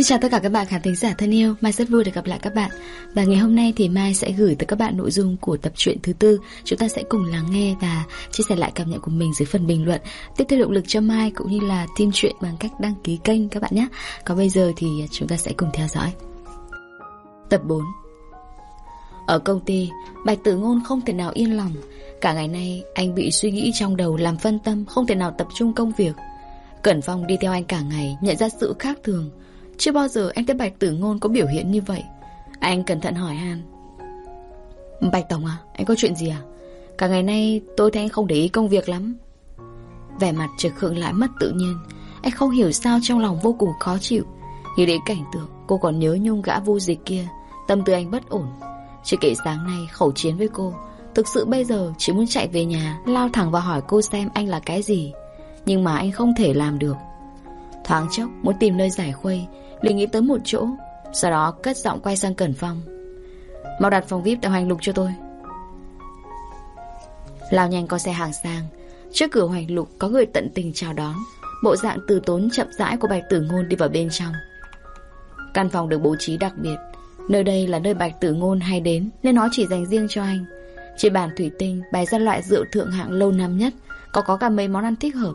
Xin chào tất cả các bạn khán thính giả thân yêu. Mai rất vui được gặp lại các bạn. Và ngày hôm nay thì Mai sẽ gửi tới các bạn nội dung của tập truyện thứ tư. Chúng ta sẽ cùng lắng nghe và chia sẻ lại cảm nhận của mình dưới phần bình luận. Tiếp theo động lực cho Mai cũng như là team truyện bằng cách đăng ký kênh các bạn nhé. Còn bây giờ thì chúng ta sẽ cùng theo dõi. Tập 4 Ở công ty, Bạch Tử Ngôn không thể nào yên lòng. Cả ngày nay anh bị suy nghĩ trong đầu làm phân tâm Không thể nào tập trung công việc. Cẩn Phong đi theo anh cả ngày Nhận ra sự khác thường chưa bao giờ anh thấy Bạch Tử Ngôn có biểu hiện như vậy. Anh cẩn thận hỏi Han. Bạch Tổng à Anh có chuyện gì à? Cả ngày nay tôi thấy anh không để ý công việc lắm. Vẻ mặt trực khượng lại mất tự nhiên. Anh không hiểu sao trong lòng vô cùng khó chịu. Nghĩ đến cảnh tượng, Cô còn nhớ nhung gã vô dịch kia. Tâm tư anh bất ổn. Chỉ kể sáng nay khẩu chiến với cô. Thực sự bây giờ chỉ muốn chạy về nhà, Lao thẳng vào hỏi cô xem anh là cái gì. Nhưng mà anh không thể làm được. Thoáng chốc, muốn tìm nơi giải khuây liền nghĩ tới một chỗ, Sau đó cất giọng quay sang Cẩn Phong. Mau đặt phòng VIP tại Hoành Lục cho tôi. Lao nhanh có xe hàng sang. Trước cửa Hoành Lục có người tận tình chào đón. Bộ dạng từ tốn chậm rãi của Bạch Tử Ngôn đi vào bên trong. Căn phòng được bố trí đặc biệt. Nơi đây là nơi Bạch Tử Ngôn hay đến, Nên nó chỉ dành riêng cho anh. Trên bàn thủy tinh bày ra loại rượu thượng hạng lâu năm nhất, Có có cả mấy món ăn thích hợp.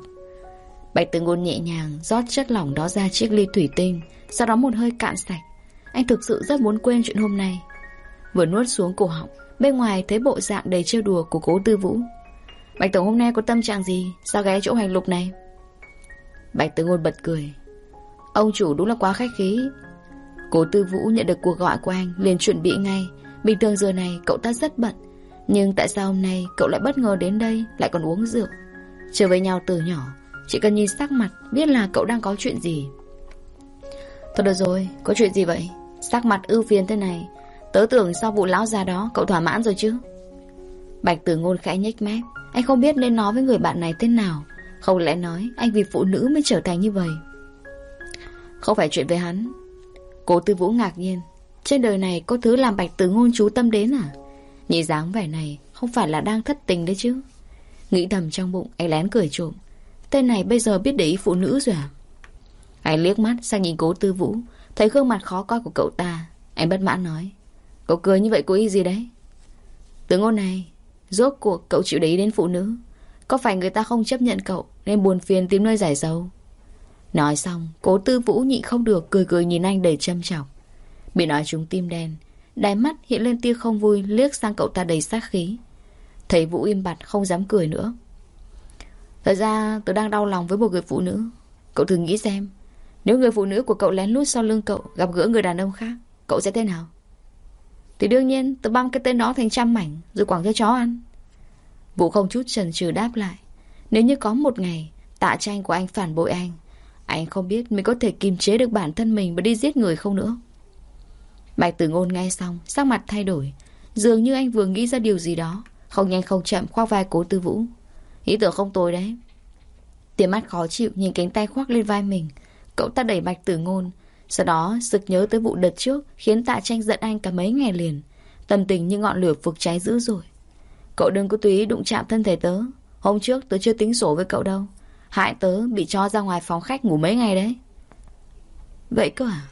Bạch Tử Ngôn nhẹ nhàng rót chất lỏng đó ra chiếc ly thủy tinh, sau đó một hơi cạn sạch. Anh thực sự rất muốn quên chuyện hôm nay. Vừa nuốt xuống cổ họng, Bên ngoài thấy bộ dạng đầy trêu đùa của cố tư vũ. Bạch Tổng hôm nay có tâm trạng gì? Sao ghé chỗ hành lục này? Bạch Tử Ngôn bật cười. Ông chủ đúng là quá khách khí. Cố tư vũ nhận được cuộc gọi của anh, liền chuẩn bị ngay. Bình thường giờ này cậu ta rất bận, Nhưng tại sao hôm nay cậu lại bất ngờ đến đây, Lại còn uống rượu? Chơi với nhau từ nhỏ chỉ cần nhìn sắc mặt Biết là cậu đang có chuyện gì. Thôi được rồi, có chuyện gì vậy? Sắc mặt ưu phiền thế này Tớ tưởng sau vụ lão già đó cậu thỏa mãn rồi chứ. Bạch tử ngôn khẽ nhếch mép Anh không biết nên nói với người bạn này thế nào. Không lẽ nói anh vì phụ nữ mới trở thành như vậy? Không phải chuyện về hắn. Cố tư vũ ngạc nhiên Trên đời này có thứ làm bạch tử ngôn chú tâm đến à? Nhìn dáng vẻ này Không phải là đang thất tình đấy chứ. Nghĩ thầm trong bụng anh lén cười trộm. Tên này bây giờ biết để ý phụ nữ rồi à? Anh liếc mắt sang nhìn cố tư vũ, Thấy gương mặt khó coi của cậu ta. Anh bất mãn nói, Cậu cười như vậy có ý gì đấy? Tướng ngôn này, Rốt cuộc cậu chịu để ý đến phụ nữ. Có phải người ta không chấp nhận cậu Nên buồn phiền tìm nơi giải dấu Nói xong, Cố tư vũ nhịn không được Cười cười nhìn anh đầy châm chọc Bị nói trúng tim đen, Đáy mắt hiện lên tia không vui, Liếc sang cậu ta đầy sát khí. Thấy Vũ im bặt, không dám cười nữa. Thật ra tôi đang đau lòng với một người phụ nữ. Cậu thử nghĩ xem, nếu người phụ nữ của cậu lén lút sau lưng cậu Gặp gỡ người đàn ông khác, Cậu sẽ thế nào? Thì đương nhiên, tôi băm cái tên đó thành trăm mảnh Rồi quẳng cho chó ăn. Vũ không chút chần chừ đáp lại, Nếu như có một ngày Tạ tranh của anh phản bội anh Anh không biết mình có thể kiềm chế được bản thân mình Và đi giết người không nữa. Bạch tử ngôn nghe xong, Sắc mặt thay đổi. Dường như anh vừa nghĩ ra điều gì đó, Không nhanh không chậm khoác vai cố tư vũ. Ý tưởng không tồi đấy. Tiếng mắt khó chịu nhìn cánh tay khoác lên vai mình. Cậu ta đẩy bạch tử ngôn. Sau đó, sực nhớ tới vụ đợt trước Khiến tạ tranh giận anh cả mấy ngày liền. Tâm tình như ngọn lửa phục cháy dữ rồi Cậu đừng có tùy ý đụng chạm thân thể tớ. Hôm trước tớ chưa tính sổ với cậu đâu. Hại tớ bị cho ra ngoài phòng khách ngủ mấy ngày đấy. Vậy cơ à?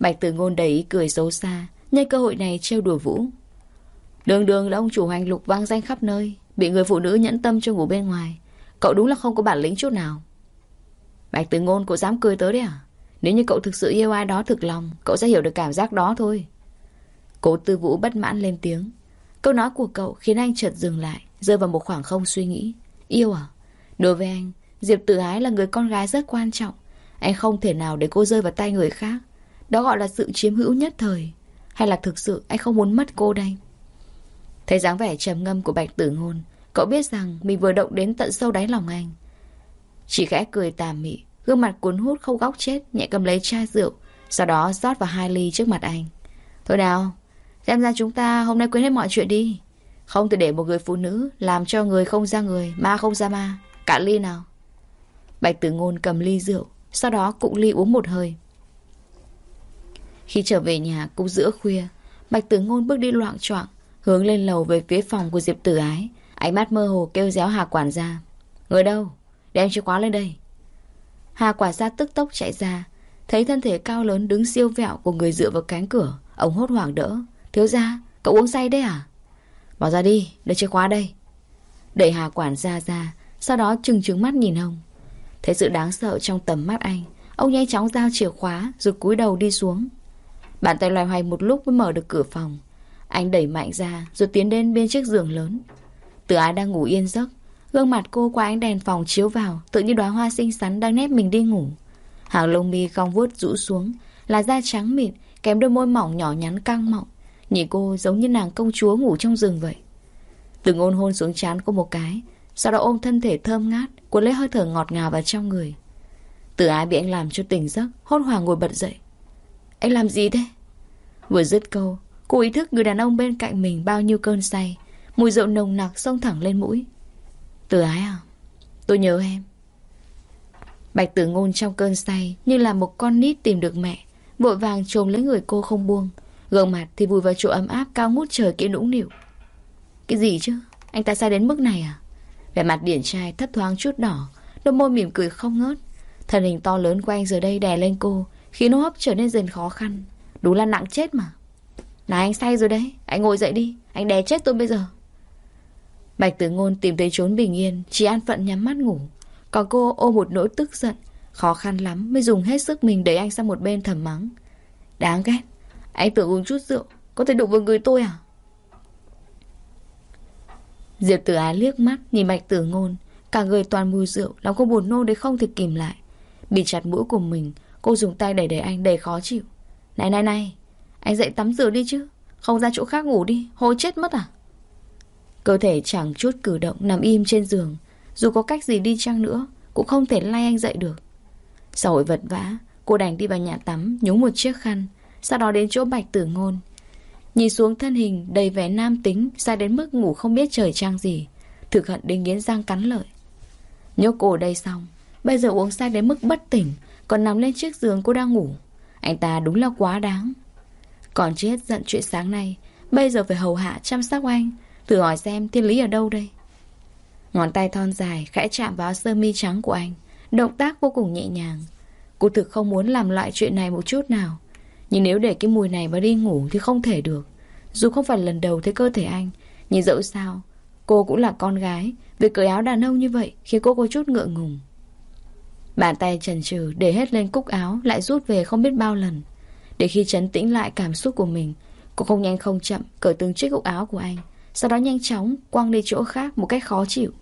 Bạch tử ngôn đầy ý cười xấu xa. Nhân cơ hội này trêu đùa Vũ. Đường đường là ông chủ hành lục vang danh khắp nơi. Bị người phụ nữ nhẫn tâm cho ngủ bên ngoài Cậu đúng là không có bản lĩnh chút nào Bạch Tử Ngôn cậu dám cười tới đấy à? Nếu như cậu thực sự yêu ai đó thực lòng, cậu sẽ hiểu được cảm giác đó thôi. Cố tư vũ bất mãn lên tiếng. Câu nói của cậu khiến anh chợt dừng lại, rơi vào một khoảng không suy nghĩ. Yêu à? Đối với anh, Diệp Tử Ái là người con gái rất quan trọng. Anh không thể nào để cô rơi vào tay người khác. Đó gọi là sự chiếm hữu nhất thời. Hay là thực sự anh không muốn mất cô đây? Thấy dáng vẻ trầm ngâm của Bạch Tử Ngôn, cậu biết rằng mình vừa động đến tận sâu đáy lòng anh. Chỉ khẽ cười tà mị, Gương mặt cuốn hút không góc chết, Nhẹ cầm lấy chai rượu, Sau đó rót vào hai ly trước mặt anh. Thôi nào, Xem ra chúng ta hôm nay quên hết mọi chuyện đi. Không thể để một người phụ nữ Làm cho người không ra người, Ma không ra ma. Cả ly nào. Bạch tử ngôn cầm ly rượu, Sau đó cũng ly uống một hơi. Khi trở về nhà cũng giữa khuya, Bạch tử ngôn bước đi loạn choạng, Hướng lên lầu về phía phòng của Diệp tử ái. Ánh mắt mơ hồ kêu réo Hà quản gia. Người đâu? Đem chìa khóa lên đây. Hà Quản ra tức tốc chạy ra, Thấy thân thể cao lớn đứng siêu vẹo của người dựa vào cánh cửa, Ông hốt hoảng đỡ. Thiếu ra cậu uống say đấy à? Bỏ ra đi, đưa chìa khóa đây. Đẩy Hà quản gia ra, Sau đó trừng trừng mắt nhìn ông. Thấy sự đáng sợ trong tầm mắt anh, Ông nhanh chóng giao chìa khóa Rồi cúi đầu đi xuống. Bàn tay loài hoài một lúc mới mở được cửa phòng. Anh đẩy mạnh ra Rồi tiến đến bên chiếc giường lớn. Từ ái đang ngủ yên giấc, Gương mặt cô qua ánh đèn phòng chiếu vào, Tự như đóa hoa xinh xắn đang nép mình đi ngủ. Hàng lông mi cong vuốt rũ xuống Là da trắng mịn, Kèm đôi môi mỏng nhỏ nhắn căng mọng. Nhìn cô giống như nàng công chúa ngủ trong rừng vậy. Từng ôn hôn xuống chán cô một cái, Sau đó ôm thân thể thơm ngát, Cuốn lấy hơi thở ngọt ngào vào trong người. Từ ái bị anh làm cho tỉnh giấc, Hốt hoảng ngồi bật dậy. Anh làm gì thế? Vừa dứt câu, Cô ý thức người đàn ông bên cạnh mình bao nhiêu cơn say Mùi rượu nồng nặc xông thẳng lên mũi. Từ ái à Tôi nhớ em. Bạch tử ngôn trong cơn say Như là một con nít tìm được mẹ, Vội vàng trồm lấy người cô không buông. Gương mặt thì vùi vào chỗ ấm áp cao ngút trời kia nũng nịu. Cái gì chứ? Anh ta sai đến mức này à? Vẻ mặt điển trai thấp thoáng chút đỏ, Đôi môi mỉm cười không ngớt. Thân hình to lớn của anh giờ đây đè lên cô, Khiến hô hấp trở nên dần khó khăn. Đúng là nặng chết mà. Này, anh say rồi đấy, Anh ngồi dậy đi. Anh đè chết tôi bây giờ. Bạch tử ngôn tìm thấy trốn bình yên, Chỉ an phận nhắm mắt ngủ. Còn cô ôm một nỗi tức giận, Khó khăn lắm mới dùng hết sức mình đẩy anh sang một bên thầm mắng. Đáng ghét, Anh tưởng uống chút rượu, Có thể đụng vào người tôi à? Diệp tử ái liếc mắt Nhìn bạch tử ngôn, Cả người toàn mùi rượu Làm cô buồn nôn đến không thể kìm lại. Bị chặt mũi của mình, Cô dùng tay đẩy đẩy anh đầy khó chịu. Này này này, Anh dậy tắm rửa đi chứ, Không ra chỗ khác ngủ đi, Hôi chết mất à? Cơ thể chẳng chút cử động, Nằm im trên giường. Dù có cách gì đi chăng nữa, Cũng không thể lay anh dậy được. Sau hội vật vã, Cô đành đi vào nhà tắm Nhúng một chiếc khăn, Sau đó đến chỗ bạch tử ngôn. Nhìn xuống thân hình đầy vẻ nam tính Sai đến mức ngủ không biết trời trang gì, Thực hận đến nghiến răng cắn lợi. Nhốt cô ở đây xong, Bây giờ uống say đến mức bất tỉnh, Còn nằm lên chiếc giường cô đang ngủ. Anh ta đúng là quá đáng. Còn chưa hết giận chuyện sáng nay, Bây giờ phải hầu hạ chăm sóc anh. Thử hỏi xem thiên lý ở đâu đây? Ngón tay thon dài khẽ chạm vào sơ mi trắng của anh. Động tác vô cùng nhẹ nhàng. Cô thực không muốn làm lại chuyện này một chút nào. Nhưng nếu để cái mùi này mà đi ngủ Thì không thể được. Dù không phải lần đầu thấy cơ thể anh, Nhưng dẫu sao, Cô cũng là con gái. Việc cởi áo đàn ông như vậy Khiến cô có chút ngượng ngùng. Bàn tay trần trừ để hết lên cúc áo, Lại rút về không biết bao lần. Để khi chấn tĩnh lại cảm xúc của mình, Cô không nhanh không chậm Cởi từng chiếc cúc áo của anh. Sau đó nhanh chóng quăng đi chỗ khác một cách khó chịu.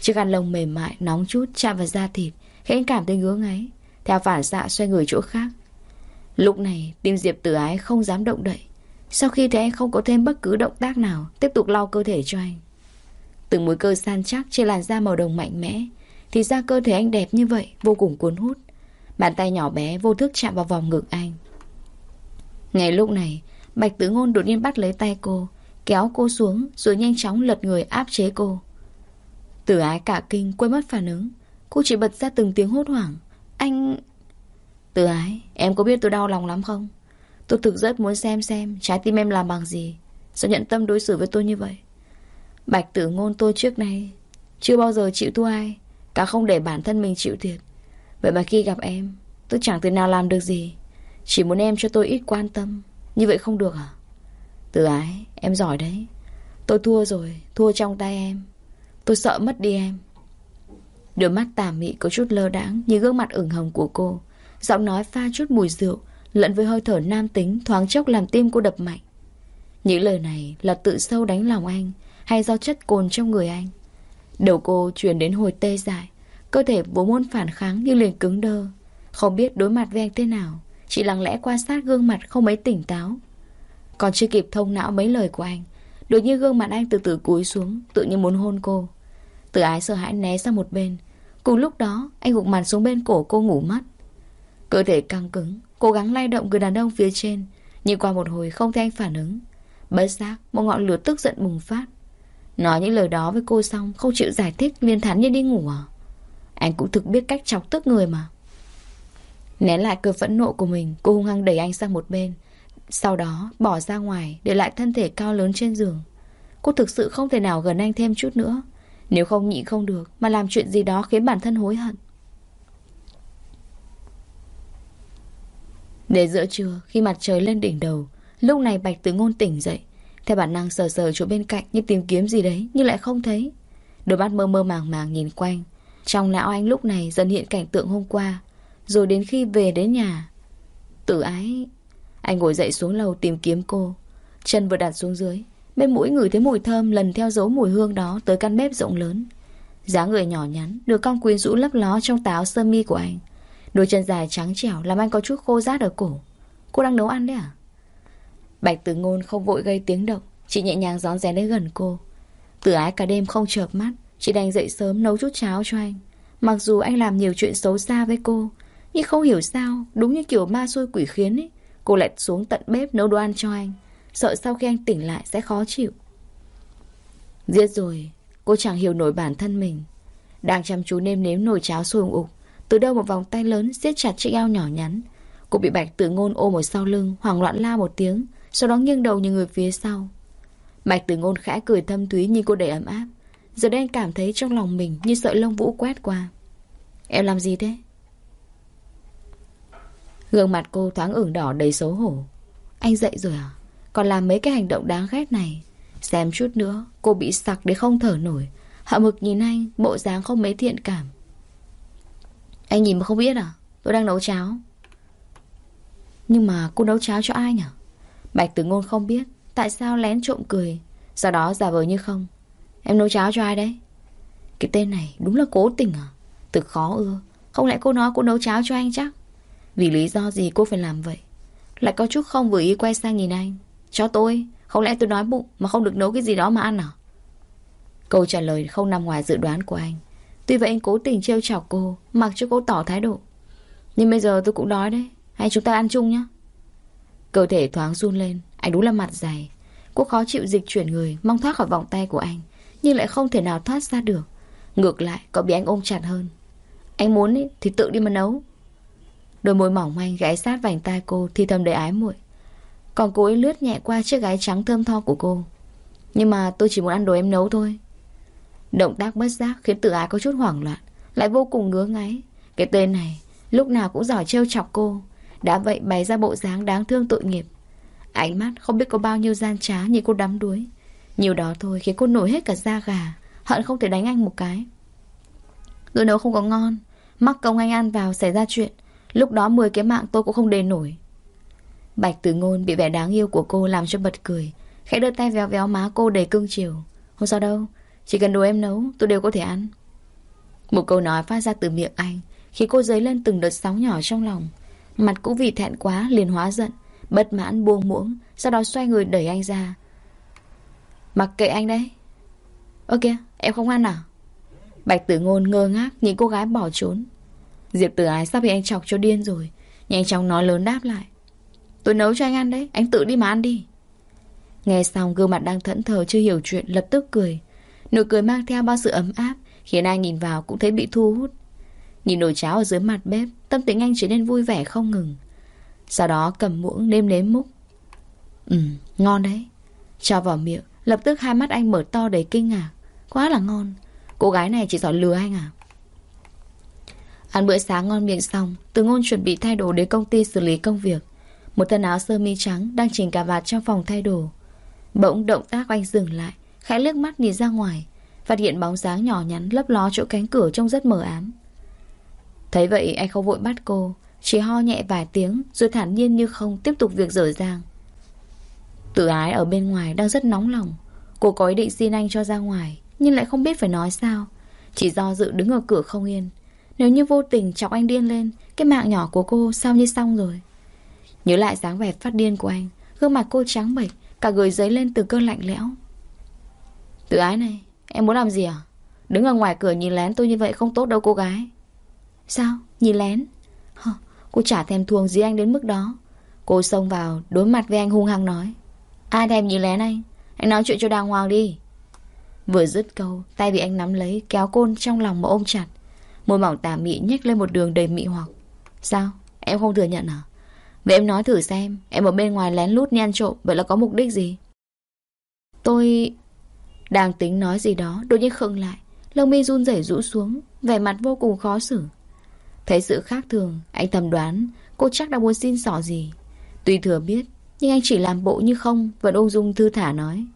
Chiếc khăn lông mềm mại, Nóng chút, chạm vào da thịt, Khiến cảm thấy ngứa ngáy. Theo phản xạ, xoay người chỗ khác. Lúc này, tim Diệp tử ái không dám động đậy. Sau khi thấy anh không có thêm bất cứ động tác nào, Tiếp tục lau cơ thể cho anh. Từng mũi cơ san chắc trên làn da màu đồng mạnh mẽ, Thì ra cơ thể anh đẹp như vậy, Vô cùng cuốn hút. Bàn tay nhỏ bé vô thức chạm vào vòng ngực anh. Ngay lúc này, Bạch tử ngôn đột nhiên bắt lấy tay cô Kéo cô xuống rồi nhanh chóng lật người áp chế cô. Tử ái cả kinh quên mất phản ứng, Cô chỉ bật ra từng tiếng hốt hoảng. Anh... Tử ái, Em có biết tôi đau lòng lắm không? Tôi thực rất muốn xem xem Trái tim em làm bằng gì, Sao nhận tâm đối xử với tôi như vậy? Bạch tử ngôn tôi trước nay Chưa bao giờ chịu thua ai Cả không để bản thân mình chịu thiệt. Vậy mà khi gặp em, Tôi chẳng thể nào làm được gì, Chỉ muốn em cho tôi ít quan tâm. Như vậy không được à? Từ ái, em giỏi đấy. Tôi thua rồi, Thua trong tay em. Tôi sợ mất đi em. Đôi mắt tà mị có chút lơ đãng Như gương mặt ửng hồng của cô. Giọng nói pha chút mùi rượu, Lẫn với hơi thở nam tính Thoáng chốc làm tim cô đập mạnh. Những lời này là tự sâu đánh lòng anh, Hay do chất cồn trong người anh? Đầu cô truyền đến hồi tê dại, Cơ thể vốn muốn phản kháng nhưng liền cứng đơ. Không biết đối mặt với anh thế nào, chỉ lặng lẽ quan sát gương mặt không mấy tỉnh táo. Còn chưa kịp thông não mấy lời của anh, Đột nhiên gương mặt anh từ từ cúi xuống, Tự như muốn hôn cô. Từ ái sợ hãi né sang một bên. Cùng lúc đó, anh gục mặt xuống bên cổ cô ngủ mất. Cơ thể căng cứng, Cố gắng lay động người đàn ông phía trên, Nhưng qua một hồi không thấy anh phản ứng. Bất giác, một ngọn lửa tức giận bùng phát. Nói những lời đó với cô xong, Không chịu giải thích, liền thắn như đi ngủ à? Anh cũng thực biết cách chọc tức người mà. Nén lại cơn phẫn nộ của mình, Cô hung hăng đẩy anh sang một bên. Sau đó, bỏ ra ngoài, Để lại thân thể cao lớn trên giường. Cô thực sự không thể nào gần anh thêm chút nữa. Nếu không nhịn không được, Mà làm chuyện gì đó khiến bản thân hối hận. Để giữa trưa, Khi mặt trời lên đỉnh đầu, Lúc này Bạch Tử Ngôn tỉnh dậy. Theo bản năng sờ sờ chỗ bên cạnh Như tìm kiếm gì đấy, Nhưng lại không thấy. Đôi mắt mơ mơ màng màng nhìn quanh. Trong não anh lúc này dần hiện cảnh tượng hôm qua. Rồi đến khi về đến nhà Tử ái anh ngồi dậy xuống lầu tìm kiếm cô. Chân vừa đặt xuống dưới Bên mũi ngửi thấy mùi thơm lần theo dấu mùi hương đó Tới căn bếp rộng lớn. Dáng người nhỏ nhắn Được cong quyến rũ lấp ló trong táo sơ mi của anh. Đôi chân dài trắng trẻo Làm anh có chút khô rát ở cổ. Cô đang nấu ăn đấy à? Bạch tử ngôn không vội gây tiếng động Chị nhẹ nhàng gión rén đến gần cô. Tử ái cả đêm không chợp mắt Chị đành dậy sớm nấu chút cháo cho anh. Mặc dù anh làm nhiều chuyện xấu xa với cô, Nhưng không hiểu sao, Đúng như kiểu ma xôi quỷ khiến ấy Cô lại xuống tận bếp nấu đồ ăn cho anh. Sợ sau khi anh tỉnh lại sẽ khó chịu. Giết rồi, Cô chẳng hiểu nổi bản thân mình. Đang chăm chú nêm nếm nồi cháo sôi ủng ục, Từ đâu một vòng tay lớn siết chặt chiếc eo nhỏ nhắn. Cô bị bạch tử ngôn ôm ở sau lưng, Hoảng loạn la một tiếng, Sau đó nghiêng đầu như người phía sau. Bạch tử ngôn khẽ cười thâm thúy nhìn cô đầy ấm áp. Giờ đây anh cảm thấy trong lòng mình Như sợi lông vũ quét qua. Em làm gì thế? Gương mặt cô thoáng ửng đỏ đầy xấu hổ. Anh dậy rồi à? Còn làm mấy cái hành động đáng ghét này. Xem chút nữa, Cô bị sặc để không thở nổi. Hạ mực nhìn anh, Bộ dáng không mấy thiện cảm. Anh nhìn mà không biết à? Tôi đang nấu cháo. Nhưng mà cô nấu cháo cho ai nhỉ? Bạch tử ngôn không biết Tại sao lén trộm cười. Sau đó giả vờ như không. Em nấu cháo cho ai đấy? Cái tên này đúng là cố tình à? Từ khó ưa. Không lẽ cô nói cô nấu cháo cho anh chắc? Vì lý do gì cô phải làm vậy? Lại có chút không vừa ý quay sang nhìn anh. Cho tôi Không lẽ tôi nói bụng mà không được nấu cái gì đó mà ăn à? Câu trả lời không nằm ngoài dự đoán của anh. Tuy vậy anh cố tình trêu chọc cô Mặc cho cô tỏ thái độ. Nhưng bây giờ tôi cũng đói đấy Hay chúng ta ăn chung nhé Cơ thể thoáng run lên Anh đúng là mặt dày. Cô khó chịu dịch chuyển người Mong thoát khỏi vòng tay của anh Nhưng lại không thể nào thoát ra được. Ngược lại có bị anh ôm chặt hơn. Anh muốn ý, thì tự đi mà nấu. Đôi môi mỏng manh ghé sát vành tai cô Thì thầm đầy ái muội. Còn cô ấy lướt nhẹ qua chiếc gái trắng thơm tho của cô. Nhưng mà tôi chỉ muốn ăn đồ em nấu thôi. Động tác bất giác khiến tự ái có chút hoảng loạn, Lại vô cùng ngứa ngáy. Cái tên này, lúc nào cũng giỏi trêu chọc cô. Đã vậy bày ra bộ dáng đáng thương tội nghiệp. Ánh mắt không biết có bao nhiêu gian trá như cô đắm đuối. Nhiều đó thôi khiến cô nổi hết cả da gà, Hận không thể đánh anh một cái. Tôi nấu không có ngon, Mắc công anh ăn vào xảy ra chuyện. Lúc đó 10 cái mạng tôi cũng không đền nổi. Bạch tử ngôn bị vẻ đáng yêu của cô làm cho bật cười. Khẽ đưa tay véo véo má cô đầy cưng chiều. Không sao đâu, Chỉ cần đồ em nấu, tôi đều có thể ăn. Một câu nói phát ra từ miệng anh Khi cô dấy lên từng đợt sóng nhỏ trong lòng. Mặt cũng vì thẹn quá, liền hóa giận, Bất mãn, buông muỗng, Sau đó xoay người đẩy anh ra. Mặc kệ anh đấy. Ơ kìa, em không ăn à? Bạch tử ngôn ngơ ngác Nhìn cô gái bỏ trốn. Diệp tử ái sắp bị anh chọc cho điên rồi. Nhanh chóng nói lớn đáp lại. Tôi nấu cho anh ăn đấy Anh tự đi mà ăn đi. Nghe xong gương mặt đang thẫn thờ chưa hiểu chuyện Lập tức cười. Nụ cười mang theo bao sự ấm áp Khiến ai nhìn vào cũng thấy bị thu hút. Nhìn nồi cháo ở dưới mặt bếp Tâm tình anh trở nên vui vẻ không ngừng. Sau đó cầm muỗng nêm nếm múc. Ừ, ngon đấy. Cho vào miệng Lập tức hai mắt anh mở to đầy kinh ngạc. Quá là ngon. Cô gái này chỉ giỏi lừa anh à? Ăn bữa sáng ngon miệng xong, Từ ngôn chuẩn bị thay đồ đến công ty xử lý công việc. Một thân áo sơ mi trắng Đang chỉnh cà vạt trong phòng thay đồ. Bỗng động tác anh dừng lại, Khẽ liếc mắt nhìn ra ngoài, Phát hiện bóng dáng nhỏ nhắn lấp ló chỗ cánh cửa trông rất mờ ám. Thấy vậy, anh không vội bắt cô, chỉ ho nhẹ vài tiếng Rồi thản nhiên như không tiếp tục việc dở dàng Tự ái ở bên ngoài đang rất nóng lòng. Cô có ý định xin anh cho ra ngoài, Nhưng lại không biết phải nói sao. Chỉ do dự đứng ở cửa không yên nếu như vô tình chọc anh điên lên Cái mạng nhỏ của cô sao như xong rồi? Nhớ lại dáng vẻ phát điên của anh Gương mặt cô trắng bệch Cả người giấy lên từ cơn lạnh lẽo. Tự ái này Em muốn làm gì à? Đứng ở ngoài cửa nhìn lén tôi như vậy không tốt đâu cô gái. Sao? Nhìn lén? Hờ, Cô chả thèm thuồng gì anh đến mức đó. Cô xông vào đối mặt với anh hung hăng nói. Ai thèm nhìn lén anh? Anh nói chuyện cho đàng hoàng đi. Vừa dứt câu Tay bị anh nắm lấy kéo côn trong lòng mà ôm chặt. Môi mỏng tà mị nhếch lên một đường đầy mị hoặc. Sao? Em không thừa nhận à? Vậy em nói thử xem, Em ở bên ngoài lén lút nhan trộm, Vậy là có mục đích gì? Tôi Đang tính nói gì đó, Đột nhiên khựng lại. Lông mi run rẩy rũ xuống, Vẻ mặt vô cùng khó xử. Thấy sự khác thường, Anh thầm đoán, Cô chắc đã muốn xin xỏ gì. Tuy thừa biết, Nhưng anh chỉ làm bộ như không, Vẫn ung dung thư thả nói.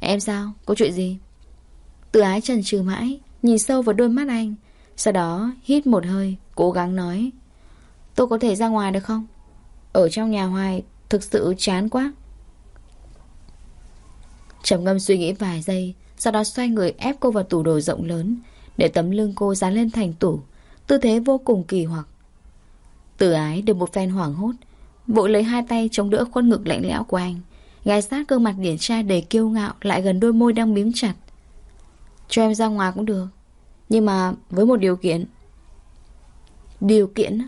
Em sao? Có chuyện gì? Từ ái trần trừ mãi, Nhìn sâu vào đôi mắt anh. Sau đó, hít một hơi, Cố gắng nói, Tôi có thể ra ngoài được không? Ở trong nhà hoài, Thực sự chán quá. Trầm ngâm suy nghĩ vài giây, Sau đó xoay người ép cô vào tủ đồ rộng lớn, Để tấm lưng cô dán lên thành tủ, Tư thế vô cùng kỳ hoặc. Từ ái được một phen hoảng hốt Vội lấy hai tay chống đỡ khuôn ngực lạnh lẽo của anh Gai sát gương mặt điển trai đầy kiêu ngạo Lại gần đôi môi đang miếm chặt. Cho em ra ngoài cũng được nhưng mà với một điều kiện. Điều kiện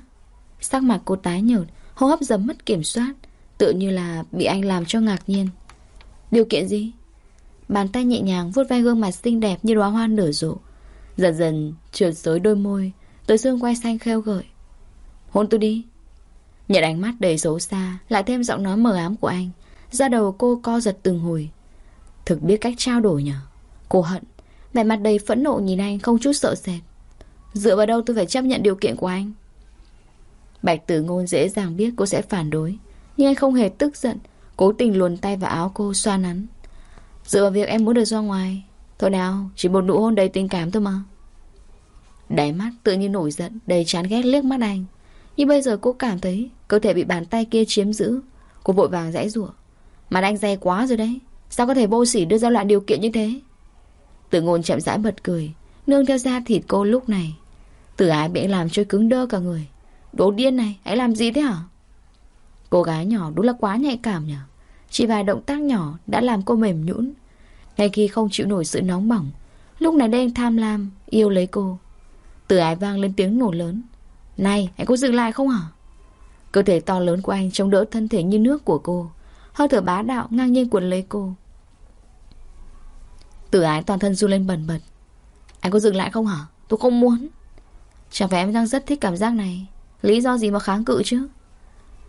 Sắc mặt cô tái nhợt, Hô hấp dầm mất kiểm soát tự như là bị anh làm cho ngạc nhiên. Điều kiện gì? Bàn tay nhẹ nhàng vuốt ve gương mặt xinh đẹp như đóa hoa nở rộ. Dần dần trượt dối đôi môi, Tới xương quay xanh khêu gợi. Hôn tôi đi. Nhận ánh mắt đầy xấu xa, Lại thêm giọng nói mờ ám của anh ra đầu cô co giật từng hồi. Thực biết cách trao đổi nhở? Cô hận. Vẻ mặt đầy phẫn nộ nhìn anh không chút sợ sệt. Dựa vào đâu tôi phải chấp nhận điều kiện của anh? Bạch tử ngôn dễ dàng biết cô sẽ phản đối, Nhưng anh không hề tức giận, Cố tình luồn tay vào áo cô xoa nắn. Dựa vào việc em muốn được ra ngoài, Thôi nào, Chỉ một nụ hôn đầy tình cảm thôi mà. Đáy mắt tự nhiên nổi giận, Đầy chán ghét liếc mắt anh. Nhưng bây giờ cô cảm thấy Cơ thể bị bàn tay kia chiếm giữ, Cô vội vàng rẽ rủa. Mặt anh dày quá rồi đấy, Sao có thể vô sỉ đưa ra loại điều kiện như thế? Từ ngôn chậm rãi bật cười Nương theo da thịt cô lúc này. Từ ái bị làm cho cứng đơ cả người. Đồ điên này, hãy làm gì thế hả? Cô gái nhỏ đúng là quá nhạy cảm nhỉ. Chỉ vài động tác nhỏ đã làm cô mềm nhũn. Ngay khi không chịu nổi sự nóng bỏng Lúc này đây anh tham lam Yêu lấy cô. Từ ái vang lên tiếng nổ lớn. Này, anh có dừng lại không hả? Cơ thể to lớn của anh chống đỡ thân thể như nước của cô. Hơi thở bá đạo ngang nhiên cuốn lấy cô. Tử ái toàn thân run lên bần bật. Anh có dừng lại không hả? Tôi không muốn. Chẳng phải em đang rất thích cảm giác này. Lý do gì mà kháng cự chứ?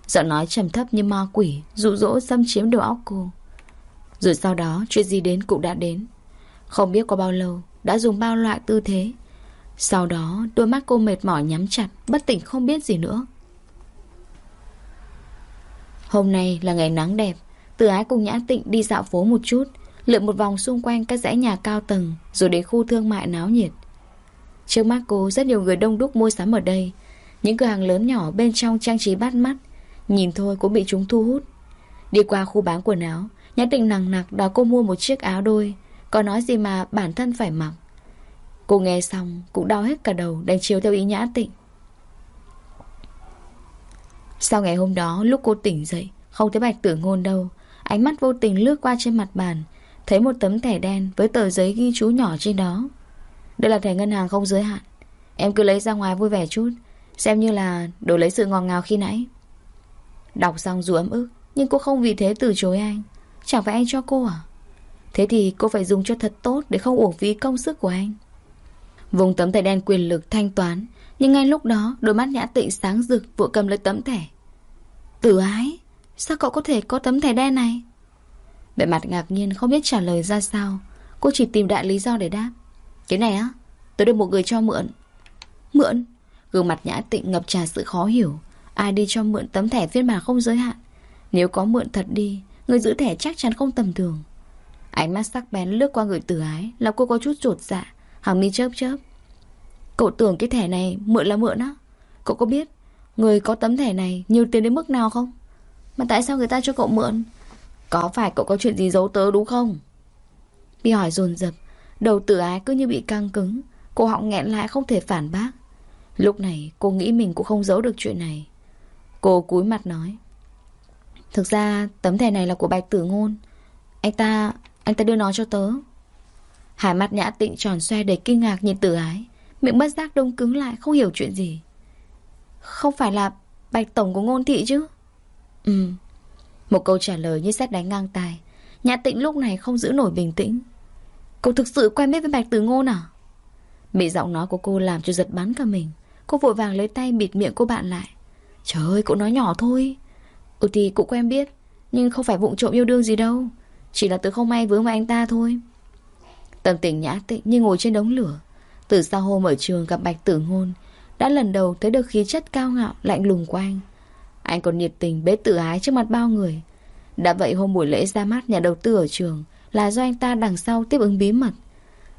Giọng nói trầm thấp như ma quỷ Dụ dỗ xâm chiếm đầu óc cô. Rồi sau đó, chuyện gì đến cũng đã đến. Không biết qua bao lâu, Đã dùng bao loại tư thế. Sau đó, đôi mắt cô mệt mỏi nhắm chặt, Bất tỉnh không biết gì nữa. Hôm nay là ngày nắng đẹp. Từ ái cùng Nhã Tịnh đi dạo phố một chút. Lượn một vòng xung quanh các dãy nhà cao tầng, Rồi đến khu thương mại náo nhiệt. Trước mắt cô, rất nhiều người đông đúc mua sắm ở đây. Những cửa hàng lớn nhỏ bên trong trang trí bắt mắt, Nhìn thôi cũng bị chúng thu hút. Đi qua khu bán quần áo Nhã Tịnh nặng nặc đòi cô mua một chiếc áo đôi, Có nói gì mà bản thân phải mặc. Cô nghe xong cũng đau hết cả đầu, Đành chiều theo ý Nhã Tịnh. Sau ngày hôm đó, lúc cô tỉnh dậy, Không thấy bạch tử ngôn đâu, Ánh mắt vô tình lướt qua trên mặt bàn Thấy một tấm thẻ đen với tờ giấy ghi chú nhỏ trên đó. Đây là thẻ ngân hàng không giới hạn. Em cứ lấy ra ngoài vui vẻ chút, Xem như là đổi lấy sự ngọt ngào khi nãy. Đọc xong dù ấm ức, Nhưng cô không vì thế từ chối anh. Chẳng phải anh cho cô à? Thế thì cô phải dùng cho thật tốt Để không uổng phí công sức của anh. Vùng tấm thẻ đen quyền lực thanh toán, nhưng ngay lúc đó, Đôi mắt nhã tịnh sáng rực Vội cầm lấy tấm thẻ. Tử ái, Sao cậu có thể có tấm thẻ đen này? Bệ mặt ngạc nhiên không biết trả lời ra sao. Cô chỉ tìm đại lý do để đáp. Cái này á, Tôi được một người cho mượn. Mượn? Gương mặt nhã tịnh ngập tràn sự khó hiểu. Ai đi cho mượn tấm thẻ phiên bản không giới hạn? Nếu có mượn thật đi, Người giữ thẻ chắc chắn không tầm thường. Ánh mắt sắc bén lướt qua người tử ái, Làm cô có chút trột dạ. Hàng mi chớp chớp. Cậu tưởng cái thẻ này mượn là mượn á? Cậu có biết Người có tấm thẻ này nhiều tiền đến mức nào không? Mà tại sao người ta cho cậu mượn? Có phải cậu có chuyện gì giấu tớ đúng không? Bị hỏi dồn dập. Đầu tự ái cứ như bị căng cứng. Cô họng nghẹn lại không thể phản bác. Lúc này, cô nghĩ mình cũng không giấu được chuyện này. Cô cúi mặt nói. Thực ra, tấm thẻ này là của Bạch Tử Ngôn. Anh ta Anh ta đưa nó cho tớ. Hai mắt nhã tịnh tròn xoe đầy kinh ngạc nhìn tử ái. Miệng bất giác đông cứng lại, Không hiểu chuyện gì. Không phải là bạch tổng của ngôn thị chứ? Ừ. Một câu trả lời như xét đánh ngang tai Nhã tịnh lúc này không giữ nổi bình tĩnh. Cậu thực sự quen biết với bạch tử ngôn à? Bị giọng nói của cô làm cho giật bắn cả mình. Cô vội vàng lấy tay bịt miệng cô bạn lại. Trời ơi, cậu nói nhỏ thôi. Ừ thì cũng quen biết, Nhưng không phải vụng trộm yêu đương gì đâu. Chỉ là tôi không may vướng vào anh ta thôi. Tâm tình nhã tịnh như ngồi trên đống lửa. Từ sau hôm ở trường gặp Bạch Tử Ngôn, Đã lần đầu thấy được khí chất cao ngạo, Lạnh lùng của anh. Anh còn nhiệt tình bế tự ái trước mặt bao người. Đã vậy hôm buổi lễ ra mắt nhà đầu tư ở trường Là do anh ta đằng sau tiếp ứng bí mật.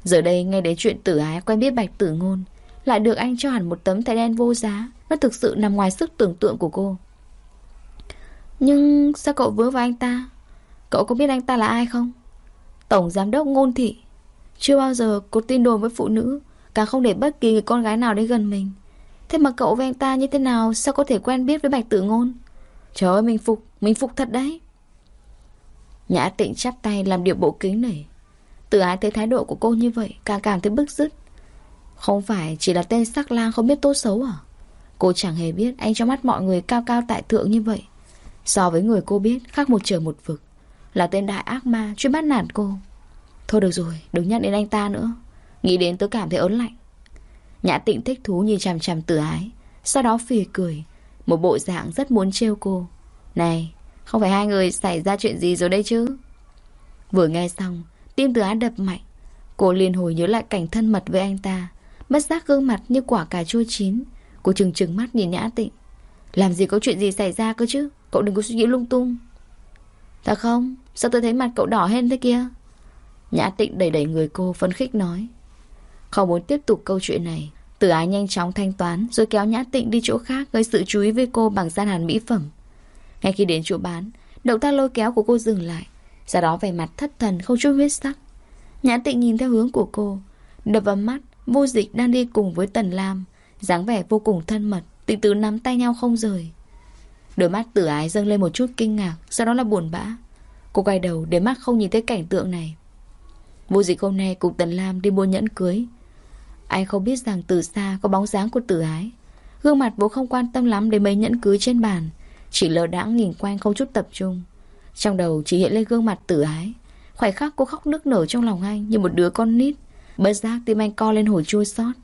Giờ đây nghe đến chuyện tử ái quen biết bạch tử ngôn, Lại được anh cho hẳn một tấm thẻ đen vô giá, Nó thực sự nằm ngoài sức tưởng tượng của cô. Nhưng sao cậu vướng vào anh ta? Cậu có biết anh ta là ai không? Tổng giám đốc ngôn thị. Chưa bao giờ cô tin đồn với phụ nữ, Càng không để bất kỳ người con gái nào đến gần mình. Thế mà cậu với anh ta như thế nào, Sao có thể quen biết với bạch tử ngôn? Trời ơi mình phục Mình phục thật đấy. Nhã tịnh chắp tay làm điệu bộ kính nể. Tự ái thấy thái độ của cô như vậy, Càng cảm thấy bức rứt. Không phải chỉ là tên sắc lang không biết tốt xấu à? Cô chẳng hề biết anh trong mắt mọi người cao cao tại thượng như vậy. So với người cô biết, khác một trời một vực. Là tên đại ác ma chuyên bắt nạt cô. Thôi được rồi, đừng nhắc đến anh ta nữa. Nghĩ đến tớ cảm thấy ớn lạnh. Nhã tịnh thích thú nhìn chằm chằm tử ái. Sau đó phì cười. Một bộ dạng rất muốn trêu cô. Này, không phải hai người xảy ra chuyện gì rồi đây chứ? Vừa nghe xong, Tim tử ái đập mạnh. Cô liền hồi nhớ lại cảnh thân mật với anh ta. Bất giác gương mặt như quả cà chua chín. Cô trừng trừng mắt nhìn Nhã Tịnh. Làm gì có chuyện gì xảy ra cơ chứ? Cậu đừng có suy nghĩ lung tung. Thật không? Sao tôi thấy mặt cậu đỏ hen thế kia? Nhã Tịnh đẩy đẩy người cô, phấn khích nói. Không muốn tiếp tục câu chuyện này. Tử ái nhanh chóng thanh toán, Rồi kéo Nhã Tịnh đi chỗ khác Gây sự chú ý với cô bằng gian hàng mỹ phẩm. Ngay khi đến chỗ bán, Động tác lôi kéo của cô dừng lại. Sau đó vẻ mặt thất thần, không chút huyết sắc. Nhã Tịnh nhìn theo hướng của cô, Đập vào mắt, Vô dịch đang đi cùng với Tần Lam, dáng vẻ vô cùng thân mật Tình tứ nắm tay nhau không rời. Đôi mắt tử ái dâng lên một chút kinh ngạc, Sau đó là buồn bã. Cô quay đầu để mắt không nhìn thấy cảnh tượng này. Vô dịch hôm nay cùng Tần Lam đi mua nhẫn cưới. Anh không biết rằng từ xa có bóng dáng của tử ái. Gương mặt bố không quan tâm lắm đến mấy nhẫn cưới trên bàn. Chỉ lờ đãng nhìn quanh không chút tập trung. Trong đầu chỉ hiện lên gương mặt tử ái. Khoảnh khắc cô khóc nức nở trong lòng anh Như một đứa con nít. Bất giác tim anh co lên hồi chua xót.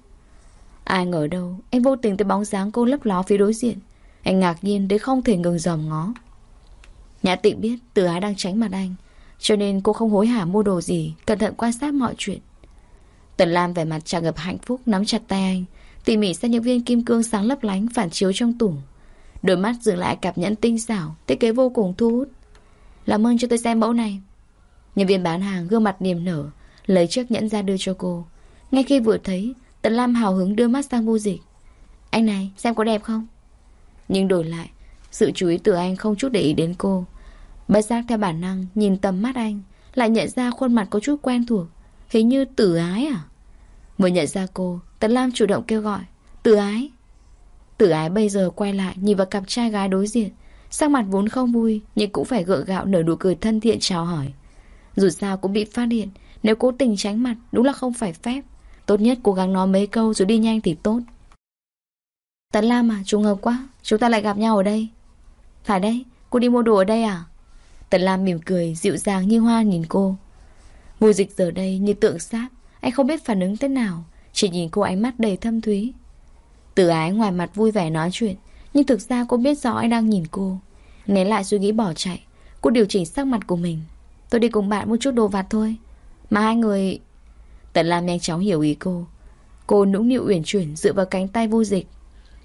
Ai ngờ đâu Anh vô tình thấy bóng dáng cô lấp ló phía đối diện. Anh ngạc nhiên đến không thể ngừng dòm ngó. Nhã tịnh biết Tử ái đang tránh mặt anh, cho nên cô không hối hả mua đồ gì, Cẩn thận quan sát mọi chuyện. Tần Lam vẻ mặt tràn ngập hạnh phúc Nắm chặt tay anh. Tỉ mỉ xem những viên kim cương sáng lấp lánh Phản chiếu trong tủ. Đôi mắt dừng lại cặp nhẫn tinh xảo, Thiết kế vô cùng thu hút. Làm ơn cho tôi xem mẫu này. Nhân viên bán hàng gương mặt niềm nở, Lấy chiếc nhẫn ra đưa cho cô. Ngay khi vừa thấy Tần Lam hào hứng đưa mắt sang vô dịch. Anh này, xem có đẹp không? Nhưng đổi lại, Sự chú ý từ anh không chút để ý đến cô. Bất giác theo bản năng Nhìn tầm mắt anh, Lại nhận ra khuôn mặt có chút quen thuộc. Hình như tử ái à? Mới nhận ra cô Tấn Lam chủ động kêu gọi, Tử ái. Tử ái bây giờ quay lại, Nhìn vào cặp trai gái đối diện, Sắc mặt vốn không vui, Nhưng cũng phải gượng gạo nở nụ cười thân thiện chào hỏi. Dù sao cũng bị phát hiện, Nếu cố tình tránh mặt, Đúng là không phải phép. Tốt nhất cố gắng nói mấy câu rồi đi nhanh thì tốt. Tấn Lam à trùng hợp quá, Chúng ta lại gặp nhau ở đây. Phải đấy, Cô đi mua đồ ở đây à? Tần Lam mỉm cười, dịu dàng như hoa nhìn cô vui dịch giờ đây như tượng sáp Anh không biết phản ứng thế nào, Chỉ nhìn cô ánh mắt đầy thâm thúy. Tử ái ngoài mặt vui vẻ nói chuyện, Nhưng thực ra cô biết rõ anh đang nhìn cô. Nén lại suy nghĩ bỏ chạy, Cô điều chỉnh sắc mặt của mình. Tôi đi cùng bạn một chút đồ vặt thôi, Mà hai người Tần Lam nhanh chóng hiểu ý cô. Cô nũng nịu uyển chuyển dựa vào cánh tay vô dịch.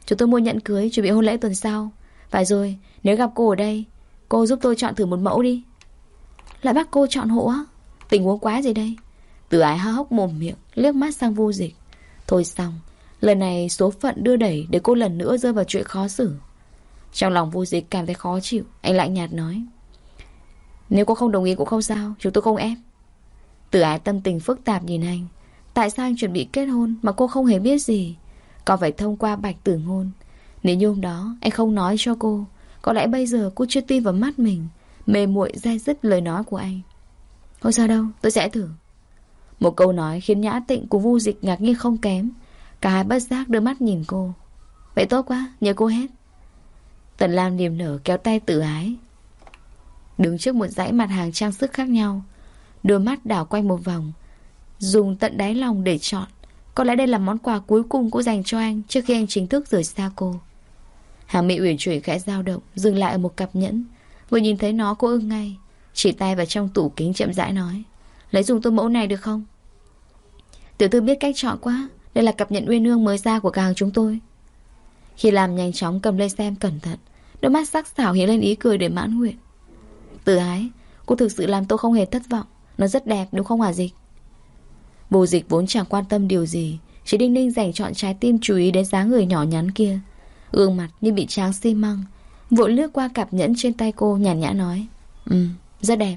Chúng tôi mua nhẫn cưới, chuẩn bị hôn lễ tuần sau. Phải rồi, nếu gặp cô ở đây, Cô giúp tôi chọn thử một mẫu đi. Lại bắt cô chọn hộ á? Tình huống quá gì đây? Từ ái há hốc mồm miệng, Liếc mắt sang vô dịch. Thôi xong, Lần này số phận đưa đẩy Để cô lần nữa rơi vào chuyện khó xử. Trong lòng vô dịch cảm thấy khó chịu, Anh lạnh nhạt nói. Nếu cô không đồng ý cũng không sao, Chúng tôi không ép. Từ ái tâm tình phức tạp nhìn anh. Tại sao anh chuẩn bị kết hôn Mà cô không hề biết gì? Còn phải thông qua bạch tử ngôn? Nếu như hôm đó anh không nói cho cô, có lẽ bây giờ cô chưa tin vào mắt mình, Mê muội dai dứt lời nói của anh. Không sao đâu, tôi sẽ thử. Một câu nói khiến Nhã Tịnh của Vu Dịch ngạc nhiên không kém. Cả hai bất giác đưa mắt nhìn cô. Vậy tốt quá, nhớ cô hết. Tần Lam niềm nở kéo tay tự ái. Đứng trước một dãy mặt hàng trang sức khác nhau Đôi mắt đảo quanh một vòng Dùng tận đáy lòng để chọn. Có lẽ đây là món quà cuối cùng cô dành cho anh Trước khi anh chính thức rời xa cô. Hàng Mỹ uyển chuyển khẽ dao động Dừng lại ở một cặp nhẫn. Vừa nhìn thấy nó cô ưng ngay. Chỉ tay vào trong tủ kính chậm rãi nói Lấy dùng tôi mẫu này được không? Tiểu thư biết cách chọn quá Đây là cặp nhẫn uyên ương mới ra của càng chúng tôi. Khi làm nhanh chóng cầm lên xem cẩn thận Đôi mắt sắc sảo hiện lên ý cười để mãn nguyện. Từ ái Cô thực sự làm tôi không hề thất vọng Nó rất đẹp đúng không hả dịch? Bồ dịch vốn chẳng quan tâm điều gì Chỉ đinh ninh dành chọn trái tim chú ý đến dáng người nhỏ nhắn kia. Gương mặt như bị tráng xi măng Vội lướt qua cặp nhẫn trên tay cô nhàn nhã nói Ừ, rất đẹp.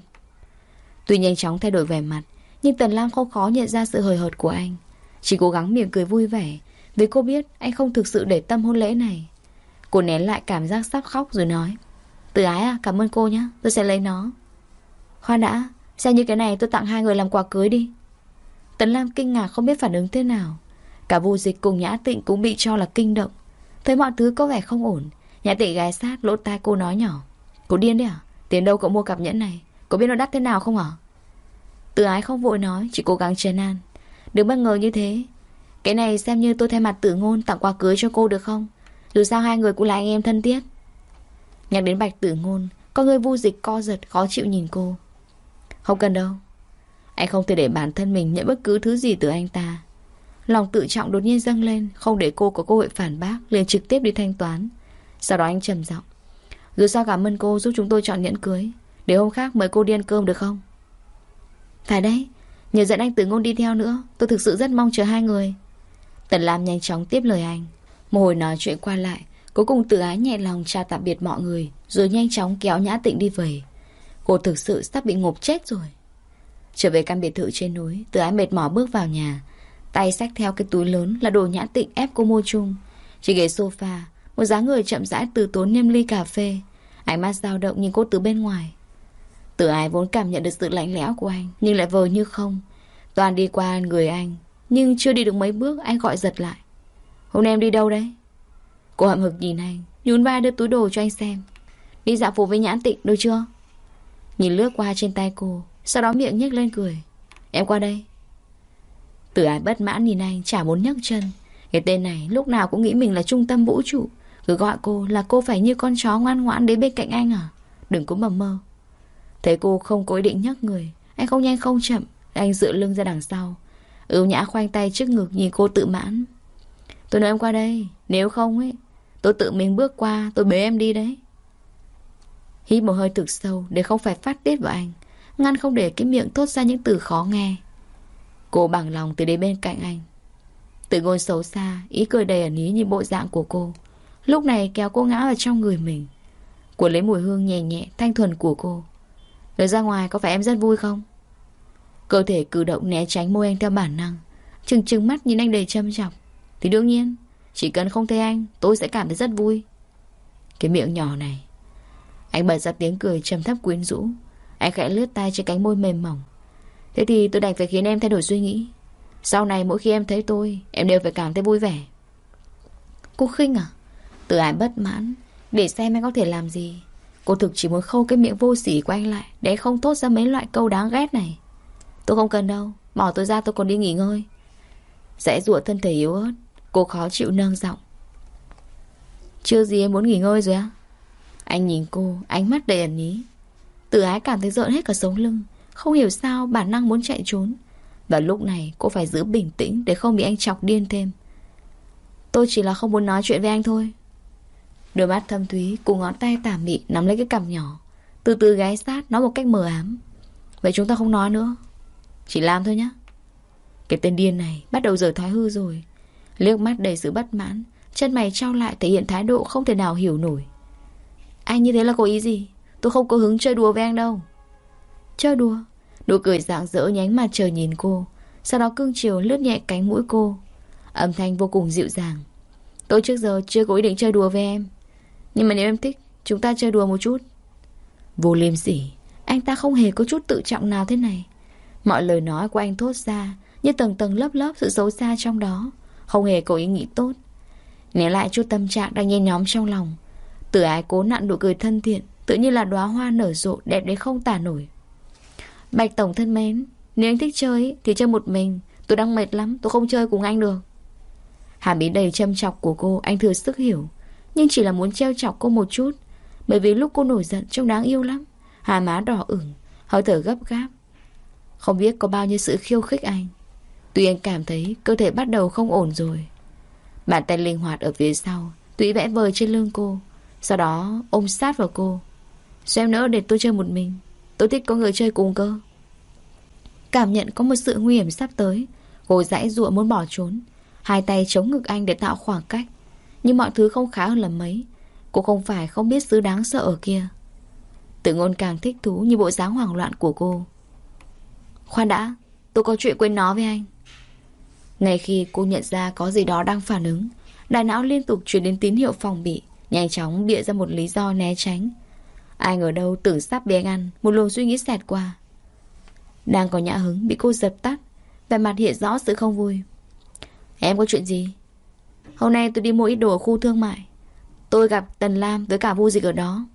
Tuy nhanh chóng thay đổi vẻ mặt Nhưng Tần Lam không khó nhận ra sự hời hợt của anh. Chỉ cố gắng mỉm cười vui vẻ Vì cô biết anh không thực sự để tâm hôn lễ này. Cô nén lại cảm giác sắp khóc rồi nói Từ ái à, cảm ơn cô nhé Tôi sẽ lấy nó. Khoan đã, xem như cái này tôi tặng hai người làm quà cưới đi. Tần Lam kinh ngạc không biết phản ứng thế nào. Cả vô dịch cùng Nhã Tịnh cũng bị cho là kinh động. Thấy mọi thứ có vẻ không ổn Nhã Tịnh ghé sát lỗ tai cô nói nhỏ Cô điên đấy à? Tiền đâu cậu mua cặp nhẫn này? Cậu biết nó đắt thế nào không hả? Từ ái không vội nói Chỉ cố gắng trấn an. Đừng bất ngờ như thế. Cái này xem như tôi thay mặt tử ngôn tặng quà cưới cho cô được không? Dù sao hai người cũng là anh em thân thiết. Nhắc đến bạch tử ngôn, Con người vu dịch co giật, khó chịu nhìn cô. Không cần đâu. Anh không thể để bản thân mình nhận bất cứ thứ gì từ anh ta. Lòng tự trọng đột nhiên dâng lên, Không để cô có cơ hội phản bác, liền trực tiếp đi thanh toán. Sau đó anh trầm giọng. Dù sao cảm ơn cô giúp chúng tôi chọn nhẫn cưới. Để hôm khác mời cô đi ăn cơm được không? Phải đấy. Nhờ dẫn anh tử ngôn đi theo nữa, Tôi thực sự rất mong chờ hai người. Tần Lam nhanh chóng tiếp lời anh. Một hồi nói chuyện qua lại, Cuối cùng tự ái nhẹ lòng chào tạm biệt mọi người, Rồi nhanh chóng kéo Nhã Tịnh đi về. Cô thực sự sắp bị ngộp chết rồi. Trở về căn biệt thự trên núi Tự ái mệt mỏi bước vào nhà. Tay xách theo cái túi lớn là đồ Nhã Tịnh ép cô mua chung. Chỉ ghế sofa một dáng người chậm rãi từ tốn nhâm ly cà phê. Ánh mắt dao động nhìn cô từ bên ngoài. Tự ái vốn cảm nhận được sự lạnh lẽo của anh, Nhưng lại vờ như không. Toàn đi qua người anh, Nhưng chưa đi được mấy bước anh gọi giật lại. Hôm nay em đi đâu đấy? Cô hậm hực nhìn anh, Nhún vai đưa túi đồ cho anh xem. Đi dạo phố với nhãn tịnh được chưa? Nhìn lướt qua trên tay cô, Sau đó miệng nhếch lên cười. Em qua đây. Tử ái bất mãn nhìn anh chả muốn nhấc chân. Cái tên này lúc nào cũng nghĩ mình là trung tâm vũ trụ. Cứ gọi cô là cô phải như con chó ngoan ngoãn đến bên cạnh anh à? Đừng có mầm mơ. Thấy cô không có ý định nhấc người, Anh không nhanh không chậm, Anh dựa lưng ra đằng sau. Ưu nhã khoanh tay trước ngực nhìn cô tự mãn. Tôi nói em qua đây, Nếu không ấy, Tôi tự mình bước qua, Tôi bế em đi đấy. Hít một hơi thực sâu Để không phải phát tiết vào anh, Ngăn không để cái miệng thốt ra những từ khó nghe. Cô bằng lòng từ đến bên cạnh anh. Tự ngôn xấu xa, Ý cười đầy ẩn ý như bộ dạng của cô. Lúc này kéo cô ngã vào trong người mình. Cuốn lấy mùi hương nhẹ nhẹ, Thanh thuần của cô. Được ra ngoài có phải em rất vui không? Cơ thể cử động né tránh môi anh theo bản năng. Trừng trừng mắt nhìn anh đầy châm chọc. Thì đương nhiên, Chỉ cần không thấy anh, tôi sẽ cảm thấy rất vui. Cái miệng nhỏ này. Anh bật ra tiếng cười trầm thấp quyến rũ. Anh khẽ lướt tay trên cánh môi mềm mỏng. Thế thì tôi đành phải khiến em thay đổi suy nghĩ. Sau này mỗi khi em thấy tôi, Em đều phải cảm thấy vui vẻ. Cô khinh à? Từ ái bất mãn? Để xem anh có thể làm gì. Cô thực chỉ muốn khâu cái miệng vô sỉ của anh lại, Để không thốt ra mấy loại câu đáng ghét này. Tôi không cần đâu, Bỏ tôi ra tôi còn đi nghỉ ngơi. Dễ rụa thân thể yếu ớt, Cô khó chịu nâng giọng. Chưa gì em muốn nghỉ ngơi rồi á? Anh nhìn cô, Ánh mắt đầy ẩn ý. Từ ái cảm thấy rợn hết cả sống lưng, không hiểu sao bản năng muốn chạy trốn. Và lúc này, cô phải giữ bình tĩnh Để không bị anh chọc điên thêm. Tôi chỉ là không muốn nói chuyện với anh thôi. Đôi mắt thâm thúy, Cùng ngón tay tả mị nắm lấy cái cằm nhỏ. Từ từ ghé sát nói một cách mờ ám. Vậy chúng ta không nói nữa. Chỉ làm thôi nhé Cái tên điên này bắt đầu giờ thói hư rồi. Liếc mắt đầy sự bất mãn, Chân mày trao lại thể hiện thái độ không thể nào hiểu nổi. Anh như thế là có ý gì? Tôi không có hứng chơi đùa với anh đâu. Chơi đùa? Nụ cười rạng rỡ nhánh mặt trời nhìn cô, Sau đó cưng chiều lướt nhẹ cánh mũi cô. Âm thanh vô cùng dịu dàng. Tôi trước giờ chưa có ý định chơi đùa với em. Nhưng mà nếu em thích, Chúng ta chơi đùa một chút. Vô liêm sỉ. Anh ta không hề có chút tự trọng nào thế này. Mọi lời nói của anh thốt ra Như tầng tầng lớp lớp sự xấu xa trong đó. Không hề có ý nghĩ tốt. Né lại chút tâm trạng đang nhen nhóm trong lòng. Tử ái cố nặn nụ cười thân thiện, Tự như là đóa hoa nở rộ, đẹp đến không tả nổi. Bạch Tổng thân mến, Nếu anh thích chơi thì chơi một mình. Tôi đang mệt lắm, tôi không chơi cùng anh được. Hàm ý đầy châm chọc của cô, Anh thừa sức hiểu. Nhưng chỉ là muốn treo chọc cô một chút. Bởi vì lúc cô nổi giận trông đáng yêu lắm. Hà má đỏ ửng, Hơi thở gấp gáp. Không biết có bao nhiêu sự khiêu khích anh. Tuy anh cảm thấy cơ thể bắt đầu không ổn rồi. Bàn tay linh hoạt ở phía sau Tùy vẽ vời trên lưng cô. Sau đó, ôm sát vào cô. Xem nữa để tôi chơi một mình. Tôi thích có người chơi cùng cơ. Cảm nhận có một sự nguy hiểm sắp tới. Cô dãy ruộng muốn bỏ trốn. Hai tay chống ngực anh để tạo khoảng cách. Nhưng mọi thứ không khá hơn là mấy. Cô không phải không biết thứ đáng sợ ở kia. Tự ngôn càng thích thú Như bộ dáng hoảng loạn của cô. Khoan đã, Tôi có chuyện quên nói với anh. Ngay khi cô nhận ra có gì đó đang phản ứng, Đại não liên tục truyền đến tín hiệu phòng bị, Nhanh chóng bịa ra một lý do né tránh. Ai ngờ đâu tưởng sắp bị anh ăn, Một luồng suy nghĩ xẹt qua. Đang có nhã hứng bị cô dập tắt, Vẻ mặt hiện rõ sự không vui. Em có chuyện gì? Hôm nay tôi đi mua ít đồ ở khu thương mại. Tôi gặp Tần Lam với cả Vu Dịch ở đó.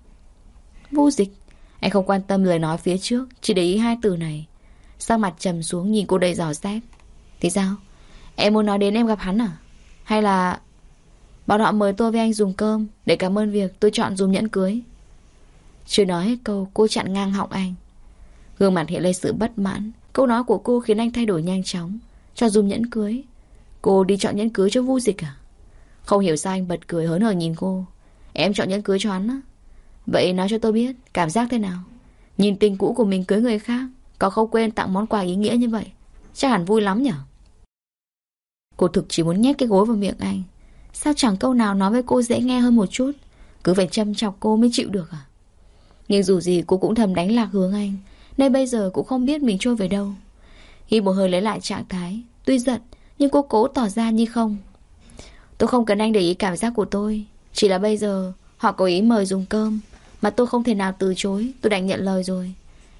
Vu Dịch, Anh không quan tâm lời nói phía trước, Chỉ để ý hai từ này. Sang mặt trầm xuống nhìn cô đầy dò xét. Thì sao? Em muốn nói đến em gặp hắn à? Hay là Bọn họ mời tôi với anh dùng cơm Để cảm ơn việc tôi chọn dùng nhẫn cưới? Chưa nói hết câu, Cô chặn ngang họng anh. Gương mặt hiện lên sự bất mãn. Câu nói của cô khiến anh thay đổi nhanh chóng Cho dùng nhẫn cưới. Cô đi chọn nhẫn cưới cho vu dịch à? Không hiểu sao anh bật cười hớn hở nhìn cô. Em chọn nhẫn cưới cho hắn á. Vậy nói cho tôi biết, Cảm giác thế nào? Nhìn tình cũ của mình cưới người khác, Có không quên tặng món quà ý nghĩa như vậy? Chắc hẳn vui lắm nhở? Cô thực chỉ muốn nhét cái gối vào miệng anh. Sao chẳng câu nào nói với cô dễ nghe hơn một chút? Cứ phải châm chọc cô mới chịu được à? Nhưng dù gì cô cũng thầm đánh lạc hướng anh. Nên bây giờ cũng không biết mình trôi về đâu. Khi một hơi lấy lại trạng thái, Tuy giận, Nhưng cô cố tỏ ra như không. Tôi không cần anh để ý cảm giác của tôi. Chỉ là bây giờ, Họ có ý mời dùng cơm, Mà tôi không thể nào từ chối. Tôi đành nhận lời rồi.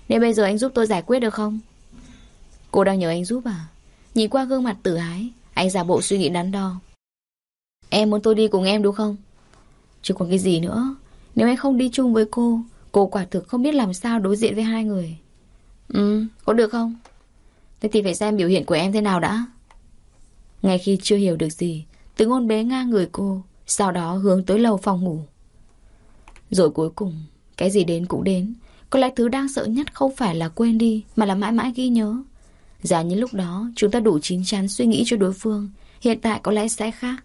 Nên bây giờ anh giúp tôi giải quyết được không? Cô đang nhờ anh giúp à? Nhìn qua gương mặt tử ái, Anh giả bộ suy nghĩ đắn đo. Em muốn tôi đi cùng em đúng không? Chứ còn cái gì nữa? Nếu anh không đi chung với cô Cô quả thực không biết làm sao đối diện với hai người. Ừ có được không? Thế thì phải xem biểu hiện của em thế nào đã. Ngay khi chưa hiểu được gì từ ngôn bế ngang người cô, Sau đó hướng tới lầu phòng ngủ. Rồi cuối cùng, Cái gì đến cũng đến. Có lẽ thứ đang sợ nhất không phải là quên đi, Mà là mãi mãi ghi nhớ. Giả như lúc đó, chúng ta đủ chín chắn suy nghĩ cho đối phương, Hiện tại có lẽ sẽ khác.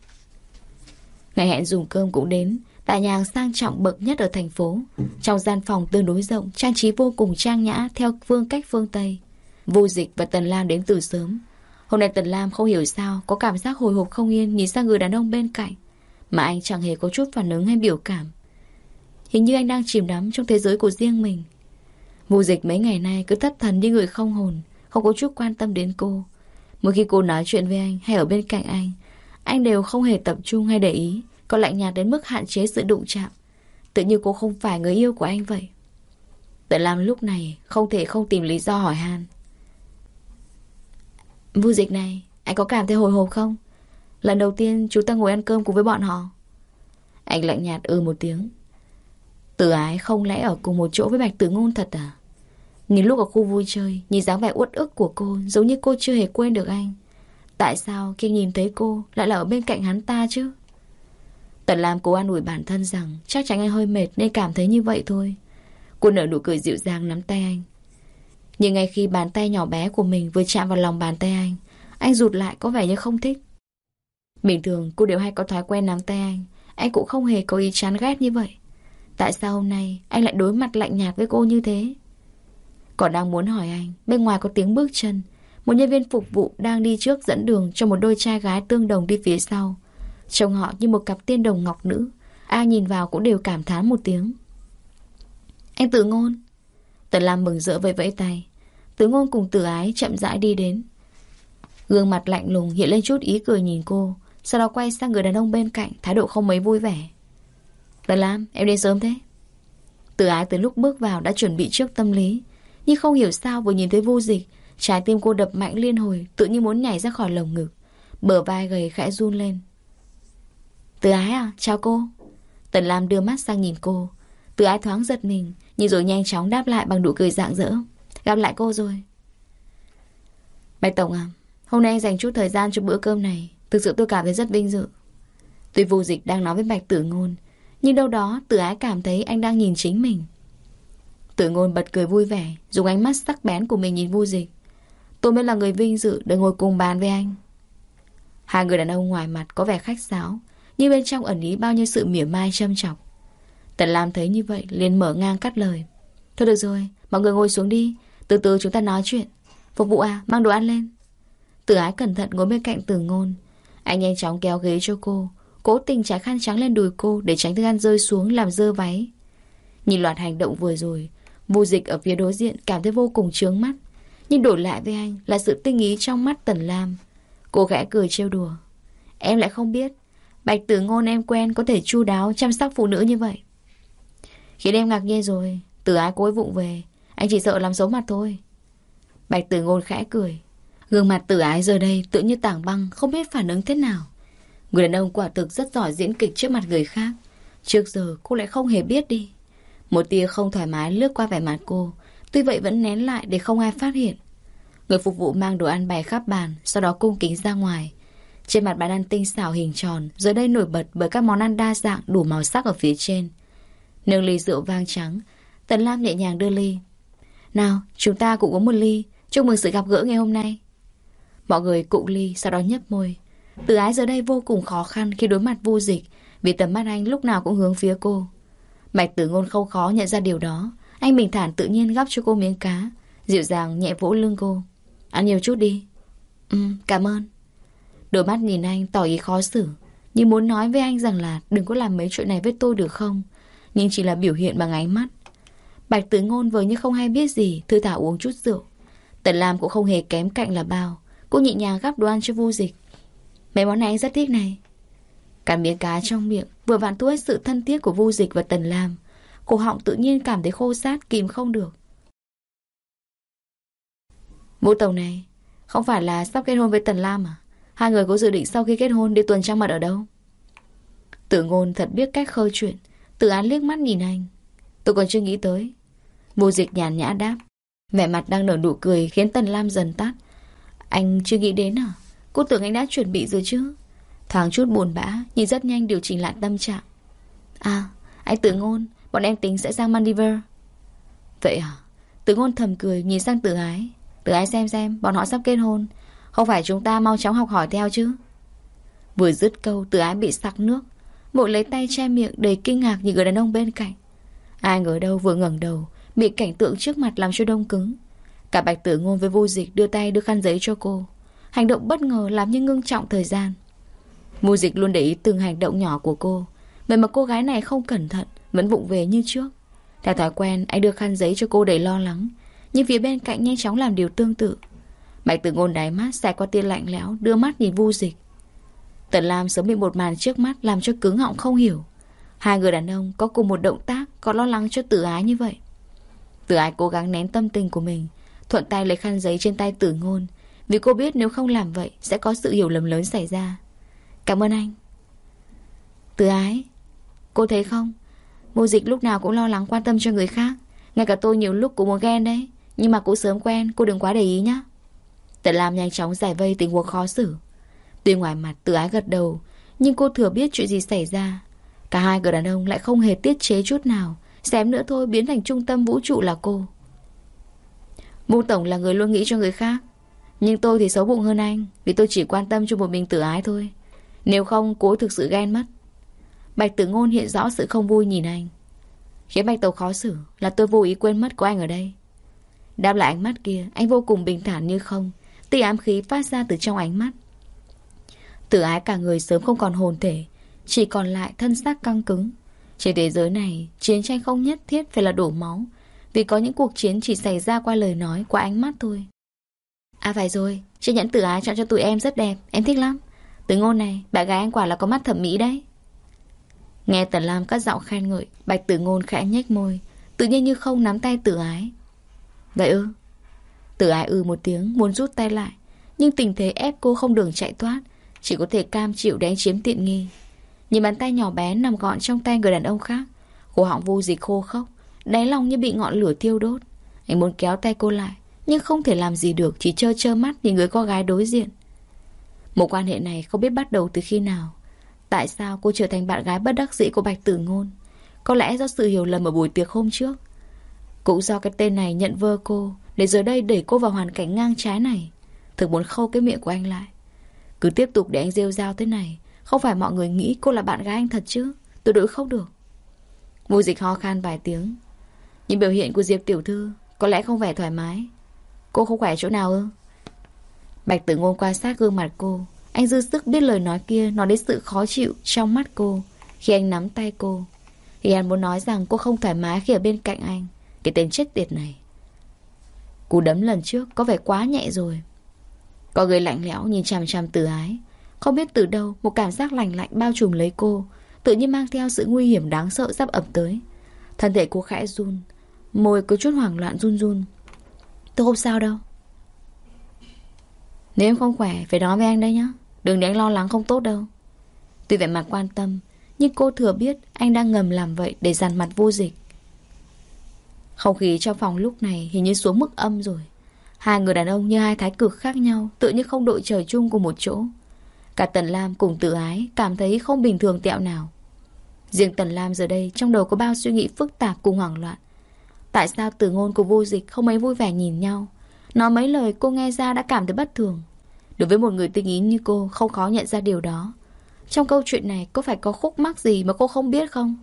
Ngày hẹn dùng cơm cũng đến, Tại nhà hàng sang trọng bậc nhất ở thành phố. Trong gian phòng tương đối rộng, Trang trí vô cùng trang nhã Theo phương cách phương Tây. Vô dịch và Tần Lan đến từ sớm. Hôm nay Tần Lam không hiểu sao Có cảm giác hồi hộp không yên Nhìn sang người đàn ông bên cạnh, Mà anh chẳng hề có chút phản ứng hay biểu cảm. Hình như anh đang chìm đắm trong thế giới của riêng mình. Vô dịch mấy ngày nay cứ thất thần như người không hồn, Không có chút quan tâm đến cô. Mỗi khi cô nói chuyện với anh hay ở bên cạnh anh anh đều không hề tập trung hay để ý, Còn lạnh nhạt đến mức hạn chế sự đụng chạm. Tự như cô không phải người yêu của anh vậy. Tần lam lúc này Không thể không tìm lý do hỏi han. Vu dịch này, Anh có cảm thấy hồi hộp không? Lần đầu tiên chúng ta ngồi ăn cơm cùng với bọn họ. Anh lạnh nhạt ư ừ một tiếng. Tử ái không lẽ ở cùng một chỗ với Bạch Tử Ngôn thật à? Nhìn lúc ở khu vui chơi, Nhìn dáng vẻ uất ức của cô Giống như cô chưa hề quên được anh. Tại sao khi nhìn thấy cô Lại là ở bên cạnh hắn ta chứ? Tần Lam cố an ủi bản thân rằng Chắc chắn anh hơi mệt nên cảm thấy như vậy thôi. Cô nở nụ cười dịu dàng nắm tay anh. Nhưng ngay khi bàn tay nhỏ bé của mình Vừa chạm vào lòng bàn tay anh Anh rụt lại có vẻ như không thích Bình thường, cô đều hay có thói quen nắm tay anh Anh cũng không hề có ý chán ghét như vậy Tại sao hôm nay Anh lại đối mặt lạnh nhạt với cô như thế Còn đang muốn hỏi anh, Bên ngoài có tiếng bước chân một nhân viên phục vụ đang đi trước dẫn đường cho một đôi trai gái tương đồng đi phía sau. Trông họ như một cặp tiên đồng ngọc nữ. Ai nhìn vào cũng đều cảm thán một tiếng. Anh tự ngôn. Tần Lam mừng rỡ vẫy vẫy tay. tứ ngôn cùng tử ái chậm rãi đi đến. Gương mặt lạnh lùng hiện lên chút ý cười nhìn cô. Sau đó quay sang người đàn ông bên cạnh, thái độ không mấy vui vẻ. Tần Lam, em đến sớm thế. Tử ái từ lúc bước vào đã chuẩn bị trước tâm lý. Nhưng không hiểu sao vừa nhìn thấy vô dịch Trái tim cô đập mạnh liên hồi Tự như muốn nhảy ra khỏi lồng ngực Bờ vai gầy khẽ run lên Tử ái à, chào cô Tần Lam đưa mắt sang nhìn cô Tử ái thoáng giật mình nhưng rồi nhanh chóng đáp lại bằng nụ cười rạng rỡ. Gặp lại cô rồi. Bạch Tổng à Hôm nay anh dành chút thời gian cho bữa cơm này. Thực sự tôi cảm thấy rất vinh dự. Tuy vô dịch đang nói với Bạch Tử Ngôn, Nhưng đâu đó Tử Ái cảm thấy anh đang nhìn chính mình. Tử Ngôn bật cười vui vẻ, Dùng ánh mắt sắc bén của mình nhìn vô dịch. Tôi mới là người vinh dự để ngồi cùng bàn với anh. Hai người đàn ông ngoài mặt có vẻ khách sáo, Nhưng bên trong ẩn ý bao nhiêu sự mỉa mai châm chọc. Tần Lam thấy như vậy, liền mở ngang cắt lời. Thôi được rồi, Mọi người ngồi xuống đi. Từ từ chúng ta nói chuyện. Phục vụ à mang đồ ăn lên. Tử ái cẩn thận ngồi bên cạnh Tử ngôn. Anh nhanh chóng kéo ghế cho cô. Cố tình trải khăn trắng lên đùi cô Để tránh thức ăn rơi xuống làm dơ váy. Nhìn loạt hành động vừa rồi Vô dịch ở phía đối diện cảm thấy vô cùng trướng mắt. Nhưng đổi lại với anh Là sự tinh ý trong mắt Tần Lam. Cô gã cười trêu đùa. Em lại không biết, Bạch tử ngôn em quen có thể chu đáo chăm sóc phụ nữ như vậy. Khiến em ngạc nhiên rồi, Từ ái cối vụng về. Anh chỉ sợ làm xấu mặt thôi. Bạch tử ngôn khẽ cười. Gương mặt tử ái giờ đây tự như tảng băng, Không biết phản ứng thế nào. Người đàn ông quả thực rất giỏi diễn kịch trước mặt người khác. Trước giờ, cô lại không hề biết đi. Một tia không thoải mái lướt qua vẻ mặt cô. Tuy vậy vẫn nén lại để không ai phát hiện. Người phục vụ mang đồ ăn bày khắp bàn, Sau đó cung kính ra ngoài. Trên mặt bàn ăn tinh xảo hình tròn, Giờ đây nổi bật bởi các món ăn đa dạng, Đủ màu sắc ở phía trên. Nâng ly rượu vang trắng. Tần Lam nhẹ nhàng đưa ly. Nào, chúng ta cũng uống một ly. Chúc mừng sự gặp gỡ ngày hôm nay. Mọi người cụ ly sau đó nhấp môi. Từ ái giờ đây vô cùng khó khăn khi đối mặt vô dịch, Vì tầm mắt anh lúc nào cũng hướng phía cô. Bạch tử ngôn không khó nhận ra điều đó. Anh bình thản tự nhiên gắp cho cô miếng cá, Dịu dàng nhẹ vỗ lưng cô. Ăn nhiều chút đi. Ừ cảm ơn. Đôi mắt nhìn anh tỏ ý khó xử, Nhưng muốn nói với anh rằng là Đừng có làm mấy chuyện này với tôi được không? Nhưng chỉ là biểu hiện bằng ánh mắt. Bạch tử ngôn vừa như không hay biết gì, Thư thả uống chút rượu. Tần Lam cũng không hề kém cạnh là bao. Cô nhẹ nhàng gắp đồ ăn cho Vu dịch. Mấy món này anh rất thích này. Cả miếng cá trong miệng, Vừa vặn thu hết sự thân thiết của Vu dịch và Tần Lam. Cổ họng tự nhiên cảm thấy khô sát, Kìm không được. Vũ tàu này, Không phải là sắp kết hôn với Tần Lam à? Hai người có dự định sau khi kết hôn đi tuần trăng mật ở đâu? Tử ngôn thật biết cách khơi chuyện tự án liếc mắt nhìn anh. Tôi còn chưa nghĩ tới. Vô dịch nhàn nhã đáp. Vẻ mặt đang nở nụ cười khiến Tần Lam dần tắt. Anh chưa nghĩ đến à? Cô tưởng anh đã chuẩn bị rồi chứ? Thoáng chút buồn bã, Nhưng rất nhanh điều chỉnh lại tâm trạng. À anh tự ngôn, Bọn em tính sẽ sang Maldives. Vậy à? Tử ngôn thầm cười, nhìn sang tử ái. Tử ái xem xem, bọn họ sắp kết hôn. Không phải chúng ta mau chóng học hỏi theo chứ? Vừa dứt câu, tử ái bị sặc nước. Vội lấy tay che miệng đầy kinh ngạc nhìn người đàn ông bên cạnh. Ai ngờ đâu vừa ngẩng đầu, Bị cảnh tượng trước mặt làm cho đông cứng. Cả bạch tử ngôn với vô dịch đưa tay đưa khăn giấy cho cô. Hành động bất ngờ làm như ngưng trọng thời gian. Vô dịch luôn để ý từng hành động nhỏ của cô. Vậy mà cô gái này không cẩn thận, Vẫn vụng về như trước. Theo thói quen, anh đưa khăn giấy cho cô đầy lo lắng. Nhưng phía bên cạnh nhanh chóng làm điều tương tự. Bạch tử ngôn đáy mắt xài qua tia lạnh lẽo, Đưa mắt nhìn vô dịch. Tần Lam sớm bị một màn trước mắt Làm cho cứng họng không hiểu. Hai người đàn ông có cùng một động tác, Có lo lắng cho tử ái như vậy. Tử ái cố gắng nén tâm tình của mình, Thuận tay lấy khăn giấy trên tay tử ngôn, Vì cô biết nếu không làm vậy Sẽ có sự hiểu lầm lớn xảy ra. Cảm ơn anh. Tử ái, Cô thấy không? Mô dịch lúc nào cũng lo lắng quan tâm cho người khác, Ngay cả tôi nhiều lúc cũng muốn ghen đấy, Nhưng mà cũng sớm quen, Cô đừng quá để ý nhé Tần Lam nhanh chóng giải vây tình huống khó xử. Tuy ngoài mặt tử ái gật đầu, Nhưng cô thừa biết chuyện gì xảy ra. Cả hai người đàn ông lại không hề tiết chế chút nào, Xém nữa thôi biến thành trung tâm vũ trụ là cô. Mưu Tổng là người luôn nghĩ cho người khác, Nhưng tôi thì xấu bụng hơn anh, Vì tôi chỉ quan tâm cho một mình tử ái thôi. Nếu không cố thực sự ghen mất. Bạch tử ngôn hiện rõ sự không vui nhìn anh. Khiến Bạch Tàu khó xử Là tôi vô ý quên mất của anh ở đây. Đáp lại ánh mắt kia, Anh vô cùng bình thản như không Tì ám khí phát ra từ trong ánh mắt. Tử ái cả người sớm không còn hồn thể Chỉ còn lại thân xác căng cứng trên thế giới này, chiến tranh không nhất thiết phải là đổ máu, vì có những cuộc chiến chỉ xảy ra qua lời nói, qua ánh mắt thôi. À phải rồi, chiếc nhẫn tử ái chọn cho tụi em rất đẹp, em thích lắm. Từ ngôn này, bạn gái anh quả là có mắt thẩm mỹ đấy. Nghe Tần Lam cắt giọng khen ngợi, Bạch Tử Ngôn khẽ nhếch môi, tự nhiên như không nắm tay Tử Ái. Vậy ư? Tử Ái ư một tiếng, muốn rút tay lại, nhưng tình thế ép cô không đường chạy thoát, chỉ có thể cam chịu để anh chiếm tiện nghi. Nhìn bàn tay nhỏ bé nằm gọn trong tay người đàn ông khác. Cổ họng vô dịch khô khốc, Đáy lòng như bị ngọn lửa thiêu đốt. Anh muốn kéo tay cô lại, Nhưng không thể làm gì được, Chỉ trơ trơ mắt nhìn người con gái đối diện. Một quan hệ này không biết bắt đầu từ khi nào. Tại sao cô trở thành bạn gái bất đắc dĩ của Bạch Tử Ngôn? Có lẽ do sự hiểu lầm ở buổi tiệc hôm trước. Cũng do cái tên này nhận vơ cô, Để giờ đây đẩy cô vào hoàn cảnh ngang trái này. Thực muốn khâu cái miệng của anh lại. Cứ tiếp tục để anh rêu rao thế này, không phải mọi người nghĩ cô là bạn gái anh thật chứ? Tôi đối không được. Vô dịch ho khan vài tiếng. Những biểu hiện của Diệp Tiểu Thư Có lẽ không vẻ thoải mái. Cô không khỏe chỗ nào ư? Bạch tử ngôn quan sát gương mặt cô. Anh dư sức biết lời nói kia Nói đến sự khó chịu trong mắt cô. Khi anh nắm tay cô, Thì anh muốn nói rằng cô không thoải mái khi ở bên cạnh anh. Cái tên chết tiệt này. Cú đấm lần trước có vẻ quá nhẹ rồi. Có người lạnh lẽo nhìn chằm chằm từ ái. Không biết từ đâu, Một cảm giác lạnh lạnh bao trùm lấy cô, Tự nhiên mang theo sự nguy hiểm đáng sợ sắp ập tới. Thân thể cô khẽ run, Môi có chút hoảng loạn run run. Tôi không sao đâu. Nếu em không khỏe, Phải nói với anh đấy nhá. Đừng để anh lo lắng không tốt đâu. Tuy vẻ mặt quan tâm, Nhưng cô thừa biết anh đang ngầm làm vậy Để dàn mặt vô dịch. Không khí trong phòng lúc này Hình như xuống mức âm rồi. Hai người đàn ông như hai thái cực khác nhau, Tự như không đội trời chung cùng một chỗ. Cả Tần Lam cùng tự ái Cảm thấy không bình thường tẹo nào. Riêng Tần Lam giờ đây Trong đầu có bao suy nghĩ phức tạp cùng hoảng loạn. Tại sao từ ngôn của vô dịch Không mấy vui vẻ nhìn nhau? Nói mấy lời cô nghe ra đã cảm thấy bất thường. Đối với một người tinh ý như cô Không khó nhận ra điều đó. Trong câu chuyện này có phải có khúc mắc gì Mà cô không biết không?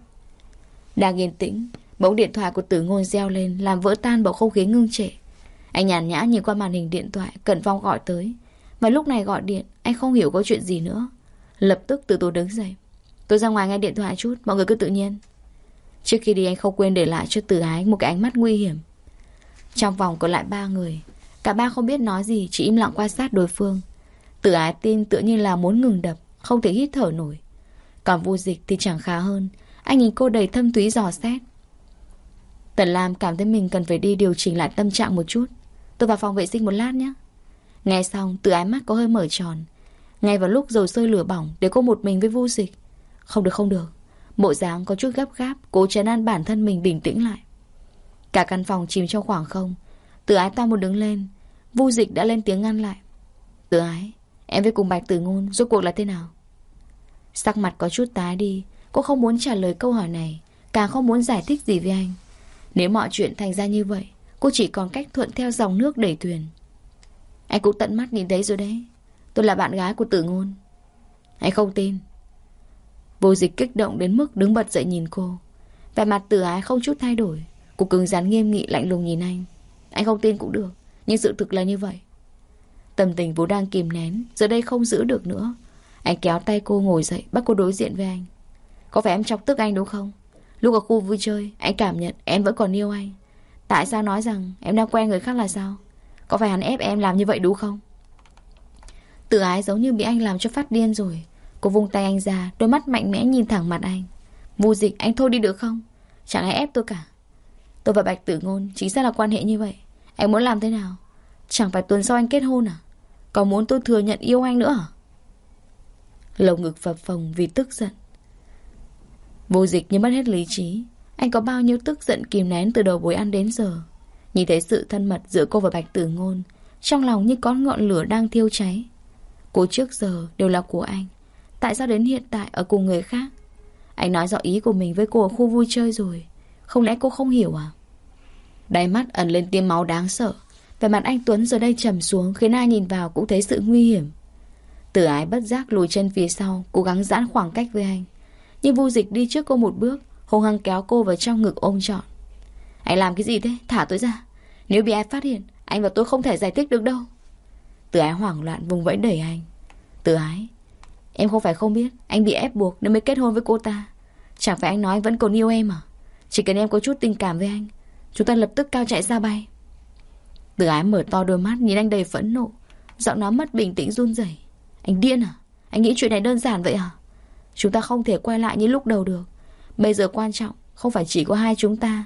Đang yên tĩnh Bỗng điện thoại của tử ngôn reo lên Làm vỡ tan bầu không khí ngưng trệ. Anh nhàn nhã nhìn qua màn hình điện thoại Cận Phong gọi tới. Và lúc này gọi điện, Anh không hiểu có chuyện gì nữa. Lập tức từ tôi đứng dậy. Tôi ra ngoài nghe điện thoại chút, Mọi người cứ tự nhiên. Trước khi đi anh không quên để lại cho tử ái một cái ánh mắt nguy hiểm. Trong vòng còn lại ba người, Cả ba không biết nói gì, Chỉ im lặng quan sát đối phương. Tử ái tin tự nhiên là muốn ngừng đập, Không thể hít thở nổi. Còn vô dịch thì chẳng khá hơn. Anh nhìn cô đầy thâm túy dò xét. Tần Lam cảm thấy mình cần phải đi điều chỉnh lại tâm trạng một chút. Tôi vào phòng vệ sinh một lát nhé. Nghe xong, từ ái mắt có hơi mở tròn. Ngay vào lúc dầu sôi lửa bỏng, Để cô một mình với vô dịch. Không được không được. Bộ dáng có chút gấp gáp, Cố chấn an bản thân mình bình tĩnh lại. Cả căn phòng chìm trong khoảng không. Từ ái ta một đứng lên, Vu dịch đã lên tiếng ngăn lại. Từ ái, Em với cùng bạch tử ngôn Rốt cuộc là thế nào? Sắc mặt có chút tái đi, Cô không muốn trả lời câu hỏi này, Càng không muốn giải thích gì với anh. Nếu mọi chuyện thành ra như vậy Cô chỉ còn cách thuận theo dòng nước đẩy thuyền. Anh cũng tận mắt nhìn thấy rồi đấy. Tôi là bạn gái của tử ngôn. Anh không tin. Vô dịch kích động đến mức đứng bật dậy nhìn cô. Vẻ mặt tử ái không chút thay đổi. Cô cứng rắn nghiêm nghị lạnh lùng nhìn anh. Anh không tin cũng được, Nhưng sự thực là như vậy. Tâm tình vốn đang kìm nén, Giờ đây không giữ được nữa. Anh kéo tay cô ngồi dậy, Bắt cô đối diện với anh. Có phải em chọc tức anh đúng không? Lúc ở khu vui chơi, Anh cảm nhận em vẫn còn yêu anh. Tại sao nói rằng em đang quen người khác là sao? Có phải hắn ép em làm như vậy đúng không? Tự ái giống như bị anh làm cho phát điên rồi. Cô vung tay anh ra, Đôi mắt mạnh mẽ nhìn thẳng mặt anh. Vô dịch, anh thôi đi được không? Chẳng ai ép tôi cả. Tôi và Bạch Tử Ngôn chính xác là quan hệ như vậy. Anh muốn làm thế nào? Chẳng phải tuần sau anh kết hôn à? Còn muốn tôi thừa nhận yêu anh nữa à? Lồng ngực phập phồng vì tức giận. Vô dịch như mất hết lý trí. Anh có bao nhiêu tức giận kìm nén từ đầu buổi ăn đến giờ? Nhìn thấy sự thân mật giữa cô và Bạch Tử Ngôn, Trong lòng như có ngọn lửa đang thiêu cháy. Cô trước giờ đều là của anh, Tại sao đến hiện tại ở cùng người khác? Anh nói rõ ý của mình với cô ở khu vui chơi rồi, Không lẽ cô không hiểu à? Đáy mắt ẩn lên tiêm máu đáng sợ Về mặt anh Tuấn giờ đây trầm xuống Khiến ai nhìn vào cũng thấy sự nguy hiểm. Tử ái bất giác lùi chân phía sau, Cố gắng giãn khoảng cách với anh. Nhưng vô dịch đi trước cô một bước Hùng hăng kéo cô vào trong ngực ôm trọn. Anh làm cái gì thế? Thả tôi ra. Nếu bị ai phát hiện, Anh và tôi không thể giải thích được đâu. Tự ái hoảng loạn vùng vẫy đẩy anh. Tự ái, Em không phải không biết Anh bị ép buộc nên mới kết hôn với cô ta. Chẳng phải anh nói vẫn còn yêu em à? Chỉ cần em có chút tình cảm với anh, Chúng ta lập tức cao chạy ra bay. Từ ái mở to đôi mắt nhìn anh đầy phẫn nộ. Giọng nói mất bình tĩnh run rẩy. Anh điên à? Anh nghĩ chuyện này đơn giản vậy à? Chúng ta không thể quay lại như lúc đầu được. Bây giờ quan trọng Không phải chỉ có hai chúng ta,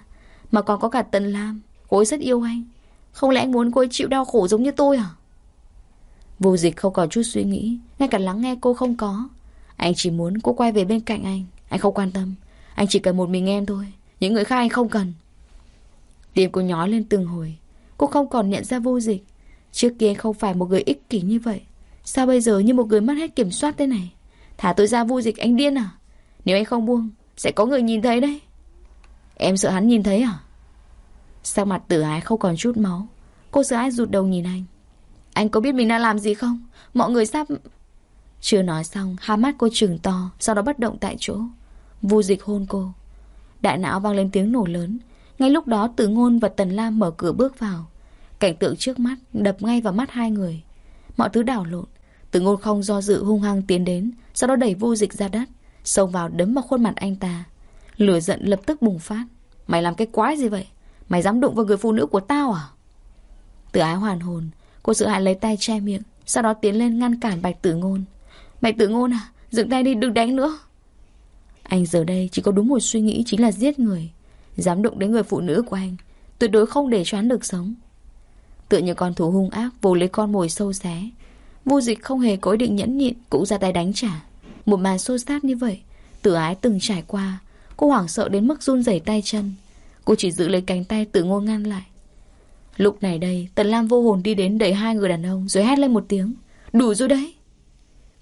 Mà còn có cả Tần Lam. Cô ấy rất yêu anh. Không lẽ anh muốn cô ấy chịu đau khổ giống như tôi à Vô dịch không còn chút suy nghĩ, Ngay cả lắng nghe cô không có. Anh chỉ muốn cô quay về bên cạnh anh. Anh không quan tâm. Anh chỉ cần một mình em thôi. Những người khác anh không cần. Tim cô nhói lên từng hồi. Cô không còn nhận ra vô dịch. Trước kia anh không phải một người ích kỷ như vậy. Sao bây giờ như một người mất hết kiểm soát thế này? Thả tôi ra vô dịch anh điên à? Nếu anh không buông sẽ có người nhìn thấy đấy. Em sợ hắn nhìn thấy à? Sao mặt tử ái không còn chút máu. Cô sợ ái rụt đầu nhìn anh. Anh có biết mình đang làm gì không? Mọi người sắp... Chưa nói xong, hai mắt cô trừng to, sau đó bất động tại chỗ. Vu dịch hôn cô. Đại não vang lên tiếng nổ lớn. Ngay lúc đó Tử Ngôn và Tần Lam mở cửa bước vào. Cảnh tượng trước mắt đập ngay vào mắt hai người. Mọi thứ đảo lộn. Tử Ngôn không do dự hung hăng tiến đến Sau đó đẩy vô dịch ra đất. Xông vào đấm vào khuôn mặt anh ta. Lửa giận lập tức bùng phát. Mày làm cái quái gì vậy? Mày dám đụng vào người phụ nữ của tao à? Tử ái hoàn hồn, Cô sợ hãi lấy tay che miệng, Sau đó tiến lên ngăn cản bạch tử ngôn. Bạch tử ngôn à Dừng tay đi, đừng đánh nữa. Anh giờ đây chỉ có đúng một suy nghĩ, chính là giết người. Dám đụng đến người phụ nữ của anh, Tuyệt đối không để choán được sống. Tựa như con thú hung ác Vồ lấy con mồi sâu xé. Vô dịch không hề có ý định nhẫn nhịn, Cũng ra tay đánh trả. Một màn xô xát như vậy. Tử ái từng trải qua, Cô hoảng sợ đến mức run rẩy tay chân. Cô chỉ giữ lấy cánh tay tự ngôn ngăn lại. Lúc này đây, Tần Lam vô hồn đi đến đẩy hai người đàn ông, Rồi hét lên một tiếng. Đủ rồi đấy.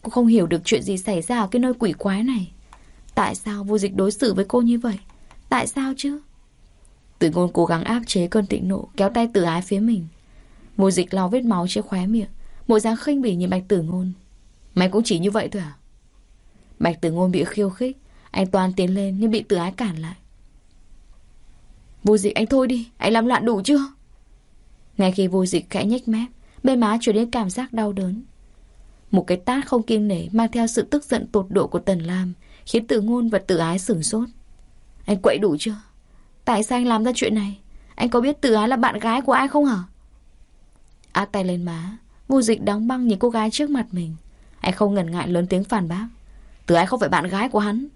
Cô không hiểu được chuyện gì xảy ra ở cái nơi quỷ quái này. Tại sao vô dịch đối xử với cô như vậy? Tại sao chứ? Tử ngôn cố gắng áp chế cơn thịnh nộ, Kéo tay tử ái phía mình. Vô dịch lau vết máu trên khóe miệng, Bộ dáng khinh bỉ nhìn bạch tử ngôn. Mày cũng chỉ như vậy thôi à? Bạch tử ngôn bị khiêu khích. Anh toàn tiến lên nhưng bị tử ái cản lại. Vô dịch, anh thôi đi, Anh làm loạn đủ chưa? Ngay khi vô dịch khẽ nhếch mép, Bên má chuyển đến cảm giác đau đớn. Một cái tát không kiêng nể Mang theo sự tức giận tột độ của Tần Lam Khiến tử ngôn và tử ái sửng sốt. Anh quậy đủ chưa? Tại sao anh làm ra chuyện này? Anh có biết tử ái là bạn gái của ai không hả? Áp tay lên má, Vô dịch đóng băng nhìn cô gái trước mặt mình. Anh không ngần ngại lớn tiếng phản bác từ ái không phải bạn gái của hắn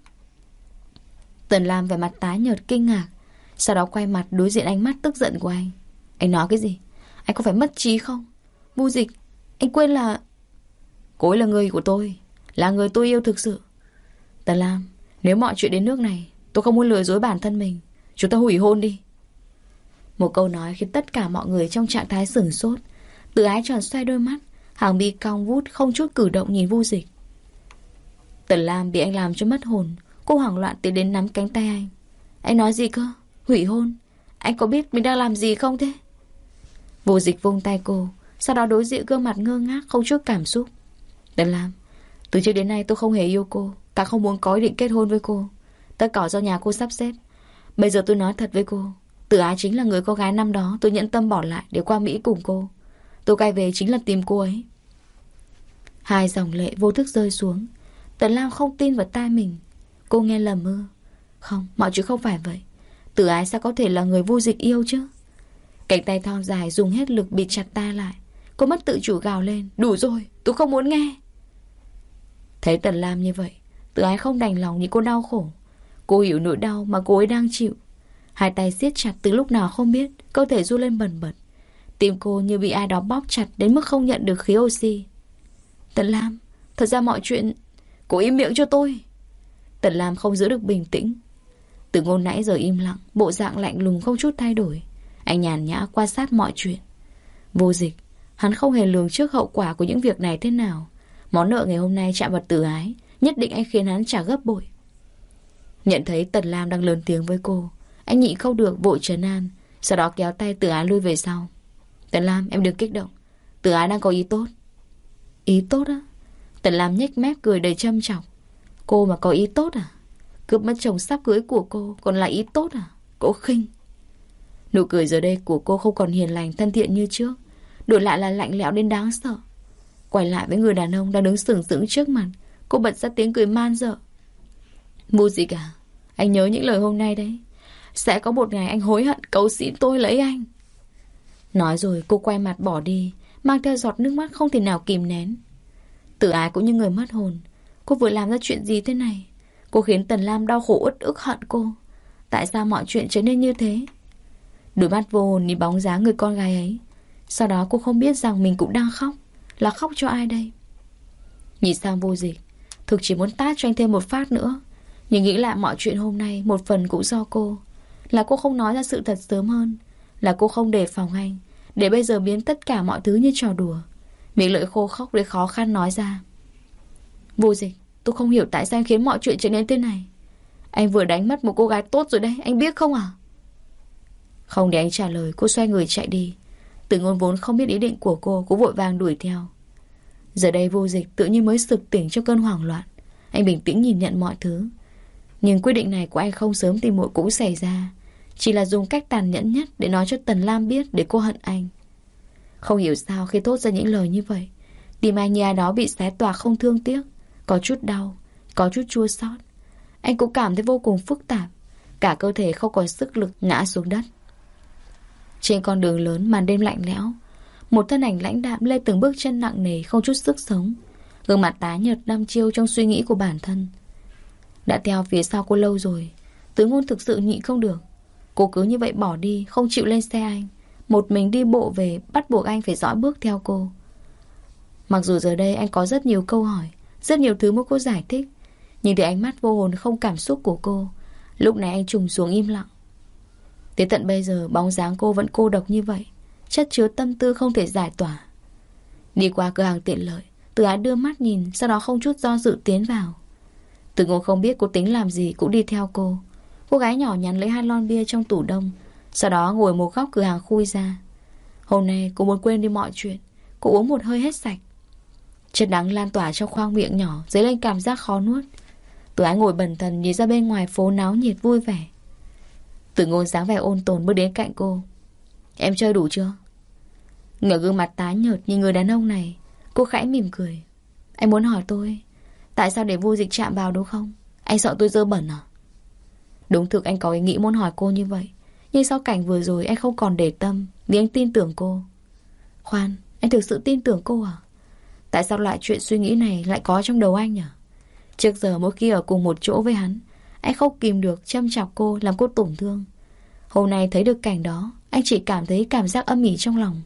Tần Lam về mặt tái nhợt kinh ngạc Sau đó quay mặt đối diện ánh mắt tức giận của anh Anh nói cái gì anh có phải mất trí không? Vu dịch, anh quên là... Cô ấy là người của tôi, là người tôi yêu thực sự. Tần Lam, nếu mọi chuyện đến nước này, tôi không muốn lừa dối bản thân mình. Chúng ta hủy hôn đi. Một câu nói khiến tất cả mọi người trong trạng thái sửng sốt. Tự ái tròn xoay đôi mắt, hàng mi cong vút không chút cử động nhìn vu dịch. Tần Lam bị anh làm cho mất hồn. Cô hoảng loạn tiến đến nắm cánh tay anh. Anh nói gì cơ? Hủy hôn? Anh có biết mình đang làm gì không thế? Vô dịch vung tay cô, Sau đó đối diện gương mặt ngơ ngác, Không chút cảm xúc Tần Lam, Từ trước đến nay tôi không hề yêu cô Càng không muốn có ý định kết hôn với cô Tất cả do nhà cô sắp xếp Bây giờ tôi nói thật với cô, Tử ái chính là người cô gái năm đó, Tôi nhẫn tâm bỏ lại để qua Mỹ cùng cô Tôi quay về chính là tìm cô ấy Hai dòng lệ vô thức rơi xuống Tần Lam không tin vào tai mình. Cô nghe lầm mơ Không, mọi chuyện không phải vậy. Tử ái sao có thể là người vô dịch yêu chứ? Cánh tay thon dài dùng hết lực bịt chặt tai lại. Cô mất tự chủ gào lên. Đủ rồi, tôi không muốn nghe. Thấy Tần Lam như vậy Tự ái không đành lòng những cô đau khổ. Cô hiểu nỗi đau mà cô ấy đang chịu. Hai tay siết chặt từ lúc nào không biết Cơ thể du lên bần bật. Tim cô như bị ai đó bóp chặt Đến mức không nhận được khí oxy. Tần Lam, thật ra mọi chuyện Cô im miệng cho tôi. Tần Lam không giữ được bình tĩnh. Từ ngôn nãy giờ im lặng, Bộ dạng lạnh lùng không chút thay đổi. Anh nhàn nhã quan sát mọi chuyện. Vô dịch, Hắn không hề lường trước hậu quả của những việc này thế nào. Món nợ ngày hôm nay chạm vào tử ái, Nhất định anh khiến hắn trả gấp bội. Nhận thấy Tần Lam đang lớn tiếng với cô, Anh nhịn không được vội trấn an, Sau đó kéo tay tử ái lui về sau. Tần Lam, em đừng kích động. Tử ái đang có ý tốt. Ý tốt á? Tần Lam nhếch mép cười đầy châm trọng, Cô mà có ý tốt à? Cướp mất chồng sắp cưới của cô Còn là ý tốt à? Cô khinh. Nụ cười giờ đây của cô không còn hiền lành thân thiện như trước. Đổi lại là lạnh lẽo đến đáng sợ. Quay lại với người đàn ông đang đứng sừng sững trước mặt Cô bật ra tiếng cười man dợ. Mua gì cả Anh nhớ những lời hôm nay đấy. Sẽ có một ngày anh hối hận cầu xin tôi lấy anh. Nói rồi cô quay mặt bỏ đi Mang theo giọt nước mắt không thể nào kìm nén. Tử ái cũng như người mất hồn. Cô vừa làm ra chuyện gì thế này? Cô khiến Tần Lam đau khổ uất ức hận cô. Tại sao mọi chuyện trở nên như thế? Đôi mắt vô hồn nhìn bóng dáng người con gái ấy. Sau đó cô không biết rằng mình cũng đang khóc. Là khóc cho ai đây? Nhìn sang vô dịch, Thực chỉ muốn tát cho anh thêm một phát nữa. Nhưng nghĩ lại mọi chuyện hôm nay, Một phần cũng do cô. Là cô không nói ra sự thật sớm hơn. Là cô không đề phòng anh. Để bây giờ biến tất cả mọi thứ như trò đùa. Miệng lưỡi khô khóc để khó khăn nói ra. Vô dịch, Tôi không hiểu tại sao anh khiến mọi chuyện trở nên thế này. Anh vừa đánh mất một cô gái tốt rồi đấy, Anh biết không à không để anh trả lời, Cô xoay người chạy đi. Từ ngôn vốn không biết ý định của cô Cũng vội vàng đuổi theo. Giờ đây vô dịch tự nhiên mới sực tỉnh trong cơn hoảng loạn. Anh bình tĩnh nhìn nhận mọi thứ. Nhưng quyết định này của anh không sớm thì muội cũng xảy ra. Chỉ là dùng cách tàn nhẫn nhất Để nói cho Tần Lam biết để cô hận anh. Không hiểu sao khi thốt ra những lời như vậy Tim anh như ai đó bị xé tỏa không thương tiếc, Có chút đau, Có chút chua xót. Anh cũng cảm thấy vô cùng phức tạp, Cả cơ thể không còn sức lực ngã xuống đất. Trên con đường lớn màn đêm lạnh lẽo, Một thân ảnh lãnh đạm lê từng bước chân nặng nề, Không chút sức sống. Gương mặt tái nhợt đăm chiêu trong suy nghĩ của bản thân. Đã theo phía sau cô lâu rồi, Tứ ngôn thực sự nhịn không được. Cô cứ như vậy bỏ đi, Không chịu lên xe anh. Một mình đi bộ về, Bắt buộc anh phải dõi bước theo cô. Mặc dù giờ đây anh có rất nhiều câu hỏi, Rất nhiều thứ muốn cô giải thích, Nhưng từ ánh mắt vô hồn không cảm xúc của cô. Lúc này anh trùng xuống im lặng. Tới tận bây giờ, bóng dáng cô vẫn cô độc như vậy, Chất chứa tâm tư không thể giải tỏa. Đi qua cửa hàng tiện lợi, Từ ái đưa mắt nhìn, Sau đó không chút do dự tiến vào. Từ ngô không biết cô tính làm gì, Cũng đi theo cô. Cô gái nhỏ nhắn lấy hai lon bia trong tủ đông sau đó ngồi một góc cửa hàng khui ra. Hôm nay cô muốn quên đi mọi chuyện. Cô uống một hơi hết sạch. Chất đắng lan tỏa trong khoang miệng nhỏ, Dấy lên cảm giác khó nuốt. Từ ái ngồi bần thần nhìn ra bên ngoài phố náo nhiệt vui vẻ. Từ ngôn dáng vẻ ôn tồn bước đến cạnh cô. Em chơi đủ chưa? Ngửa gương mặt tái nhợt như người đàn ông này. Cô khẽ mỉm cười. Anh muốn hỏi tôi, Tại sao để vui dịch chạm vào đúng không? Anh sợ tôi dơ bẩn à? Đúng thực anh có ý nghĩ muốn hỏi cô như vậy. Nhưng sau cảnh vừa rồi anh không còn để tâm Vì anh tin tưởng cô Khoan, anh thực sự tin tưởng cô à? Tại sao loại chuyện suy nghĩ này lại có trong đầu anh nhỉ? Trước giờ mỗi khi ở cùng một chỗ với hắn Anh không kìm được châm chọc cô Làm cô tổn thương Hôm nay thấy được cảnh đó Anh chỉ cảm thấy cảm giác âm ỉ trong lòng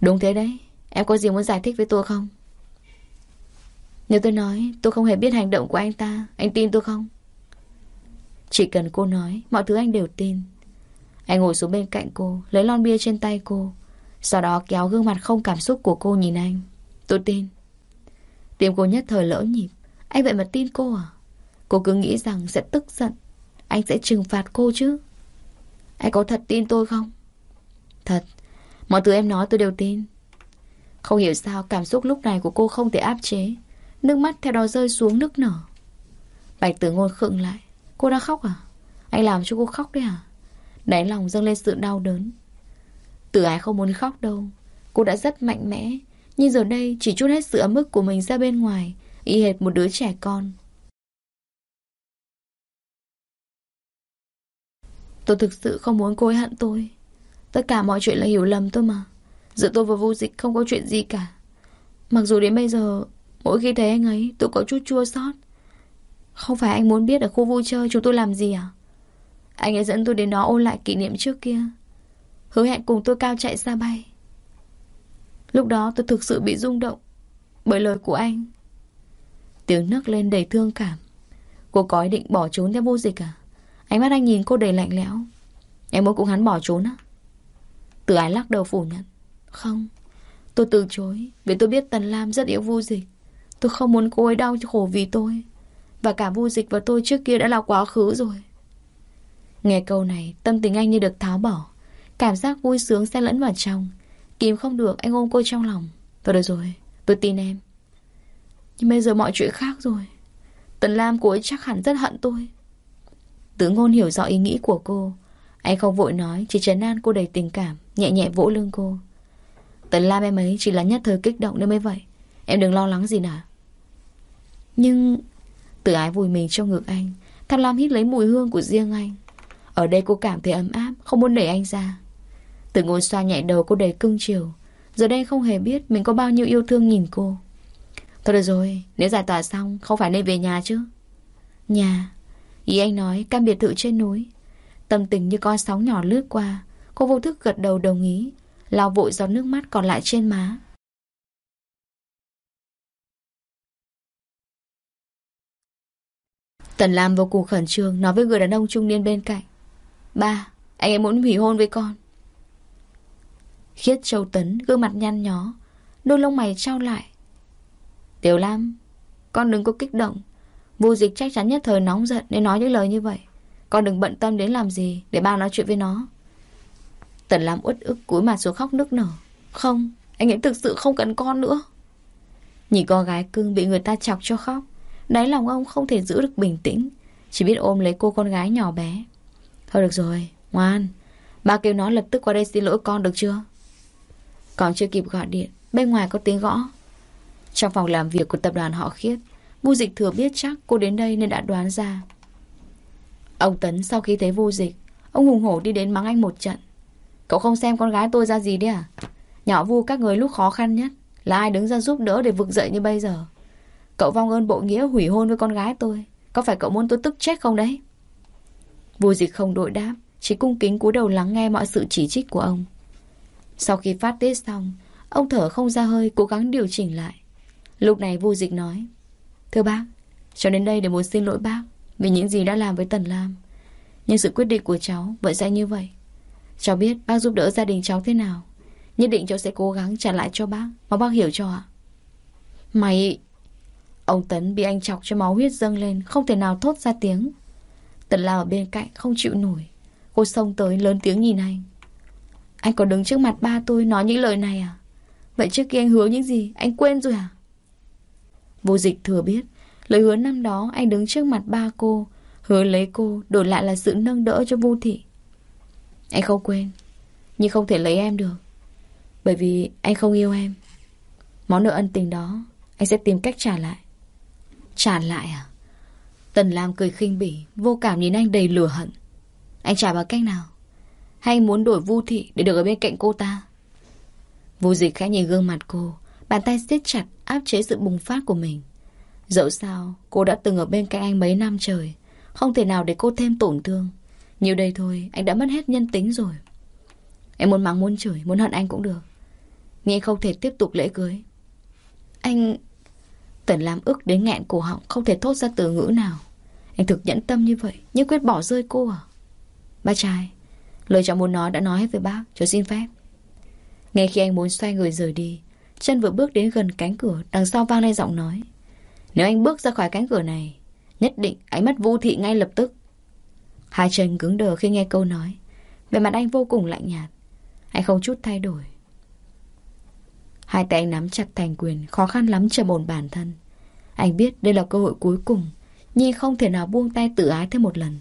Đúng thế đấy Em có gì muốn giải thích với tôi không? Nếu tôi nói tôi không hề biết hành động của anh ta Anh tin tôi không? Chỉ cần cô nói, Mọi thứ anh đều tin. Anh ngồi xuống bên cạnh cô, Lấy lon bia trên tay cô. Sau đó kéo gương mặt không cảm xúc của cô nhìn anh. Tôi tin. Tim cô nhất thời lỡ nhịp. Anh vậy mà tin cô à? Cô cứ nghĩ rằng sẽ tức giận. Anh sẽ trừng phạt cô chứ? Anh có thật tin tôi không? Thật. Mọi thứ em nói tôi đều tin. Không hiểu sao cảm xúc lúc này của cô không thể áp chế. Nước mắt theo đó rơi xuống, nước nở. Bạch tử ngôn khựng lại. Cô đã khóc à? Anh làm cho cô khóc đấy à? Đáy lòng dâng lên sự đau đớn. Tử ái không muốn khóc đâu. Cô đã rất mạnh mẽ. Nhưng giờ đây, chỉ chút hết sự ấm ức của mình ra bên ngoài, Y hệt một đứa trẻ con. Tôi thực sự không muốn cô ấy hận tôi. Tất cả mọi chuyện là hiểu lầm tôi mà. Giữa tôi và vô dịch không có chuyện gì cả. Mặc dù đến bây giờ, Mỗi khi thấy anh ấy, tôi có chút chua xót. Không phải anh muốn biết ở khu vui chơi chúng tôi làm gì à? Anh ấy dẫn tôi đến đó ôn lại kỷ niệm trước kia. Hứa hẹn cùng tôi cao chạy xa bay. Lúc đó tôi thực sự bị rung động Bởi lời của anh. Tiếng nấc lên đầy thương cảm. Cô có ý định bỏ trốn theo vô dịch à? Ánh mắt anh nhìn cô đầy lạnh lẽo. Em muốn cùng hắn bỏ trốn á? Từ ái lắc đầu phủ nhận. Không. Tôi từ chối Vì tôi biết Tần Lam rất yêu vô dịch. Tôi không muốn cô ấy đau khổ vì tôi. Và cả vô dịch và tôi trước kia đã là quá khứ rồi. Nghe câu này Tâm tình anh như được tháo bỏ. Cảm giác vui sướng xen lẫn vào trong. Kìm không được anh ôm cô trong lòng. Tôi được rồi, tôi tin em. Nhưng bây giờ mọi chuyện khác rồi. Tần Lam cô ấy chắc hẳn rất hận tôi. Tướng ngôn hiểu rõ ý nghĩ của cô. Anh không vội nói Chỉ trấn an cô đầy tình cảm Nhẹ nhẹ vỗ lưng cô. Tần Lam em ấy chỉ là nhất thời kích động nên mới vậy. Em đừng lo lắng gì nào. Nhưng tự ái vùi mình trong ngực anh. Tham Lam hít lấy mùi hương của riêng anh. Ở đây cô cảm thấy ấm áp, Không muốn đẩy anh ra. Từ ngôn xoa nhẹ đầu cô đầy cưng chiều. Giờ đây không hề biết mình có bao nhiêu yêu thương nhìn cô. Thôi được rồi, Nếu giải tỏa xong, không phải nên về nhà chứ? Nhà. Ý anh nói, căn biệt thự trên núi. Tâm tình như con sóng nhỏ lướt qua. Cô vô thức gật đầu đồng ý. Lau vội giọt nước mắt còn lại trên má. Tần Lam vô cùng khẩn trương Nói với người đàn ông trung niên bên cạnh. Ba, anh ấy muốn hủy hôn với con. Khiết Châu Tấn gương mặt nhăn nhó Đôi lông mày trao lại. Tiểu Lam Con đừng có kích động. Vô dịch chắc chắn nhất thời nóng giận Nên nói những lời như vậy. Con đừng bận tâm đến làm gì Để ba nói chuyện với nó. Tần Lam uất ức cúi mặt xuống khóc nức nở. Không Anh ấy thực sự không cần con nữa. Nhìn con gái cưng bị người ta chọc cho khóc Đáy lòng ông không thể giữ được bình tĩnh. Chỉ biết ôm lấy cô con gái nhỏ bé. Thôi được rồi, ngoan. Ba kêu nó lập tức qua đây xin lỗi con được chưa? Còn chưa kịp gọi điện Bên ngoài có tiếng gõ. Trong phòng làm việc của tập đoàn họ khiết Vu dịch thừa biết chắc cô đến đây nên đã đoán ra. Ông Tấn sau khi thấy vô dịch Ông hùng hổ đi đến mắng anh một trận. Cậu không xem con gái tôi ra gì đấy à? Nhỏ vu các người lúc khó khăn nhất Là ai đứng ra giúp đỡ để vực dậy như bây giờ? Cậu vong ơn bộ nghĩa hủy hôn với con gái tôi. Có phải cậu muốn tôi tức chết không đấy? Vua dịch không đội đáp, Chỉ cung kính cúi đầu lắng nghe mọi sự chỉ trích của ông. Sau khi phát tiết xong, Ông thở không ra hơi, Cố gắng điều chỉnh lại. Lúc này vua dịch nói, Thưa bác, Cháu đến đây để muốn xin lỗi bác Vì những gì đã làm với Tần Lam. Nhưng sự quyết định của cháu vẫn sẽ như vậy. Cháu biết bác giúp đỡ gia đình cháu thế nào, Nhất định cháu sẽ cố gắng trả lại cho bác Mong bác hiểu cho ạ. Mày Ông Tấn bị anh chọc cho máu huyết dâng lên, Không thể nào thốt ra tiếng. Tần Lao ở bên cạnh không chịu nổi. Cô xông tới lớn tiếng nhìn anh. Anh còn đứng trước mặt ba tôi nói những lời này à? Vậy trước khi anh hứa những gì? Anh quên rồi à? Vô dịch thừa biết, Lời hứa năm đó anh đứng trước mặt ba cô, Hứa lấy cô Đổi lại là sự nâng đỡ cho vô thị. Anh không quên, Nhưng không thể lấy em được, Bởi vì anh không yêu em. Món nợ ân tình đó, Anh sẽ tìm cách trả lại. Trả lại à? Tần Lam cười khinh bỉ, Vô cảm nhìn anh đầy lửa hận. Anh trả bằng cách nào? Hay muốn đổi vu thị để được ở bên cạnh cô ta? Vô dịch khẽ nhìn gương mặt cô, Bàn tay siết chặt áp chế sự bùng phát của mình. Dẫu sao, Cô đã từng ở bên cạnh anh mấy năm trời, Không thể nào để cô thêm tổn thương. Nhiều đây thôi, anh đã mất hết nhân tính rồi. Em muốn mắng muốn chửi, Muốn hận anh cũng được. Nhưng không thể tiếp tục lễ cưới. Anh Tần Lam ức đến nghẹn cổ họng, Không thể thốt ra từ ngữ nào. Anh thực nhẫn tâm như vậy Nhưng quyết bỏ rơi cô à? Ba trai, Lời cháu muốn nói đã nói hết với bác, Cháu xin phép. Ngay khi anh muốn xoay người rời đi, Chân vừa bước đến gần cánh cửa, Đằng sau vang lên giọng nói. Nếu anh bước ra khỏi cánh cửa này, Nhất định anh mất vô thị ngay lập tức. Hai chân cứng đờ khi nghe câu nói Về mặt anh vô cùng lạnh nhạt. Anh không chút thay đổi. Hai tay anh nắm chặt thành quyền, Khó khăn lắm trầm ổn bản thân. Anh biết đây là cơ hội cuối cùng, Nhưng không thể nào buông tay tự ái thêm một lần.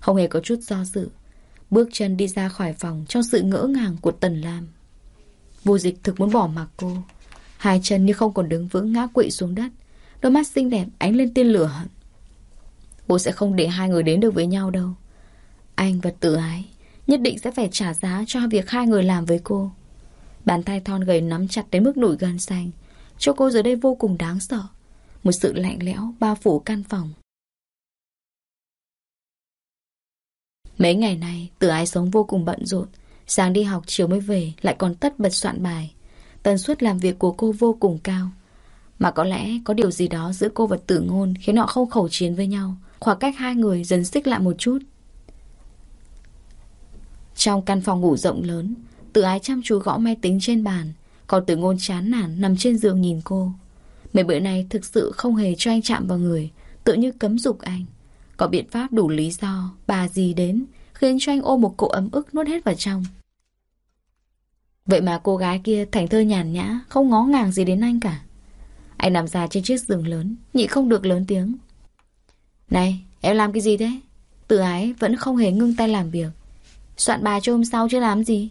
Không hề có chút do dự, Bước chân đi ra khỏi phòng Trong sự ngỡ ngàng của Tần Lam. Vô dịch thực muốn bỏ mặc cô, Hai chân như không còn đứng vững ngã quỵ xuống đất, Đôi mắt xinh đẹp ánh lên tiên lửa hận. Cô sẽ không để hai người đến được với nhau đâu. Anh và tự ái Nhất định sẽ phải trả giá cho việc hai người làm với cô. Bàn tay thon gầy nắm chặt đến mức nổi gân xanh. Cho cô giờ đây vô cùng đáng sợ. Một sự lạnh lẽo bao phủ căn phòng. Mấy ngày nay Tử ái sống vô cùng bận rộn. Sáng đi học chiều mới về, Lại còn tất bật soạn bài. Tần suất làm việc của cô vô cùng cao. Mà có lẽ có điều gì đó giữa cô và tử ngôn Khiến họ không khẩu chiến với nhau. Khoảng cách hai người dần xích lại một chút. Trong căn phòng ngủ rộng lớn Tự ái chăm chú gõ máy tính trên bàn, Còn tử ngôn chán nản nằm trên giường nhìn cô. Mấy bữa này thực sự không hề cho anh chạm vào người Tự như cấm dục anh. Có biện pháp đủ lý do, Bà gì đến, Khiến cho anh ôm một cỗ ấm ức nuốt hết vào trong. Vậy mà cô gái kia thành thơ nhàn nhã, Không ngó ngàng gì đến anh cả. Anh nằm ra trên chiếc giường lớn, Nhị không được lớn tiếng. Này, em làm cái gì thế? Tự ái vẫn không hề ngưng tay làm việc. Soạn bài cho hôm sau chứ làm gì?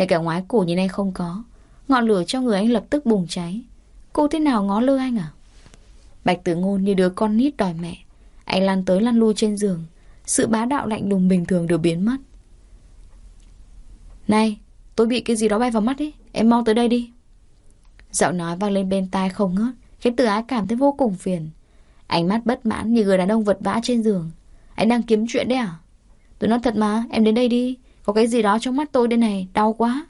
Ngay cả ngoái cổ nhìn anh không có. Ngọn lửa trong người anh lập tức bùng cháy. Cô thế nào ngó lơ anh à? Bạch tử ngôn như đứa con nít đòi mẹ. Anh lăn tới lăn lui trên giường. Sự bá đạo lạnh lùng bình thường đều biến mất. Này, Tôi bị cái gì đó bay vào mắt ấy Em mau tới đây đi. Giọng nói vang lên bên tai không ngớt, Khiến từ ái cảm thấy vô cùng phiền. Ánh mắt bất mãn như người đàn ông vật vã trên giường. Anh đang kiếm chuyện đấy à? Tôi nói thật mà, em đến đây đi. Có cái gì đó trong mắt tôi đây này, Đau quá.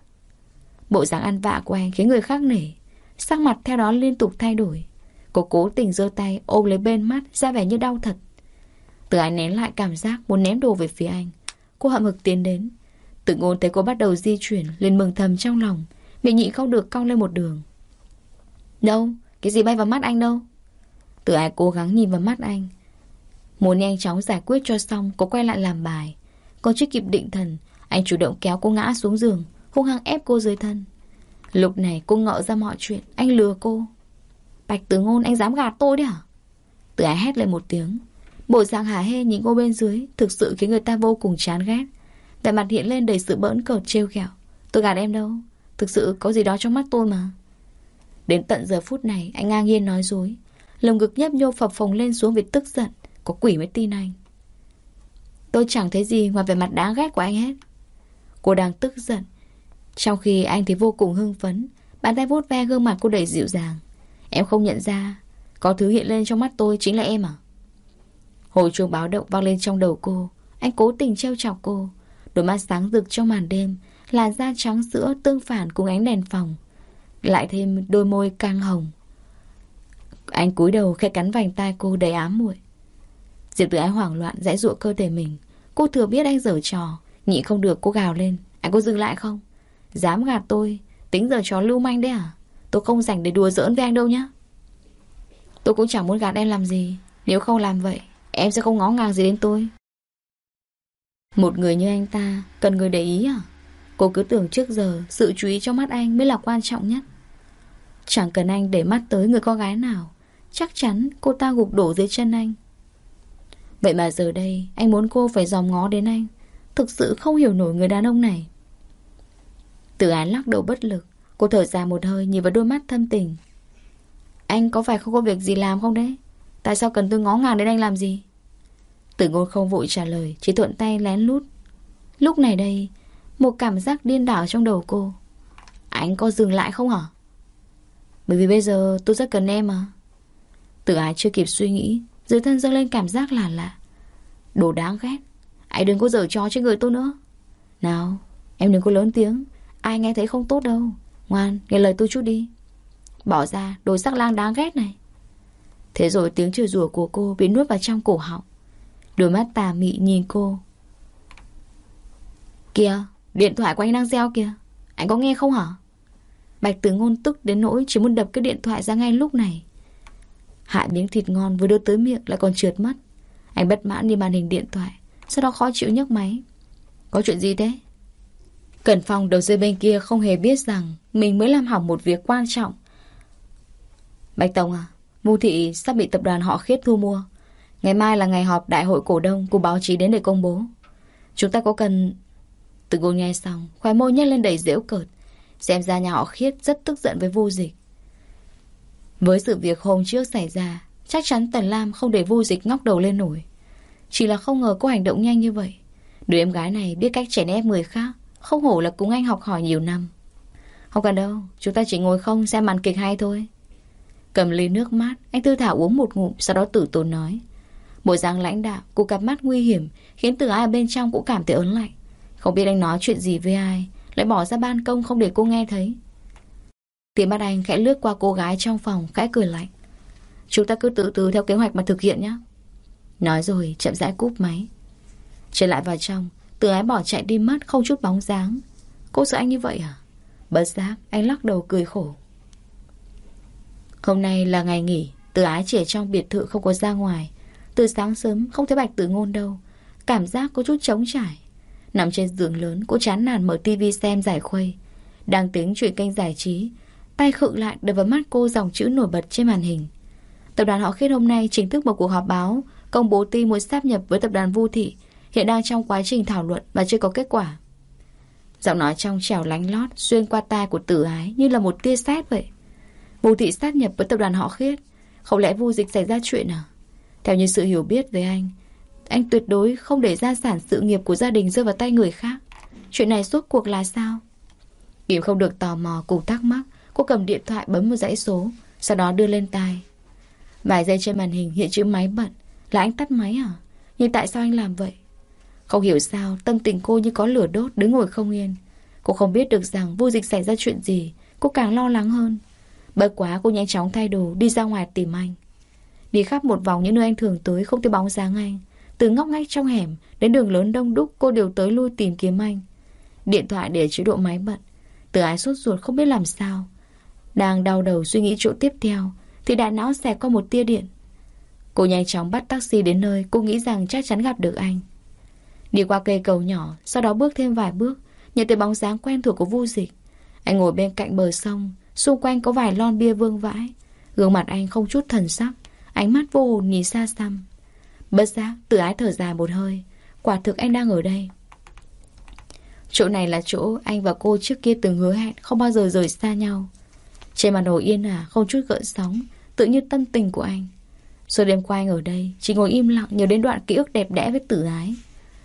Bộ dáng ăn vạ của anh khiến người khác nể. Sắc mặt theo đó liên tục thay đổi. Cô cố tình giơ tay ôm lấy bên mắt, ra vẻ như đau thật. Từ ái nén lại cảm giác muốn ném đồ về phía anh. Cô hậm hực tiến đến. Tự ngôn thấy cô bắt đầu di chuyển, liền mừng thầm trong lòng. Miệng nhị không được cong lên một đường. Đâu? Cái gì bay vào mắt anh đâu? Tự ai cố gắng nhìn vào mắt anh? Muốn nhanh chóng giải quyết cho xong, Cô quay lại làm bài. Còn chưa kịp định thần anh chủ động kéo cô ngã xuống giường, Hung hăng ép cô dưới thân. Lúc này cô ngọ ra mọi chuyện, Anh lừa cô. Bạch tử ngôn, anh dám gạt tôi đấy à Tử ái hét lên một tiếng. Bộ dạng hả hê nhìn cô bên dưới, Thực sự khiến người ta vô cùng chán ghét. Vẻ mặt hiện lên đầy sự bỡn cợt trêu ghẹo. Tôi gạt em đâu? Thực sự có gì đó trong mắt tôi mà. Đến tận giờ phút này, anh ngang nhiên nói dối. Lồng ngực nhấp nhô phập phồng lên xuống vì tức giận, Có quỷ mới tin anh. Tôi chẳng thấy gì ngoài vẻ mặt đáng ghét của anh hết. Cô đang tức giận. Trong khi anh thì vô cùng hưng phấn, Bàn tay vuốt ve gương mặt cô đầy dịu dàng. Em không nhận ra, Có thứ hiện lên trong mắt tôi chính là em à? Hồi chuông báo động vang lên trong đầu cô, Anh cố tình trêu chọc cô. Đôi mắt sáng rực trong màn đêm, Làn da trắng sữa tương phản cùng ánh đèn phòng. Lại thêm đôi môi căng hồng. Anh cúi đầu khẽ cắn vành tai cô đầy ám muội. Diệp tử ái hoảng loạn dãy dụa cơ thể mình. Cô thừa biết anh dở trò Nhị không được, cô gào lên. Anh có dừng lại không? Dám gạt tôi. Tính giờ chó lưu manh đấy à? Tôi không dành để đùa giỡn với anh đâu nhá. Tôi cũng chẳng muốn gạt em làm gì. Nếu không làm vậy, Em sẽ không ngó ngàng gì đến tôi. Một người như anh ta Cần người để ý à? Cô cứ tưởng trước giờ Sự chú ý trong mắt anh mới là quan trọng nhất. Chẳng cần anh để mắt tới người con gái nào. Chắc chắn cô ta gục đổ dưới chân anh. Vậy mà giờ đây, Anh muốn cô phải dòm ngó đến anh. Thực sự không hiểu nổi người đàn ông này. Tử án lắc đầu bất lực, Cô thở ra một hơi nhìn vào đôi mắt thâm tình. Anh có phải không có việc gì làm không đấy? Tại sao cần tôi ngó ngàng đến anh làm gì? Tử ngôn không vội trả lời, Chỉ thuận tay lén lút. Lúc này đây, Một cảm giác điên đảo trong đầu cô. Anh có dừng lại không hả? Bởi vì bây giờ tôi rất cần em mà. Tử ái chưa kịp suy nghĩ, Dưới thân dâng lên cảm giác là lạ. Đồ đáng ghét anh đừng có dở trò trên người tôi nữa. Nào, em đừng có lớn tiếng. Ai nghe thấy không tốt đâu. Ngoan, nghe lời tôi chút đi. Bỏ ra, đồ sắc lang đáng ghét này. Thế rồi tiếng chửi rủa của cô Bị nuốt vào trong cổ họng. Đôi mắt tà mị nhìn cô. Kìa, Điện thoại của anh đang reo kìa. Anh có nghe không hả? Bạch tử ngôn tức đến nỗi Chỉ muốn đập cái điện thoại ra ngay lúc này. Hạ miếng thịt ngon vừa đưa tới miệng Lại còn trượt mất Anh bất mãn đi màn hình điện thoại. Sau đó khó chịu nhấc máy? Có chuyện gì thế? Cẩn Phong đầu dây bên kia không hề biết rằng Mình mới làm hỏng một việc quan trọng. Bạch Tổng à Mưu thị sắp bị tập đoàn họ khiết thu mua. Ngày mai là ngày họp đại hội cổ đông Của báo chí đến để công bố. Chúng ta có cần Từ ngôn nghe xong Khoe môi nhếch lên đầy dễu cợt. Xem ra nhà họ khiết rất tức giận với vô dịch. Với sự việc hôm trước xảy ra, Chắc chắn Tần Lam không để vô dịch ngóc đầu lên nổi. Chỉ là không ngờ cô hành động nhanh như vậy. Đứa em gái này biết cách chèn ép người khác, Không hổ là cùng anh học hỏi nhiều năm. Không cần đâu, Chúng ta chỉ ngồi không xem màn kịch hay thôi. Cầm ly nước mát, Anh tư thảo uống một ngụm, Sau đó tử tốn nói. Bộ dáng lãnh đạo Cô cặp mắt nguy hiểm, Khiến từ ai ở bên trong cũng cảm thấy ớn lạnh. Không biết anh nói chuyện gì với ai, Lại bỏ ra ban công không để cô nghe thấy. Tiếng mắt anh khẽ lướt qua cô gái trong phòng, Khẽ cười lạnh. Chúng ta cứ tự từ theo kế hoạch mà thực hiện nhé Nói rồi, chậm rãi cúp máy. Trở lại vào trong Từ ái bỏ chạy đi mất, không chút bóng dáng. Cô sợ anh như vậy à? Bất giác, anh lắc đầu cười khổ. Hôm nay là ngày nghỉ Từ ái chỉ ở trong biệt thự không có ra ngoài. Từ sáng sớm, không thấy bạch tử ngôn đâu. Cảm giác có chút trống trải. Nằm trên giường lớn, Cô chán nản mở tivi xem giải khuây. Đang tính chuyển kênh giải trí, Tay khựng lại đập vào mắt cô dòng chữ nổi bật trên màn hình. Tập đoàn họ khiết hôm nay chính thức một cuộc họp báo. Công bố tin muốn sáp nhập với tập đoàn Vu Thị. Hiện đang trong quá trình thảo luận Và chưa có kết quả. Giọng nói trong trẻo lánh lót, Xuyên qua tai của tử ái Như là một tia sét vậy. Vu Thị sát nhập với tập đoàn họ khiết. Không lẽ vu dịch xảy ra chuyện à? Theo như sự hiểu biết về anh Anh tuyệt đối không để gia sản sự nghiệp của gia đình rơi vào tay người khác. Chuyện này suốt cuộc là sao? Kim không được tò mò cùng thắc mắc, Cô cầm điện thoại bấm một dãy số, Sau đó đưa lên tai. Vài giây trên màn hình hiện chữ máy bận là anh tắt máy à? Nhưng tại sao anh làm vậy? Không hiểu sao, tâm tình cô như có lửa đốt, Đứng ngồi không yên. Cô không biết được rằng vô dịch xảy ra chuyện gì, Cô càng lo lắng hơn. Bất quá cô nhanh chóng thay đồ, Đi ra ngoài tìm anh. Đi khắp một vòng những nơi anh thường tới Không thấy bóng dáng anh. Từ ngóc ngách trong hẻm, Đến đường lớn đông đúc, Cô đều tới lui tìm kiếm anh. Điện thoại để chế độ máy bận. Từ ái sốt ruột không biết làm sao. Đang đau đầu suy nghĩ chỗ tiếp theo, Thì đại não xẹt qua một tia điện. Cô nhanh chóng bắt taxi đến nơi, Cô nghĩ rằng chắc chắn gặp được anh. Đi qua cây cầu nhỏ, Sau đó bước thêm vài bước Nhận thấy bóng dáng quen thuộc của vu dịch. Anh ngồi bên cạnh bờ sông, Xung quanh có vài lon bia vương vãi. Gương mặt anh không chút thần sắc, Ánh mắt vô hồn nhìn xa xăm. Bất giác, tự ái thở dài một hơi. Quả thực anh đang ở đây. Chỗ này là chỗ anh và cô trước kia từng hứa hẹn Không bao giờ rời xa nhau. Trên mặt hồ yên ả, không chút gợn sóng, Tự như tâm tình của anh. Suốt đêm qua anh ở đây Chỉ ngồi im lặng nhớ đến đoạn ký ức đẹp đẽ với tử ái.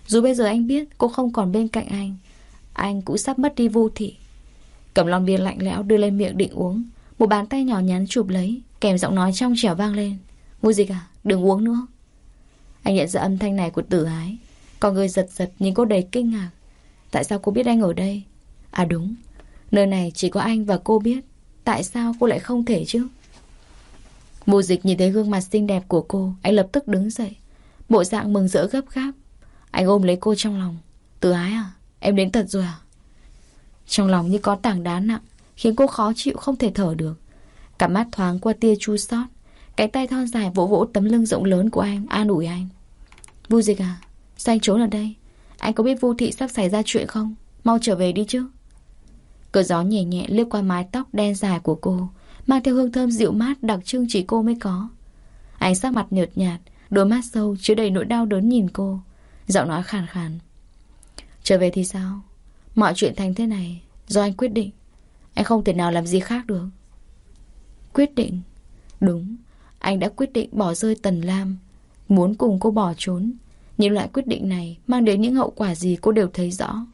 Dù bây giờ anh biết cô không còn bên cạnh anh Anh cũng sắp mất đi vô thị. Cầm lon bia lạnh lẽo đưa lên miệng định uống. Một bàn tay nhỏ nhắn chụp lấy Kèm giọng nói trong trẻo vang lên. Mua gì cả, đừng uống nữa. Anh nhận ra âm thanh này của tử ái. Còn người giật giật nhìn cô đầy kinh ngạc. Tại sao cô biết anh ở đây? À đúng Nơi này chỉ có anh và cô biết. Tại sao cô lại không thể chứ? Mùa dịch nhìn thấy gương mặt xinh đẹp của cô, Anh lập tức đứng dậy. Bộ dạng mừng rỡ gấp gáp. Anh ôm lấy cô trong lòng. Từ ái à Em đến thật rồi à? Trong lòng như có tảng đá nặng, Khiến cô khó chịu không thể thở được. Cả mắt thoáng qua tia chu sót Cái tay thon dài vỗ vỗ tấm lưng rộng lớn của anh, An ủi anh. Vu dịch à Sao anh trốn ở đây? Anh có biết Vu Thị sắp xảy ra chuyện không? Mau trở về đi chứ. Cơn gió nhẹ nhẹ lướt qua mái tóc đen dài của cô Mang theo hương thơm dịu mát Đặc trưng chỉ cô mới có. Anh sắc mặt nhợt nhạt, Đôi mắt sâu chứa đầy nỗi đau đớn nhìn cô. Giọng nói khàn khàn. Trở về thì sao? Mọi chuyện thành thế này, Do anh quyết định. Anh không thể nào làm gì khác được. Quyết định? Đúng, Anh đã quyết định bỏ rơi Tần Lam. Muốn cùng cô bỏ trốn, Nhưng loại quyết định này Mang đến những hậu quả gì cô đều thấy rõ.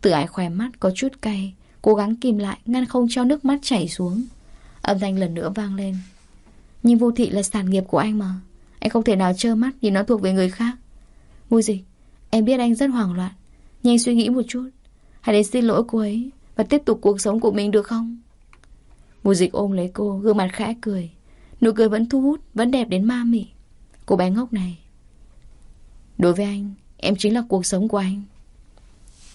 Tự ái khỏe mắt có chút cay, Cố gắng kìm lại, ngăn không cho nước mắt chảy xuống. Âm thanh lần nữa vang lên. Nhưng vô thị là sản nghiệp của anh mà. Anh không thể nào trơ mắt nhìn nó thuộc về người khác. Vui gì Em biết anh rất hoảng loạn. Nhưng anh suy nghĩ một chút. Hãy đến xin lỗi cô ấy Và tiếp tục cuộc sống của mình được không? Mùa dịch ôm lấy cô, Gương mặt khẽ cười. Nụ cười vẫn thu hút, Vẫn đẹp đến ma mị. Cô bé ngốc này. Đối với anh, Em chính là cuộc sống của anh.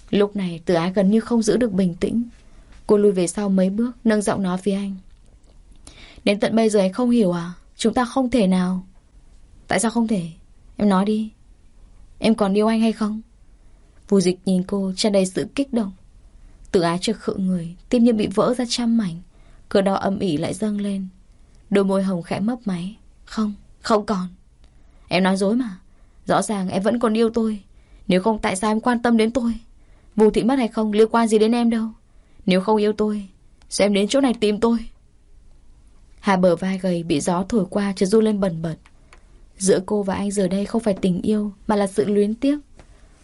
Lúc này, từ ái gần như không giữ được bình tĩnh. Cô lùi về sau mấy bước, Nâng giọng nói với anh. Đến tận bây giờ anh không hiểu à? Chúng ta không thể nào. Tại sao không thể? Em nói đi. Em còn yêu anh hay không? Vù dịch nhìn cô tràn đầy sự kích động. Tự ái trực khự người Tim như bị vỡ ra trăm mảnh. Cửa đau âm ỉ lại dâng lên. Đôi môi hồng khẽ mấp máy. Không, không còn. Em nói dối mà. Rõ ràng em vẫn còn yêu tôi. Nếu không tại sao em quan tâm đến tôi? Vù thị mất hay không liên quan gì đến em đâu. Nếu không yêu tôi Sao em đến chỗ này tìm tôi. Hai bờ vai gầy bị gió thổi qua Chứ du lên bẩn bật. Giữa cô và anh giờ đây không phải tình yêu, Mà là sự luyến tiếc.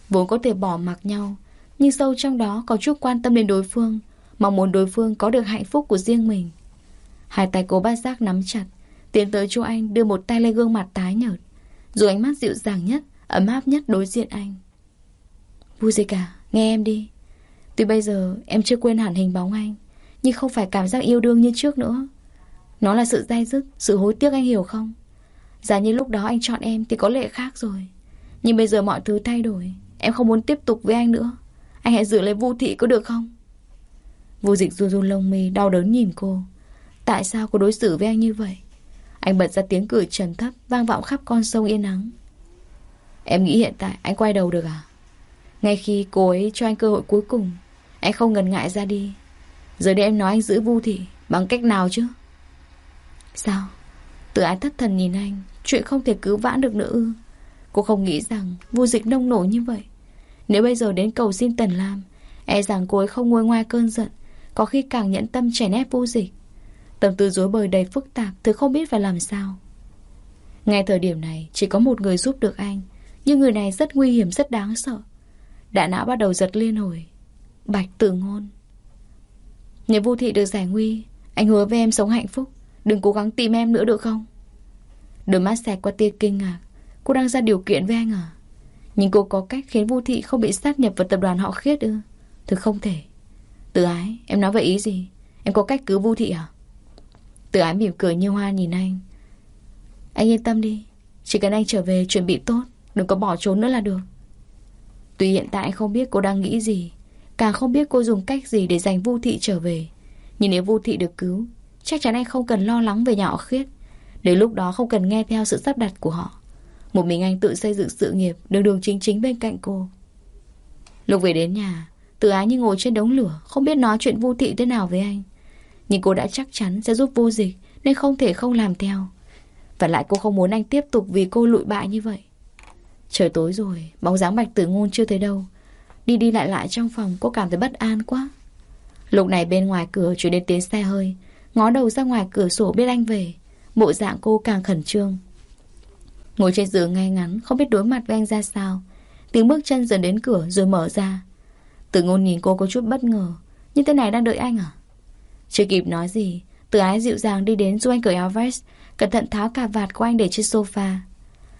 Vốn có thể bỏ mặc nhau, Nhưng sâu trong đó có chút quan tâm đến đối phương, Mong muốn đối phương có được hạnh phúc của riêng mình. Hai tay cô bát giác nắm chặt, Tiến tới chỗ anh đưa một tay lên gương mặt tái nhợt, Dù ánh mắt dịu dàng nhất, Ấm áp nhất đối diện anh. Vui gì cả Nghe em đi. Tuy bây giờ em chưa quên hẳn hình bóng anh, Nhưng không phải cảm giác yêu đương như trước nữa. Nó là sự dai dứt, Sự hối tiếc anh hiểu không? Giả như lúc đó anh chọn em thì có lệ khác rồi. Nhưng bây giờ mọi thứ thay đổi. Em không muốn tiếp tục với anh nữa. Anh hãy giữ lấy vô thị có được không? Vô dịch run run lông mi, Đau đớn nhìn cô. Tại sao cô đối xử với anh như vậy? Anh bật ra tiếng cười trầm thấp, Vang vọng khắp con sông yên nắng Em nghĩ hiện tại anh quay đầu được à? Ngay khi cô ấy cho anh cơ hội cuối cùng, Anh không ngần ngại ra đi. Giờ đây em nói anh giữ vu thị Bằng cách nào chứ? Sao? Tự ái thất thần nhìn anh, Chuyện không thể cứu vãn được nữa ư? Cô không nghĩ rằng vu dịch nông nổi như vậy. Nếu bây giờ đến cầu xin Tần Lam E rằng cô ấy không nguôi ngoai cơn giận, Có khi càng nhẫn tâm chèn ép vu dịch. Tâm tư dối bời đầy phức tạp, Thứ không biết phải làm sao. Ngay thời điểm này, Chỉ có một người giúp được anh, Nhưng người này rất nguy hiểm, rất đáng sợ. Đại não bắt đầu giật liên hồi. Bạch tử ngôn. Nếu vô thị được giải nguy, Anh hứa với em sống hạnh phúc. Đừng cố gắng tìm em nữa được không? Đôi mắt xẹt qua tia kinh ngạc. Cô đang ra điều kiện với anh à? Nhưng cô có cách khiến vô thị không bị sát nhập vào tập đoàn họ khiết ư? Thực không thể. Tự ái, em nói vậy ý gì? Em có cách cứu vô thị à? Tự ái mỉm cười như hoa nhìn anh. Anh yên tâm đi. Chỉ cần anh trở về chuẩn bị tốt, Đừng có bỏ trốn nữa là được. Tuy hiện tại không biết cô đang nghĩ gì, Càng không biết cô dùng cách gì để giành Vu Thị trở về. Nhưng nếu Vu Thị được cứu Chắc chắn anh không cần lo lắng về nhà họ khiết. Đến lúc đó không cần nghe theo sự sắp đặt của họ. Một mình anh tự xây dựng sự nghiệp, Đường đường chính chính bên cạnh cô. Lúc về đến nhà, Tự ái như ngồi trên đống lửa, Không biết nói chuyện Vu Thị thế nào với anh. Nhưng cô đã chắc chắn sẽ giúp vô dịch, Nên không thể không làm theo. Và lại cô không muốn anh tiếp tục vì cô lụi bại như vậy. Trời tối rồi, Bóng dáng bạch tử ngôn chưa thấy đâu. Đi đi lại lại trong phòng, cô cảm thấy bất an quá. Lúc này bên ngoài cửa chuyển đến tiếng xe hơi. Ngó đầu ra ngoài cửa sổ biết anh về. Bộ dạng cô càng khẩn trương. Ngồi trên giường ngay ngắn, Không biết đối mặt với anh ra sao. Tiếng bước chân dần đến cửa rồi mở ra. Tử ngôn nhìn cô có chút bất ngờ. Như thế này đang đợi anh à? Chưa kịp nói gì, Từ ái dịu dàng đi đến giúp anh cởi áo vest, Cẩn thận tháo cà vạt của anh để trên sofa.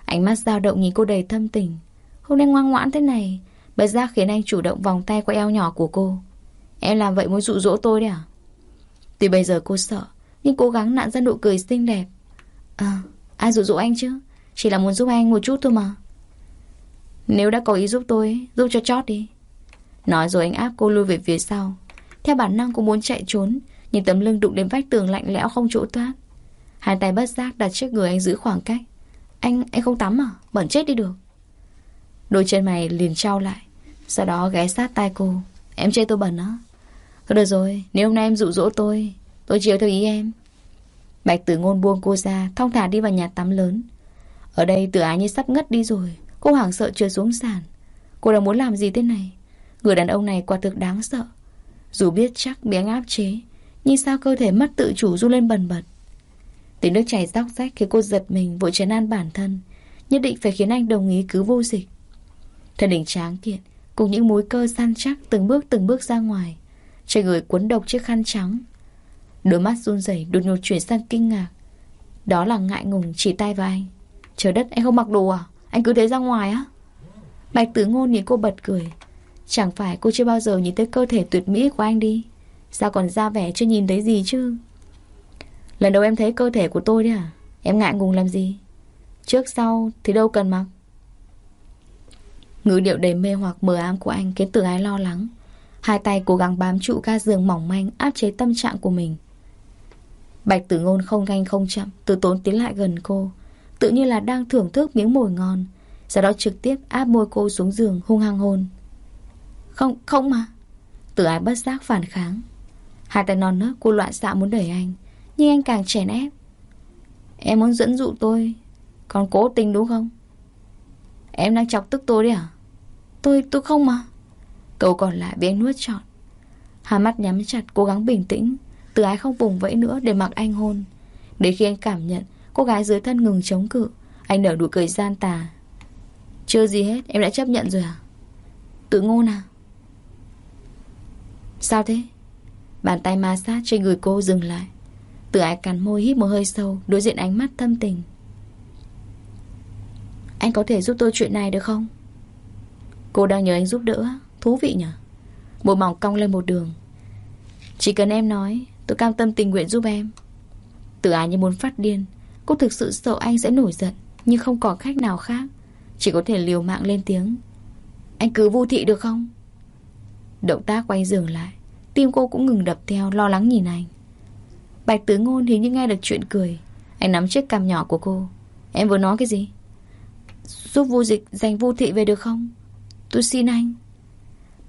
Ánh mắt dao động nhìn cô đầy thâm tình. Hôm nay ngoan ngoãn thế này, Bật ra khiến anh chủ động vòng tay qua eo nhỏ của cô. Em làm vậy muốn dụ dỗ tôi đấy à? Tuy bây giờ cô sợ Nhưng cố gắng nặn ra nụ cười xinh đẹp. À ai dụ dỗ anh chứ? Chỉ là muốn giúp anh một chút thôi mà. Nếu đã có ý giúp tôi Giúp cho chót đi. Nói rồi anh áp cô lui về phía sau. Theo bản năng cô muốn chạy trốn Nhưng tấm lưng đụng đến vách tường lạnh lẽo không chỗ thoát. Hai tay bất giác đặt trước người anh giữ khoảng cách. Anh, anh không tắm à? Bẩn chết đi được. Đôi chân mày liền trao lại Sau đó ghé sát tai cô. Em chê tôi bẩn á? Thôi được rồi, nếu hôm nay em dụ dỗ tôi Tôi chiều theo ý em. Bạch tử ngôn buông cô ra Thong thả đi vào nhà tắm lớn. Ở đây tử ái như sắp ngất đi rồi Cô hoảng sợ trượt xuống sàn. Cô đang muốn làm gì thế này? Người đàn ông này quả thực đáng sợ. Dù biết chắc bị anh áp chế Nhưng sao cơ thể mất tự chủ du lên bần bật? Tiếng nước chảy róc rách Khiến cô giật mình vội trấn an bản thân Nhất định phải khiến anh đồng ý cứ vô dịch. Thân hình tráng kiện Cùng những múi cơ săn chắc Từng bước từng bước ra ngoài trên người cuốn độc chiếc khăn trắng. Đôi mắt run rẩy đột ngột chuyển sang kinh ngạc. Đó là ngại ngùng chỉ tay vào anh. Trời đất, anh không mặc đồ à? Anh cứ thế ra ngoài á? Bạch tử ngôn nhìn cô bật cười. Chẳng phải cô chưa bao giờ nhìn thấy cơ thể tuyệt mỹ của anh đi. Sao còn ra vẻ chưa nhìn thấy gì chứ? Lần đầu em thấy cơ thể của tôi đấy à? Em ngại ngùng làm gì? Trước sau thì đâu cần mặc. Ngữ điệu đầy mê hoặc mờ ám của anh Khiến từ ái lo lắng. Hai tay cố gắng bám trụ ga giường mỏng manh Áp chế tâm trạng của mình. Bạch tử ngôn không nhanh không chậm Từ tốn tiến lại gần cô Tự như là đang thưởng thức miếng mồi ngon Sau đó trực tiếp áp môi cô xuống giường hung hăng hôn. Không, không mà. Tử ái bất giác phản kháng. Hai tay non nớt cô loạn xạ muốn đẩy anh Nhưng anh càng chèn ép. Em muốn dẫn dụ tôi Còn cố tình đúng không? Em đang chọc tức tôi đấy à? Tôi, tôi không mà. Câu còn lại bị anh nuốt trọn. Hai mắt nhắm chặt, cố gắng bình tĩnh. Từ ái không vùng vẫy nữa để mặc anh hôn. Đến khi anh cảm nhận, Cô gái dưới thân ngừng chống cự. Anh nở nụ cười gian tà. Chưa gì hết, em đã chấp nhận rồi à? Tự ngôn à? Sao thế? Bàn tay ma sát trên người cô dừng lại. Từ ái cắn môi hít một hơi sâu, Đối diện ánh mắt thâm tình. Anh có thể giúp tôi chuyện này được không? Cô đang nhờ anh giúp đỡ. Thú vị nhỉ Môi mỏng cong lên một đường. Chỉ cần em nói, Tôi cam tâm tình nguyện giúp em. Tử ái như muốn phát điên Cô thực sự sợ anh sẽ nổi giận, Nhưng không còn khách nào khác. Chỉ có thể liều mạng lên tiếng. Anh cứ vu thị được không? Động tác quay dừng lại, Tim cô cũng ngừng đập theo, lo lắng nhìn anh. Bạch tứ ngôn hình như nghe được chuyện cười. Anh nắm chiếc cằm nhỏ của cô. Em vừa nói cái gì? Giúp vu dịch giành vu thị về được không? Tôi xin anh.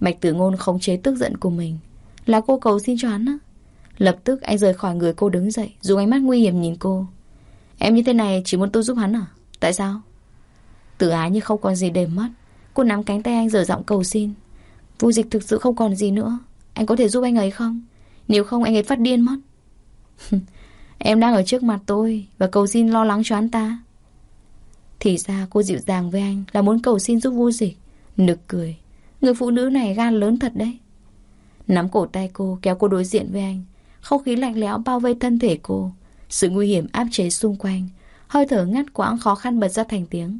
Mạch tử ngôn khống chế tức giận của mình. Là cô cầu xin cho hắn á? Lập tức anh rời khỏi người cô đứng dậy, Dùng ánh mắt nguy hiểm nhìn cô. Em như thế này chỉ muốn tôi giúp hắn à? Tại sao? Tử ái như không còn gì để mất. Cô nắm cánh tay anh dở giọng cầu xin. Vu dịch thực sự không còn gì nữa. Anh có thể giúp anh ấy không? Nếu không anh ấy phát điên mất. Em đang ở trước mặt tôi Và cầu xin lo lắng cho hắn ta. Thì ra cô dịu dàng với anh Là muốn cầu xin giúp vô dịch. Nực cười. Người phụ nữ này gan lớn thật đấy. Nắm cổ tay cô kéo cô đối diện với anh. Không khí lạnh lẽo bao vây thân thể cô. Sự nguy hiểm áp chế xung quanh. Hơi thở ngắt quãng khó khăn bật ra thành tiếng.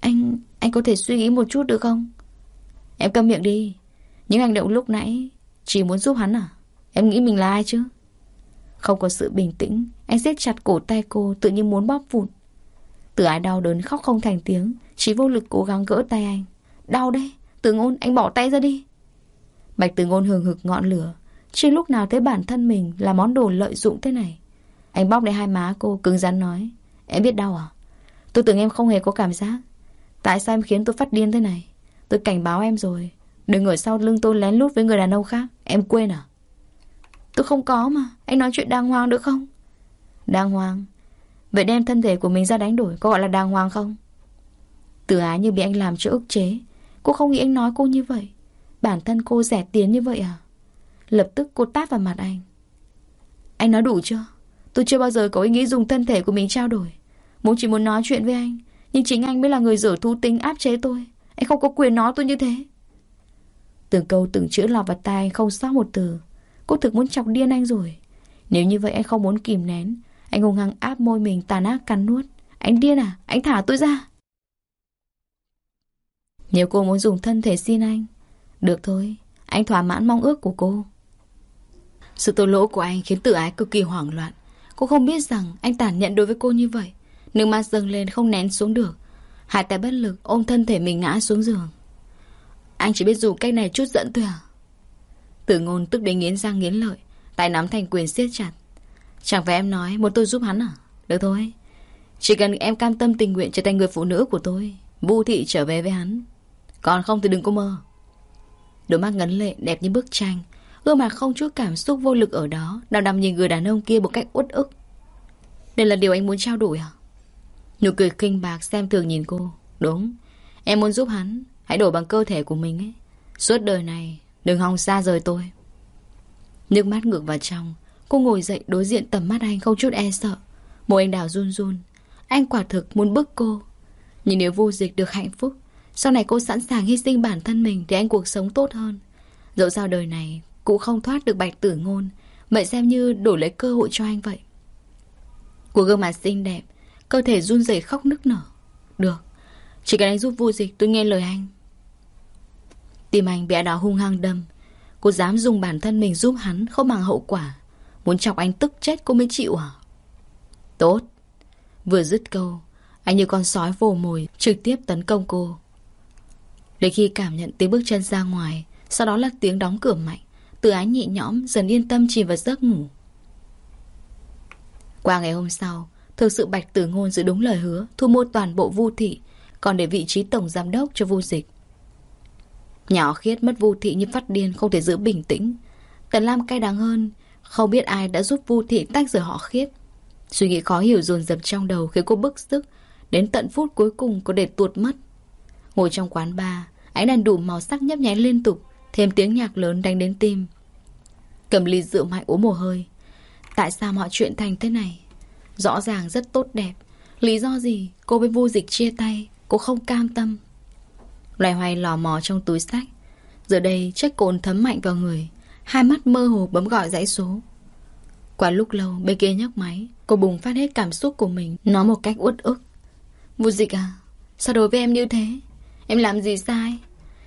Anh, anh có thể suy nghĩ một chút được không? Em câm miệng đi. Những hành động lúc nãy Chỉ muốn giúp hắn à? Em nghĩ mình là ai chứ? Không có sự bình tĩnh Anh siết chặt cổ tay cô tự nhiên muốn bóp vụn Từ ái đau đớn khóc không thành tiếng Chỉ vô lực cố gắng gỡ tay anh. Đau đấy. Từ ngôn, anh bỏ tay ra đi. Bạch từ ngôn hừng hực ngọn lửa. Chưa lúc nào thấy bản thân mình là món đồ lợi dụng thế này. Anh bóc lấy hai má cô, cứng rắn nói, Em biết đau à? Tôi tưởng em không hề có cảm giác. Tại sao em khiến tôi phát điên thế này? Tôi cảnh báo em rồi. Đừng ở sau lưng tôi lén lút với người đàn ông khác. Em quên à? Tôi không có mà. Anh nói chuyện đàng hoàng được không? Đàng hoàng. Vậy đem thân thể của mình ra đánh đổi, Có gọi là đàng hoàng không? Từ ái như bị anh làm cho ức chế. Cô không nghĩ anh nói cô như vậy. Bản thân cô rẻ tiền như vậy à? Lập tức cô tát vào mặt anh. Anh nói đủ chưa? Tôi chưa bao giờ có ý nghĩ dùng thân thể của mình trao đổi. Muốn chỉ muốn nói chuyện với anh, Nhưng chính anh mới là người dở thú tính áp chế tôi. Anh không có quyền nói tôi như thế. Từng câu từng chữ lọt vào tai anh không sót một từ. Cô thực muốn chọc điên anh rồi. Nếu như vậy anh không muốn kìm nén. Anh hùng hăng áp môi mình tàn ác cắn nuốt. Anh điên à? Anh thả tôi ra. Nếu cô muốn dùng thân thể xin anh, Được thôi, Anh thỏa mãn mong ước của cô. Sự tội lỗi của anh khiến tự ái cực kỳ hoảng loạn. Cô không biết rằng anh tàn nhẫn đối với cô như vậy. Nước mắt dâng lên không nén xuống được. Hai tay bất lực ôm thân thể mình ngã xuống giường. Anh chỉ biết dùng cách này chút giận thôi à? Tử ngôn tức đến nghiến răng nghiến lợi, Tay nắm thành quyền siết chặt. Chẳng phải em nói muốn tôi giúp hắn à? Được thôi. Chỉ cần em cam tâm tình nguyện trở thành người phụ nữ của tôi, Vu thị trở về với hắn. Còn không thì đừng có mơ. Đôi mắt ngấn lệ, đẹp như bức tranh. Gương mặt không chút cảm xúc vô lực ở đó Đào đầm nhìn người đàn ông kia một cách uất ức. Đây là điều anh muốn trao đổi à? Nụ cười kinh bạc xem thường nhìn cô. Đúng, Em muốn giúp hắn. Hãy đổi bằng cơ thể của mình ấy. Suốt đời này, Đừng hòng xa rời tôi. Nước mắt ngược vào trong. Cô ngồi dậy đối diện tầm mắt anh không chút e sợ. Môi anh đào run run. Anh quả thực muốn bức cô. Nhưng nếu vô dịch được hạnh phúc. Sau này cô sẵn sàng hy sinh bản thân mình Để anh cuộc sống tốt hơn. Dẫu sao đời này Cũng không thoát được bạch tử ngôn, Vậy xem như đổi lấy cơ hội cho anh vậy. Của gương mặt xinh đẹp, Cơ thể run rẩy khóc nức nở. Được, Chỉ cần anh giúp vô dịch tôi nghe lời anh. Tim anh bị đó hung hăng đâm. Cô dám dùng bản thân mình giúp hắn Không bằng hậu quả. Muốn chọc anh tức chết cô mới chịu à? Tốt. Vừa dứt câu, Anh như con sói vồ mồi Trực tiếp tấn công cô. Đến khi cảm nhận tiếng bước chân ra ngoài, Sau đó là tiếng đóng cửa mạnh. Từ ái nhị nhõm dần yên tâm chìm vào giấc ngủ. Qua ngày hôm sau Thực sự Bạch Tử Ngôn giữ đúng lời hứa, Thu mua toàn bộ vu thị, Còn để vị trí tổng giám đốc cho vu dịch. Nhỏ khiết mất vu thị như phát điên, Không thể giữ bình tĩnh. Tần Lam cay đắng hơn, Không biết ai đã giúp vu thị tách rời họ khiết. Suy nghĩ khó hiểu dồn dập trong đầu Khiến cô bức sức Đến tận phút cuối cùng có để tuột mất. Ngồi trong quán bar, Ánh đèn đủ màu sắc nhấp nháy liên tục, Thêm tiếng nhạc lớn đánh đến tim. Cầm ly rượu mạnh uống mồ hơi. Tại sao mọi chuyện thành thế này? Rõ ràng rất tốt đẹp. Lý do gì cô với vô dịch chia tay, Cô không cam tâm? Loài hoài lò mò trong túi sách. Giờ đây, chất cồn thấm mạnh vào người. Hai mắt mơ hồ bấm gọi dãy số. Qua lúc lâu, bên kia nhấc máy, Cô bùng phát hết cảm xúc của mình, Nói một cách uất ức. Vô dịch à Sao đối với em như thế? Em làm gì sai?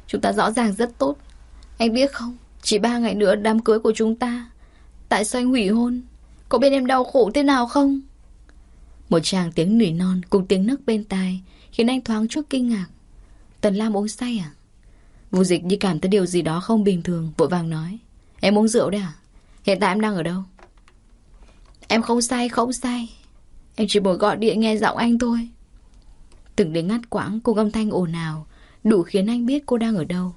Chúng ta rõ ràng rất tốt. Anh biết không? Chỉ ba ngày nữa đám cưới của chúng ta. Tại sao anh hủy hôn? Có biết em đau khổ thế nào không? Một chàng tiếng nỉ non cùng tiếng nấc bên tai Khiến anh thoáng chút kinh ngạc. Tần Lam uống say à? Vũ dịch như cảm thấy điều gì đó không bình thường, Vội vàng nói. Em uống rượu đấy à? Hiện tại em đang ở đâu? Em không say không say. Em chỉ bồi gọi điện nghe giọng anh thôi. Từng đến ngắt quãng cùng âm thanh ồn ào Đủ khiến anh biết cô đang ở đâu.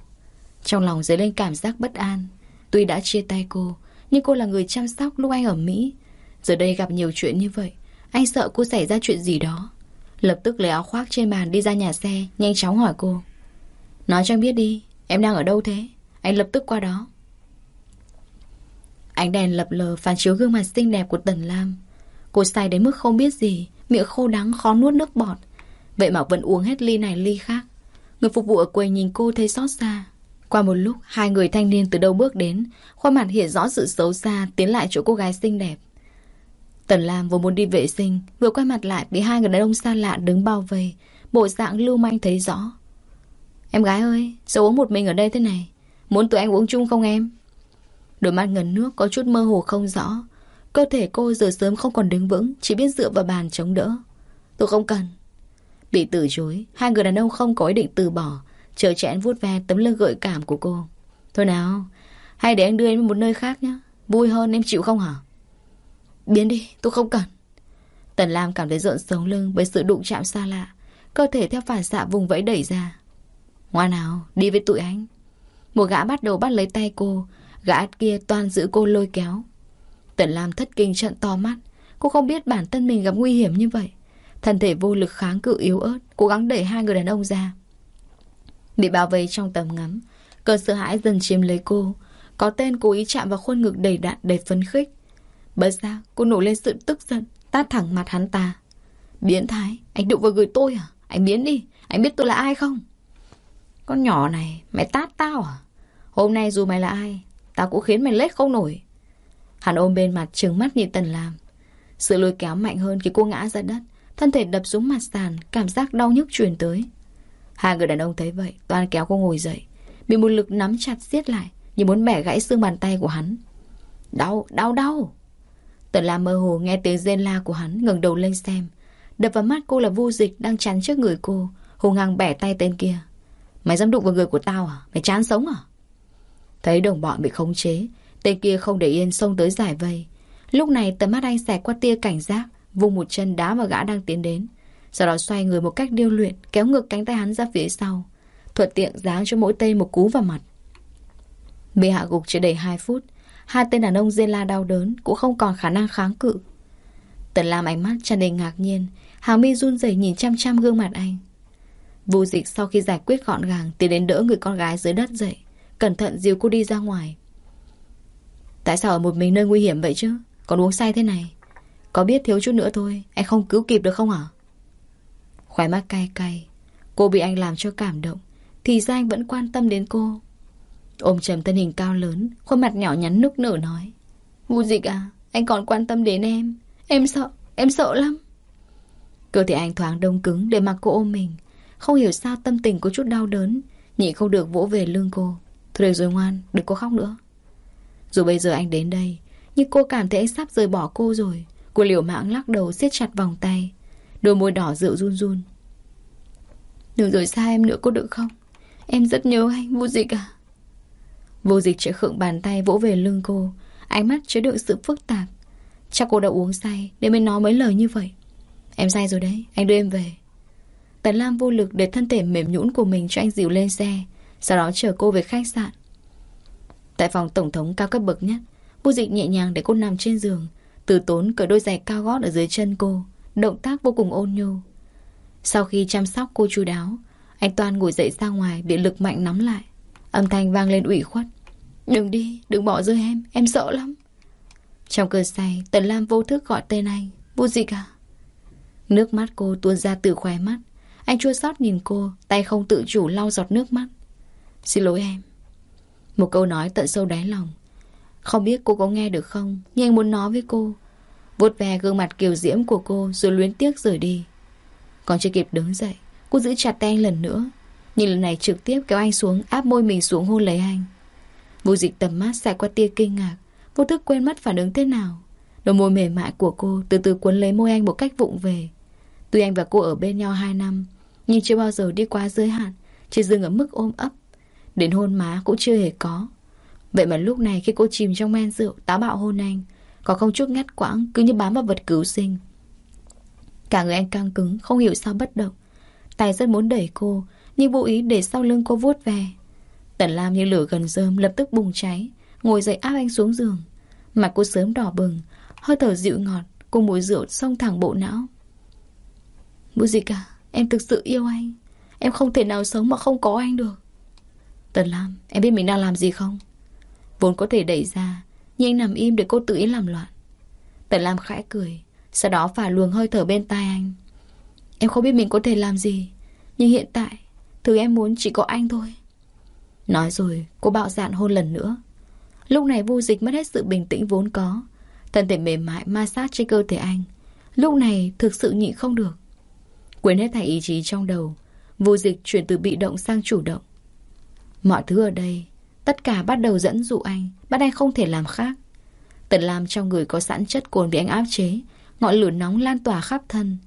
Trong lòng dấy lên cảm giác bất an. Tuy đã chia tay cô, Nhưng cô là người chăm sóc lúc anh ở Mỹ. Giờ đây gặp nhiều chuyện như vậy, Anh sợ cô xảy ra chuyện gì đó. Lập tức lấy áo khoác trên bàn đi ra nhà xe, Nhanh chóng hỏi cô. Nói cho anh biết đi, Em đang ở đâu thế? Anh lập tức qua đó. Ánh đèn lập lờ phản chiếu gương mặt xinh đẹp của Tần Lam. Cô say đến mức không biết gì, Miệng khô đắng khó nuốt nước bọt. Vậy mà vẫn uống hết ly này ly khác. Người phục vụ ở quầy nhìn cô thấy xót xa. Qua một lúc, Hai người thanh niên từ đâu bước đến Khuôn mặt hiện rõ sự xấu xa Tiến lại chỗ cô gái xinh đẹp. Tần Lam vừa muốn đi vệ sinh, Vừa quay mặt lại bị hai người đàn ông xa lạ đứng bao vây, Bộ dạng lưu manh thấy rõ. Em gái ơi Sao uống một mình ở đây thế này, Muốn tụi anh uống chung không em? Đôi mắt ngần nước, có chút mơ hồ không rõ. Cơ thể cô giờ sớm không còn đứng vững, Chỉ biết dựa vào bàn chống đỡ. Tôi không cần Bị từ chối, Hai người đàn ông không có ý định từ bỏ, Chờ chẽn vuốt ve tấm lưng gợi cảm của cô. Thôi nào, Hay để anh đưa em một nơi khác nhé Vui hơn em chịu không hả? Biến đi, tôi không cần. Tần Lam cảm thấy rợn sống lưng Với sự đụng chạm xa lạ, Cơ thể theo phản xạ vùng vẫy đẩy ra. Ngoan nào, đi với tụi anh. Một gã bắt đầu bắt lấy tay cô, Gã kia toàn giữ cô lôi kéo. Tần Lam thất kinh trận to mắt, Cô không biết bản thân mình gặp nguy hiểm như vậy. Thân thể vô lực kháng cự yếu ớt, Cố gắng đẩy hai người đàn ông ra. Bị bao vây trong tầm ngắm, Cơn sợ hãi dần chiếm lấy cô. Có tên cố ý chạm vào khuôn ngực đầy đạn đầy phấn khích. Bớt ra cô nổi lên sự tức giận, Tát thẳng mặt hắn ta. Biến thái, Anh đụng vào người tôi à? Anh biến đi, Anh biết tôi là ai không? Con nhỏ này, Mày tát tao à? Hôm nay dù mày là ai, Tao cũng khiến mày lết không nổi. Hắn ôm bên mặt trừng mắt nhìn Tần Lam. Sự lôi kéo mạnh hơn khi cô ngã ra đất Thân thể đập xuống mặt sàn Cảm giác đau nhức truyền tới. Hai người đàn ông thấy vậy Toàn kéo cô ngồi dậy. Bị một lực nắm chặt siết lại Như muốn bẻ gãy xương bàn tay của hắn. Đau, đau, đau. Tần Lam mơ hồ nghe tiếng rên la của hắn ngẩng đầu lên xem. Đập vào mắt cô là vô dịch Đang chắn trước người cô Hùng hăng bẻ tay tên kia. Mày dám đụng vào người của tao à? Mày chán sống à? Thấy đồng bọn bị khống chế Tên kia không để yên xông tới giải vây. Lúc này tầm mắt anh xẹt qua tia cảnh giác Vung một chân đá vào gã đang tiến đến. Sau đó xoay người một cách điêu luyện, Kéo ngược cánh tay hắn ra phía sau, Thuận tiện giáng cho mỗi tên một cú vào mặt. Bị hạ gục chưa đầy 2 phút, Hai tên đàn ông dê la đau đớn Cũng không còn khả năng kháng cự. Tần Lam ánh mắt tràn đầy ngạc nhiên Hào mi run rẩy nhìn chăm chăm gương mặt anh. Vô dịch sau khi giải quyết gọn gàng Tiến đến đỡ người con gái dưới đất dậy, Cẩn thận dìu cô đi ra ngoài. Tại sao ở một mình nơi nguy hiểm vậy chứ? Còn uống say thế này? Có biết thiếu chút nữa thôi, Anh không cứu kịp được không hả? Khóe mắt cay cay, Cô bị anh làm cho cảm động, Thì ra anh vẫn quan tâm đến cô. Ôm trầm thân hình cao lớn, Khuôn mặt nhỏ nhắn nức nở nói vu dịch à Anh còn quan tâm đến em Em sợ Em sợ lắm. Cơ thể anh thoáng đông cứng để mặc cô ôm mình, Không hiểu sao tâm tình có chút đau đớn Nhị không được vỗ về lưng cô. Thôi được rồi ngoan, Đừng có khóc nữa. Dù bây giờ anh đến đây, Nhưng cô cảm thấy anh sắp rời bỏ cô rồi. Cô liều mạng lắc đầu siết chặt vòng tay. Đôi môi đỏ rượu run run. Đừng rồi xa em nữa cô được không? Em rất nhớ anh, Vô dịch à? Vô dịch chỉ khựng bàn tay vỗ về lưng cô. Ánh mắt chứa đựng sự phức tạp. Chắc cô đã uống say Để mới nói mấy lời như vậy. Em say rồi đấy, Anh đưa em về. Tần Lam vô lực để thân thể mềm nhũn của mình cho anh dìu lên xe, Sau đó chở cô về khách sạn. Tại phòng tổng thống cao cấp bậc nhất, Vô dịch nhẹ nhàng để cô nằm trên giường từ tốn cởi đôi giày cao gót ở dưới chân cô Động tác vô cùng ôn nhu. Sau khi chăm sóc cô chu đáo Anh Toan ngồi dậy ra ngoài Bị lực mạnh nắm lại. Âm thanh vang lên ủy khuất. Đừng đi, đừng bỏ rơi em, em sợ lắm. Trong cơn say Tần Lam vô thức gọi tên anh Vô gì cả à? Nước mắt cô tuôn ra từ khóe mắt. Anh chua xót nhìn cô Tay không tự chủ lau giọt nước mắt. Xin lỗi em. Một câu nói tận sâu đáy lòng không biết cô có nghe được không? Nhưng anh muốn nói với cô. Vuốt ve gương mặt kiều diễm của cô Rồi luyến tiếc rời đi. Còn chưa kịp đứng dậy, Cô giữ chặt tay anh lần nữa. Nhưng lần này trực tiếp kéo anh xuống, Áp môi mình xuống hôn lấy anh. Vô dịch tầm mắt xài qua tia kinh ngạc. Vô thức quên mất phản ứng thế nào? Đôi môi mềm mại của cô từ từ cuốn lấy môi anh một cách vụng về. Tuy anh và cô ở bên nhau 2 năm, Nhưng chưa bao giờ đi qua giới hạn, Chỉ dừng ở mức ôm ấp. Đến hôn má cũng chưa hề có. Vậy mà lúc này khi cô chìm trong men rượu, Táo bạo hôn anh, Có không chút ngắt quãng, Cứ như bám vào vật cứu sinh. Cả người anh căng cứng, Không hiểu sao bất động. Tài rất muốn đẩy cô, Nhưng vô ý để sau lưng cô vuốt về Tần Lam như lửa gần rơm, lập tức bùng cháy, Ngồi dậy áp anh xuống giường. Mặt cô sớm đỏ bừng, Hơi thở dịu ngọt, Cùng mùi rượu xông thẳng bộ não. Bữa gì cả Em thực sự yêu anh. Em không thể nào sống mà không có anh được. Tần Lam, Em biết mình đang làm gì không? Vốn có thể đẩy ra, Nhưng anh nằm im để cô tự ý làm loạn. Tần Lam khẽ cười, Sau đó phả luồng hơi thở bên tai anh. Em không biết mình có thể làm gì, Nhưng hiện tại, Thứ em muốn chỉ có anh thôi. Nói rồi, cô bạo dạn hôn lần nữa. Lúc này vô dịch mất hết sự bình tĩnh vốn có, Thân thể mềm mại ma sát trên cơ thể anh. Lúc này thực sự nhịn không được. Quên hết thảy ý chí trong đầu Vô dịch chuyển từ bị động sang chủ động. Mọi thứ ở đây Tất cả bắt đầu dẫn dụ anh. Bắt anh không thể làm khác. Tần Lam trong người có sẵn chất cồn bị anh áp chế. Ngọn lửa nóng lan tỏa khắp thân.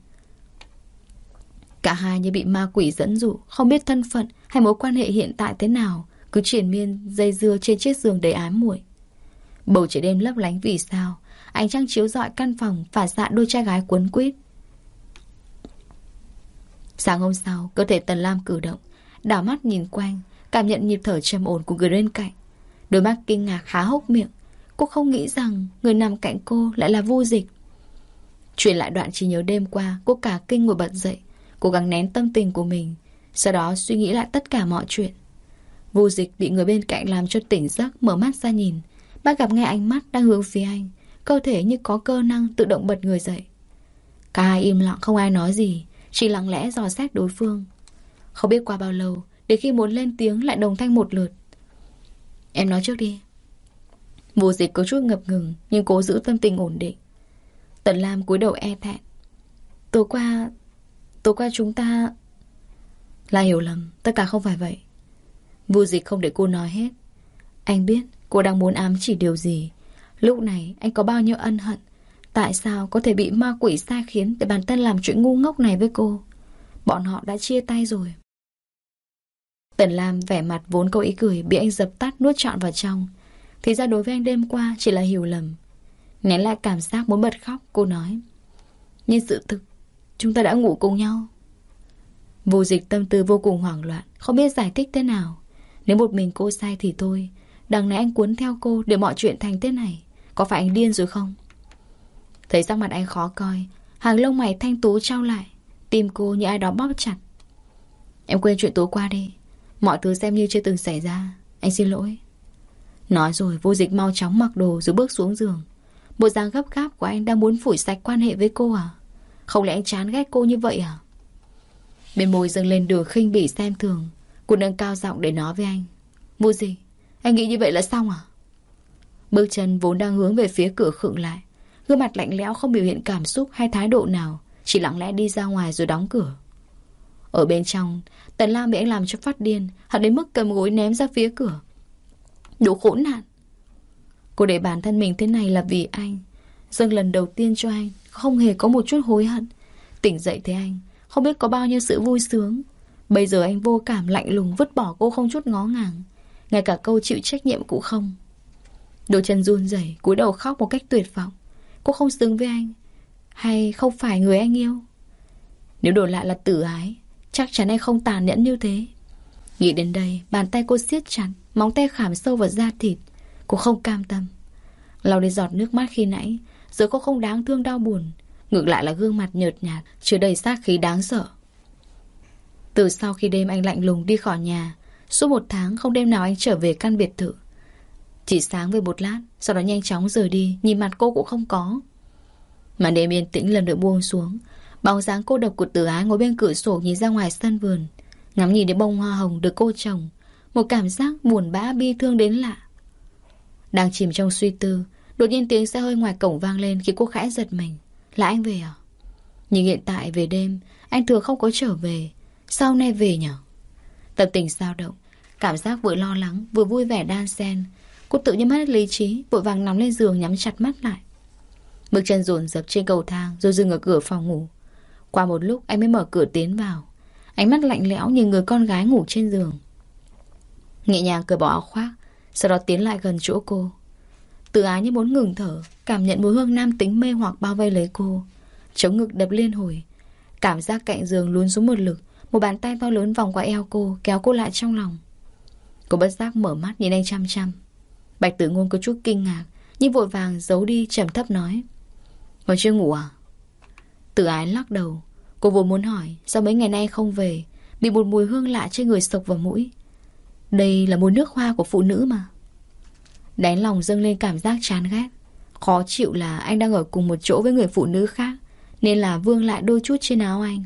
Cả hai như bị ma quỷ dẫn dụ, Không biết thân phận hay mối quan hệ hiện tại thế nào, Cứ triển miên, dây dưa trên chiếc giường đầy ám muội. Bầu trời đêm lấp lánh vì sao, Ánh trăng chiếu rọi căn phòng Phả xạ đôi trai gái cuốn quýt. Sáng hôm sau, Cơ thể Tần Lam cử động, Đảo mắt nhìn quanh. Cảm nhận nhịp thở trầm ổn của người bên cạnh. Đôi mắt kinh ngạc há hốc miệng. Cô không nghĩ rằng Người nằm cạnh cô lại là vô dịch. Truyền lại đoạn trí nhớ đêm qua, Cô cả kinh ngồi bật dậy, Cố gắng nén tâm tình của mình, Sau đó suy nghĩ lại tất cả mọi chuyện. Vô dịch bị người bên cạnh làm cho tỉnh giấc, Mở mắt ra nhìn. Bác gặp ngay ánh mắt đang hướng phía anh, Cơ thể như có cơ năng tự động bật người dậy. Cả hai im lặng không ai nói gì, Chỉ lặng lẽ dò xét đối phương. Không biết qua bao lâu để khi muốn lên tiếng lại đồng thanh một lượt. Em nói trước đi. Vô dịch có chút ngập ngừng, Nhưng cố giữ tâm tình ổn định. Tần Lam cúi đầu e thẹn. Tối qua Tối qua chúng ta Là hiểu lầm, Tất cả không phải vậy. Vô dịch không để cô nói hết. Anh biết cô đang muốn ám chỉ điều gì. Lúc này, anh có bao nhiêu ân hận? Tại sao có thể bị ma quỷ sai khiến Để bản thân làm chuyện ngu ngốc này với cô? Bọn họ đã chia tay rồi. Tần Lam vẻ mặt vốn câu ý cười Bị anh dập tắt nuốt trọn vào trong. Thì ra đối với anh đêm qua chỉ là hiểu lầm. Nén lại cảm giác muốn bật khóc, Cô nói. Nhưng sự thực, Chúng ta đã ngủ cùng nhau. Vô dịch tâm tư vô cùng hoảng loạn, Không biết giải thích thế nào. Nếu một mình cô sai thì thôi, Đằng này anh cuốn theo cô để mọi chuyện thành thế này, Có phải anh điên rồi không? Thấy sắc mặt anh khó coi, Hàng lông mày thanh tú trao lại, Tim cô như ai đó bóp chặt. Em quên chuyện tối qua đi. Mọi thứ xem như chưa từng xảy ra. Anh xin lỗi. Nói rồi, vô dịch mau chóng mặc đồ rồi bước xuống giường. Bộ dáng gấp gáp của anh đang muốn phủi sạch quan hệ với cô à? Không lẽ anh chán ghét cô như vậy à? Bên môi dâng lên đường khinh bỉ xem thường. Cô nâng cao giọng để nói với anh. Vô gì Anh nghĩ như vậy là xong à? Bước chân vốn đang hướng về phía cửa khựng lại. Gương mặt lạnh lẽo không biểu hiện cảm xúc hay thái độ nào. Chỉ lặng lẽ đi ra ngoài rồi đóng cửa. Ở bên trong, Tần Lam bị anh làm cho phát điên, hận đến mức cầm gối ném ra phía cửa. Đủ khốn nạn. Cô để bản thân mình thế này là vì anh. Dâng lần đầu tiên cho anh, Không hề có một chút hối hận. Tỉnh dậy thấy anh, Không biết có bao nhiêu sự vui sướng. Bây giờ anh vô cảm lạnh lùng vứt bỏ cô không chút ngó ngàng. Ngay cả câu chịu trách nhiệm cũng không. Đôi chân run rẩy, cúi đầu khóc một cách tuyệt vọng. Cô không xứng với anh. Hay không phải người anh yêu? Nếu đổi lại là tử ái Chắc chắn anh không tàn nhẫn như thế. Nghĩ đến đây, Bàn tay cô siết chặt, Móng tay khảm sâu vào da thịt. Cô không cam tâm. Lau đi giọt nước mắt khi nãy, Giờ cô không đáng thương đau buồn. Ngược lại là gương mặt nhợt nhạt, Chứa đầy sát khí đáng sợ. Từ sau khi đêm anh lạnh lùng đi khỏi nhà, Suốt một tháng không đêm nào anh trở về căn biệt thự. Chỉ sáng về một lát, Sau đó nhanh chóng rời đi, Nhìn mặt cô cũng không có. Mà đêm yên tĩnh lần nữa buông xuống Bóng dáng cô độc của tử ái ngồi bên cửa sổ nhìn ra ngoài sân vườn. Ngắm nhìn đến bông hoa hồng được cô trồng, Một cảm giác buồn bã bi thương đến lạ. Đang chìm trong suy tư, Đột nhiên tiếng xe hơi ngoài cổng vang lên Khi cô khẽ giật mình. Là anh về à? Nhưng hiện tại về đêm, Anh thường không có trở về. Sau nay về nhở? Tâm tình dao động, Cảm giác vừa lo lắng, vừa vui vẻ đan xen. Cô tự nhiên mất lý trí, Vội vàng nắm lên giường nhắm chặt mắt lại. Bước chân dồn dập trên cầu thang, Rồi dừng ở cửa phòng ngủ. Qua một lúc anh mới mở cửa tiến vào. Ánh mắt lạnh lẽo nhìn người con gái ngủ trên giường. Nhẹ nhàng cởi bỏ áo khoác, Sau đó tiến lại gần chỗ cô. Tự ái như muốn ngừng thở, Cảm nhận mùi hương nam tính mê hoặc bao vây lấy cô. Chống ngực đập liên hồi, Cảm giác cạnh giường lún xuống một lực, Một bàn tay to lớn vòng qua eo cô, Kéo cô lại trong lòng. Cô bất giác mở mắt nhìn anh chăm chăm. Bạch tử ngôn có chút kinh ngạc, Nhưng vội vàng giấu đi trầm thấp nói, Còn chưa ngủ à? Tự ái lắc đầu. Cô vốn muốn hỏi, Sao mấy ngày nay không về? Bị một mùi hương lạ trên người sộc vào mũi. Đây là mùi nước hoa của phụ nữ mà. Đánh lòng dâng lên cảm giác chán ghét. Khó chịu là anh đang ở cùng một chỗ với người phụ nữ khác, Nên là vương lại đôi chút trên áo anh.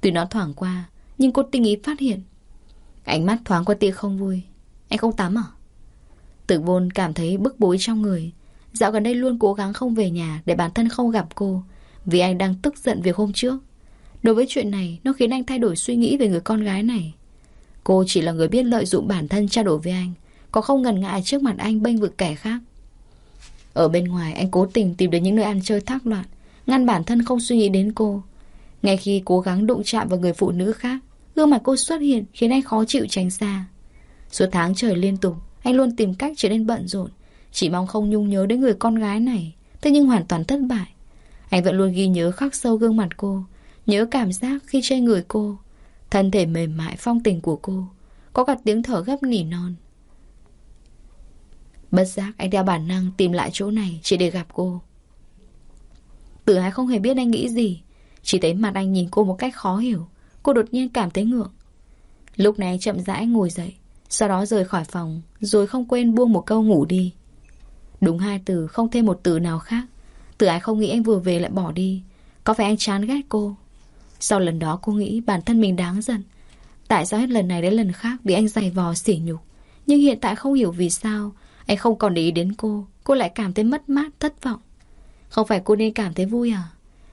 Tuy nó thoảng qua, Nhưng cô tinh ý phát hiện. Ánh mắt thoáng qua tia không vui. Anh không tắm à? Tử vôn cảm thấy bức bối trong người. Dạo gần đây luôn cố gắng không về nhà Để bản thân không gặp cô vì anh đang tức giận việc hôm trước. Đối với chuyện này, Nó khiến anh thay đổi suy nghĩ về người con gái này. Cô chỉ là người biết lợi dụng bản thân trao đổi với anh, Có không ngần ngại trước mặt anh bênh vực kẻ khác. Ở bên ngoài, anh cố tình tìm đến những nơi ăn chơi thác loạn, Ngăn bản thân không suy nghĩ đến cô. Ngay khi cố gắng đụng chạm vào người phụ nữ khác, Gương mặt cô xuất hiện Khiến anh khó chịu tránh xa. Suốt tháng trời liên tục, Anh luôn tìm cách trở nên bận rộn, Chỉ mong không nhung nhớ đến người con gái này, Thế nhưng hoàn toàn thất bại. Anh vẫn luôn ghi nhớ khắc sâu gương mặt cô, Nhớ cảm giác khi trên người cô, Thân thể mềm mại phong tình của cô, Có cả tiếng thở gấp nỉ non. Bất giác anh theo bản năng tìm lại chỗ này Chỉ để gặp cô. Tử ái không hề biết anh nghĩ gì, Chỉ thấy mặt anh nhìn cô một cách khó hiểu, Cô đột nhiên cảm thấy ngượng. Lúc này chậm rãi ngồi dậy, Sau đó rời khỏi phòng, Rồi không quên buông một câu ngủ đi. Đúng hai từ, không thêm một từ nào khác từ ái không nghĩ anh vừa về lại bỏ đi. Có phải anh chán ghét cô. Sau lần đó cô nghĩ bản thân mình đáng giận. Tại sao hết lần này đến lần khác Bị anh giày vò sỉ nhục? Nhưng hiện tại không hiểu vì sao Anh không còn để ý đến cô. Cô lại cảm thấy mất mát, thất vọng. Không phải cô nên cảm thấy vui à?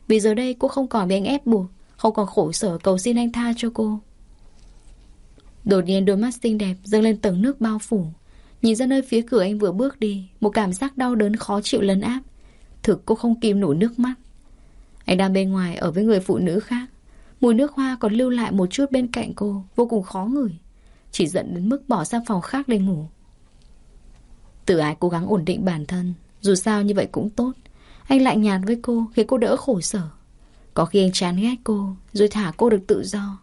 Vì giờ đây cô không còn bị anh ép buộc Không còn khổ sở cầu xin anh tha cho cô. Đột nhiên đôi mắt xinh đẹp dâng lên tầng nước bao phủ. Nhìn ra nơi phía cửa anh vừa bước đi Một cảm giác đau đớn khó chịu lấn áp. Thực cô không kìm nổi nước mắt. Anh đang bên ngoài ở với người phụ nữ khác. Mùi nước hoa còn lưu lại một chút bên cạnh cô, Vô cùng khó ngửi. Chỉ giận đến mức bỏ sang phòng khác để ngủ. Tự ái cố gắng ổn định bản thân, Dù sao như vậy cũng tốt. Anh lạnh nhạt với cô Khiến cô đỡ khổ sở. Có khi anh chán ghét cô, Rồi thả cô được tự do.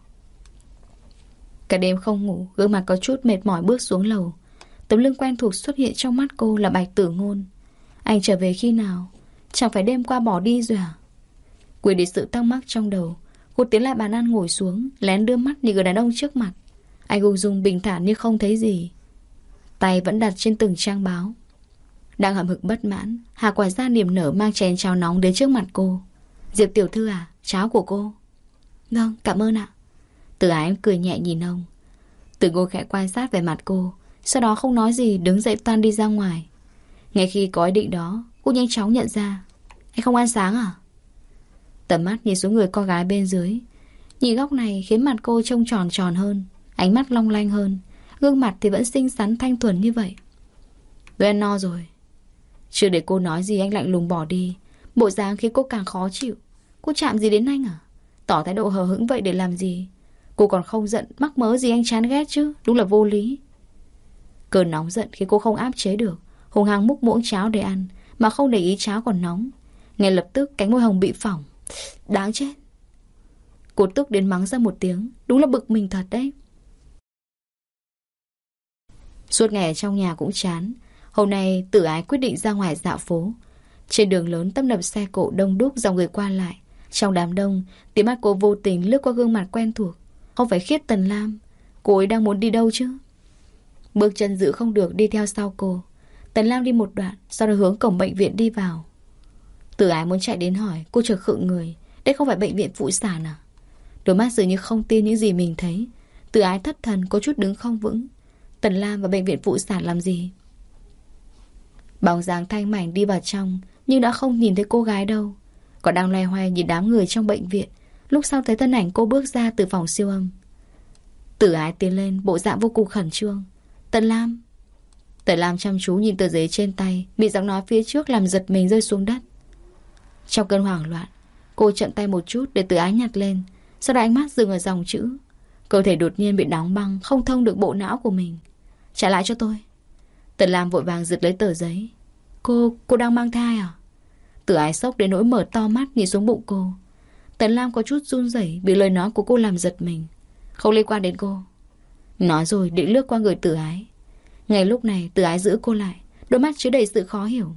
Cả đêm không ngủ, Gương mặt có chút mệt mỏi bước xuống lầu. Tấm lưng quen thuộc xuất hiện trong mắt cô là bạch tử ngôn. Anh trở về khi nào? Chẳng phải đêm qua bỏ đi rồi à? Quên đi sự tăng mắc trong đầu. Cô tiến lại bàn ăn ngồi xuống, Lén đưa mắt nhìn người đàn ông trước mặt. Anh ung dung bình thản như không thấy gì. Tay vẫn đặt trên từng trang báo. Đang hậm hực bất mãn, Hà quả ra niềm nở mang chén cháo nóng đến trước mặt cô. Diệp tiểu thư à Cháo của cô. Vâng cảm ơn ạ. Từ ái em cười nhẹ nhìn ông. Từ ngồi khẽ quan sát về mặt cô, Sau đó không nói gì, đứng dậy toan đi ra ngoài. Ngay khi có ý định đó Cô nhanh chóng nhận ra. Anh không ăn sáng à? Tầm mắt nhìn xuống người con gái bên dưới. Nhìn góc này khiến mặt cô trông tròn tròn hơn, Ánh mắt long lanh hơn. Gương mặt thì vẫn xinh xắn thanh thuần như vậy. Tôi ăn no rồi. Chưa để cô nói gì anh lạnh lùng bỏ đi. Bộ dáng khiến cô càng khó chịu. Cô chạm gì đến anh à? Tỏ thái độ hờ hững vậy để làm gì? Cô còn không giận, mắc mớ gì anh chán ghét chứ? Đúng là vô lý. Cơn nóng giận khiến cô không áp chế được. Hùng hăng múc muỗng cháo để ăn. Mà không để ý cháo còn nóng. Ngay lập tức cánh môi hồng bị phỏng. Đáng chết. Cô tức đến mắng ra một tiếng. Đúng là bực mình thật đấy. Suốt ngày ở trong nhà cũng chán. Hôm nay tử ái quyết định ra ngoài dạo phố. Trên đường lớn tấp nập xe cộ đông đúc dòng người qua lại. Trong đám đông, Tiếng mắt cô vô tình lướt qua gương mặt quen thuộc. Không phải khiết tần lam. Cô ấy đang muốn đi đâu chứ? Bước chân giữ không được đi theo sau cô. Tần Lam đi một đoạn, Sau đó hướng cổng bệnh viện đi vào. Tử ái muốn chạy đến hỏi, Cô chợt khựng người, Đây không phải bệnh viện phụ sản à? Đôi mắt dường như không tin những gì mình thấy. Tử ái thất thần, có chút đứng không vững. Tần Lam và bệnh viện phụ sản làm gì? Bóng dáng thanh mảnh đi vào trong, Nhưng đã không nhìn thấy cô gái đâu. Còn đang loay hoay nhìn đám người trong bệnh viện, Lúc sau thấy thân ảnh cô bước ra từ phòng siêu âm. Tử ái tiến lên, Bộ dạng vô cùng khẩn trương. Tần Lam Tần Lam chăm chú nhìn tờ giấy trên tay Bị giọng nói phía trước làm giật mình rơi xuống đất. Trong cơn hoảng loạn Cô trận tay một chút để tử ái nhặt lên Sau đó ánh mắt dừng ở dòng chữ. Cơ thể đột nhiên bị đóng băng Không thông được bộ não của mình. Trả lại cho tôi. Tần Lam vội vàng giật lấy tờ giấy. Cô, cô đang mang thai à? Tử ái sốc đến nỗi mở to mắt nhìn xuống bụng cô. Tần Lam có chút run rẩy Bị lời nói của cô làm giật mình. Không liên quan đến cô. Nói rồi định lướt qua người tử ái. Ngay lúc này, từ ái giữ cô lại, Đôi mắt chứa đầy sự khó hiểu.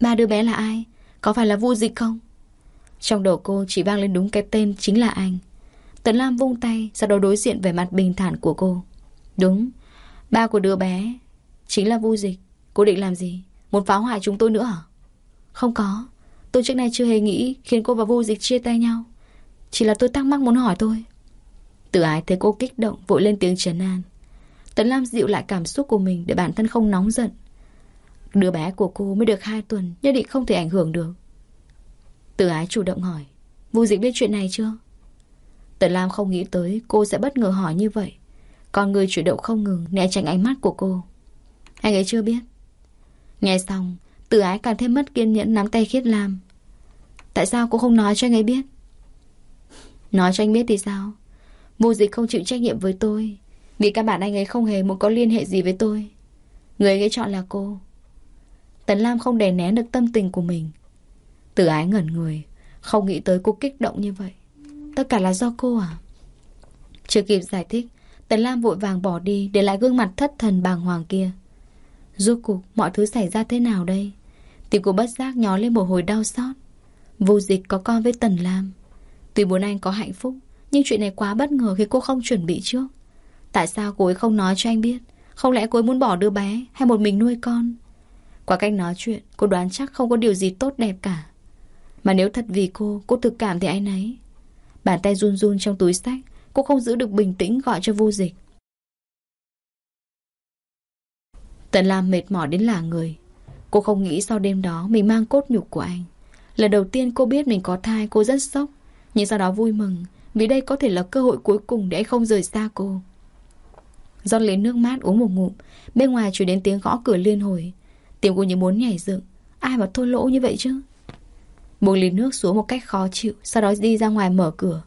Ba đứa bé là ai? Có phải là vu dịch không? Trong đầu cô chỉ vang lên đúng cái tên chính là anh. Tấn Lam vung tay, Sau đó đối diện về mặt bình thản của cô. Đúng, Ba của đứa bé Chính là vu dịch. Cô định làm gì? Muốn phá hoại chúng tôi nữa à Không có. Tôi trước nay chưa hề nghĩ Khiến cô và vu dịch chia tay nhau. Chỉ là tôi thắc mắc muốn hỏi thôi. Tự ái thấy cô kích động, Vội lên tiếng trấn an. Tấn Lam dịu lại cảm xúc của mình Để bản thân không nóng giận. Đứa bé của cô mới được 2 tuần, Nhất định không thể ảnh hưởng được. Tử ái chủ động hỏi, Vu dịch biết chuyện này chưa? Tần Lam không nghĩ tới cô sẽ bất ngờ hỏi như vậy. Còn người chủ động không ngừng, Né tránh ánh mắt của cô. Anh ấy chưa biết. Nghe xong Tử ái càng thêm mất kiên nhẫn nắm tay khiết Lam. Tại sao cô không nói cho anh ấy biết? Nói cho anh biết thì sao? Vô dịch không chịu trách nhiệm với tôi vì các bạn anh ấy không hề muốn có liên hệ gì với tôi. Người ấy chọn là cô. Tần Lam không đè nén được tâm tình của mình. Tử ái ngẩn người, Không nghĩ tới cô kích động như vậy. Tất cả là do cô à? Chưa kịp giải thích, Tần Lam vội vàng bỏ đi Để lại gương mặt thất thần bàng hoàng kia. Rốt cuộc, mọi thứ xảy ra thế nào đây? Tim cô bất giác nhó lên một hồi đau xót. Vô dịch có con với Tần Lam. Tuy muốn anh có hạnh phúc, Nhưng chuyện này quá bất ngờ khi cô không chuẩn bị trước. Tại sao cô ấy không nói cho anh biết? Không lẽ cô ấy muốn bỏ đứa bé Hay một mình nuôi con? Qua cách nói chuyện, Cô đoán chắc không có điều gì tốt đẹp cả. Mà nếu thật vì cô Cô thực cảm thì anh ấy. Bàn tay run run trong túi sách, Cô không giữ được bình tĩnh gọi cho vô dịch. Tần Lam mệt mỏi đến lả người. Cô không nghĩ sau đêm đó Mình mang cốt nhục của anh. Lần đầu tiên cô biết mình có thai, cô rất sốc. Nhưng sau đó vui mừng, Vì đây có thể là cơ hội cuối cùng để anh không rời xa cô rót lấy nước mát uống một ngụm. Bên ngoài chuyển đến tiếng gõ cửa liên hồi. Tiếng cô như muốn nhảy dựng. Ai mà thô lỗ như vậy chứ? Buông ly nước xuống một cách khó chịu, Sau đó đi ra ngoài mở cửa.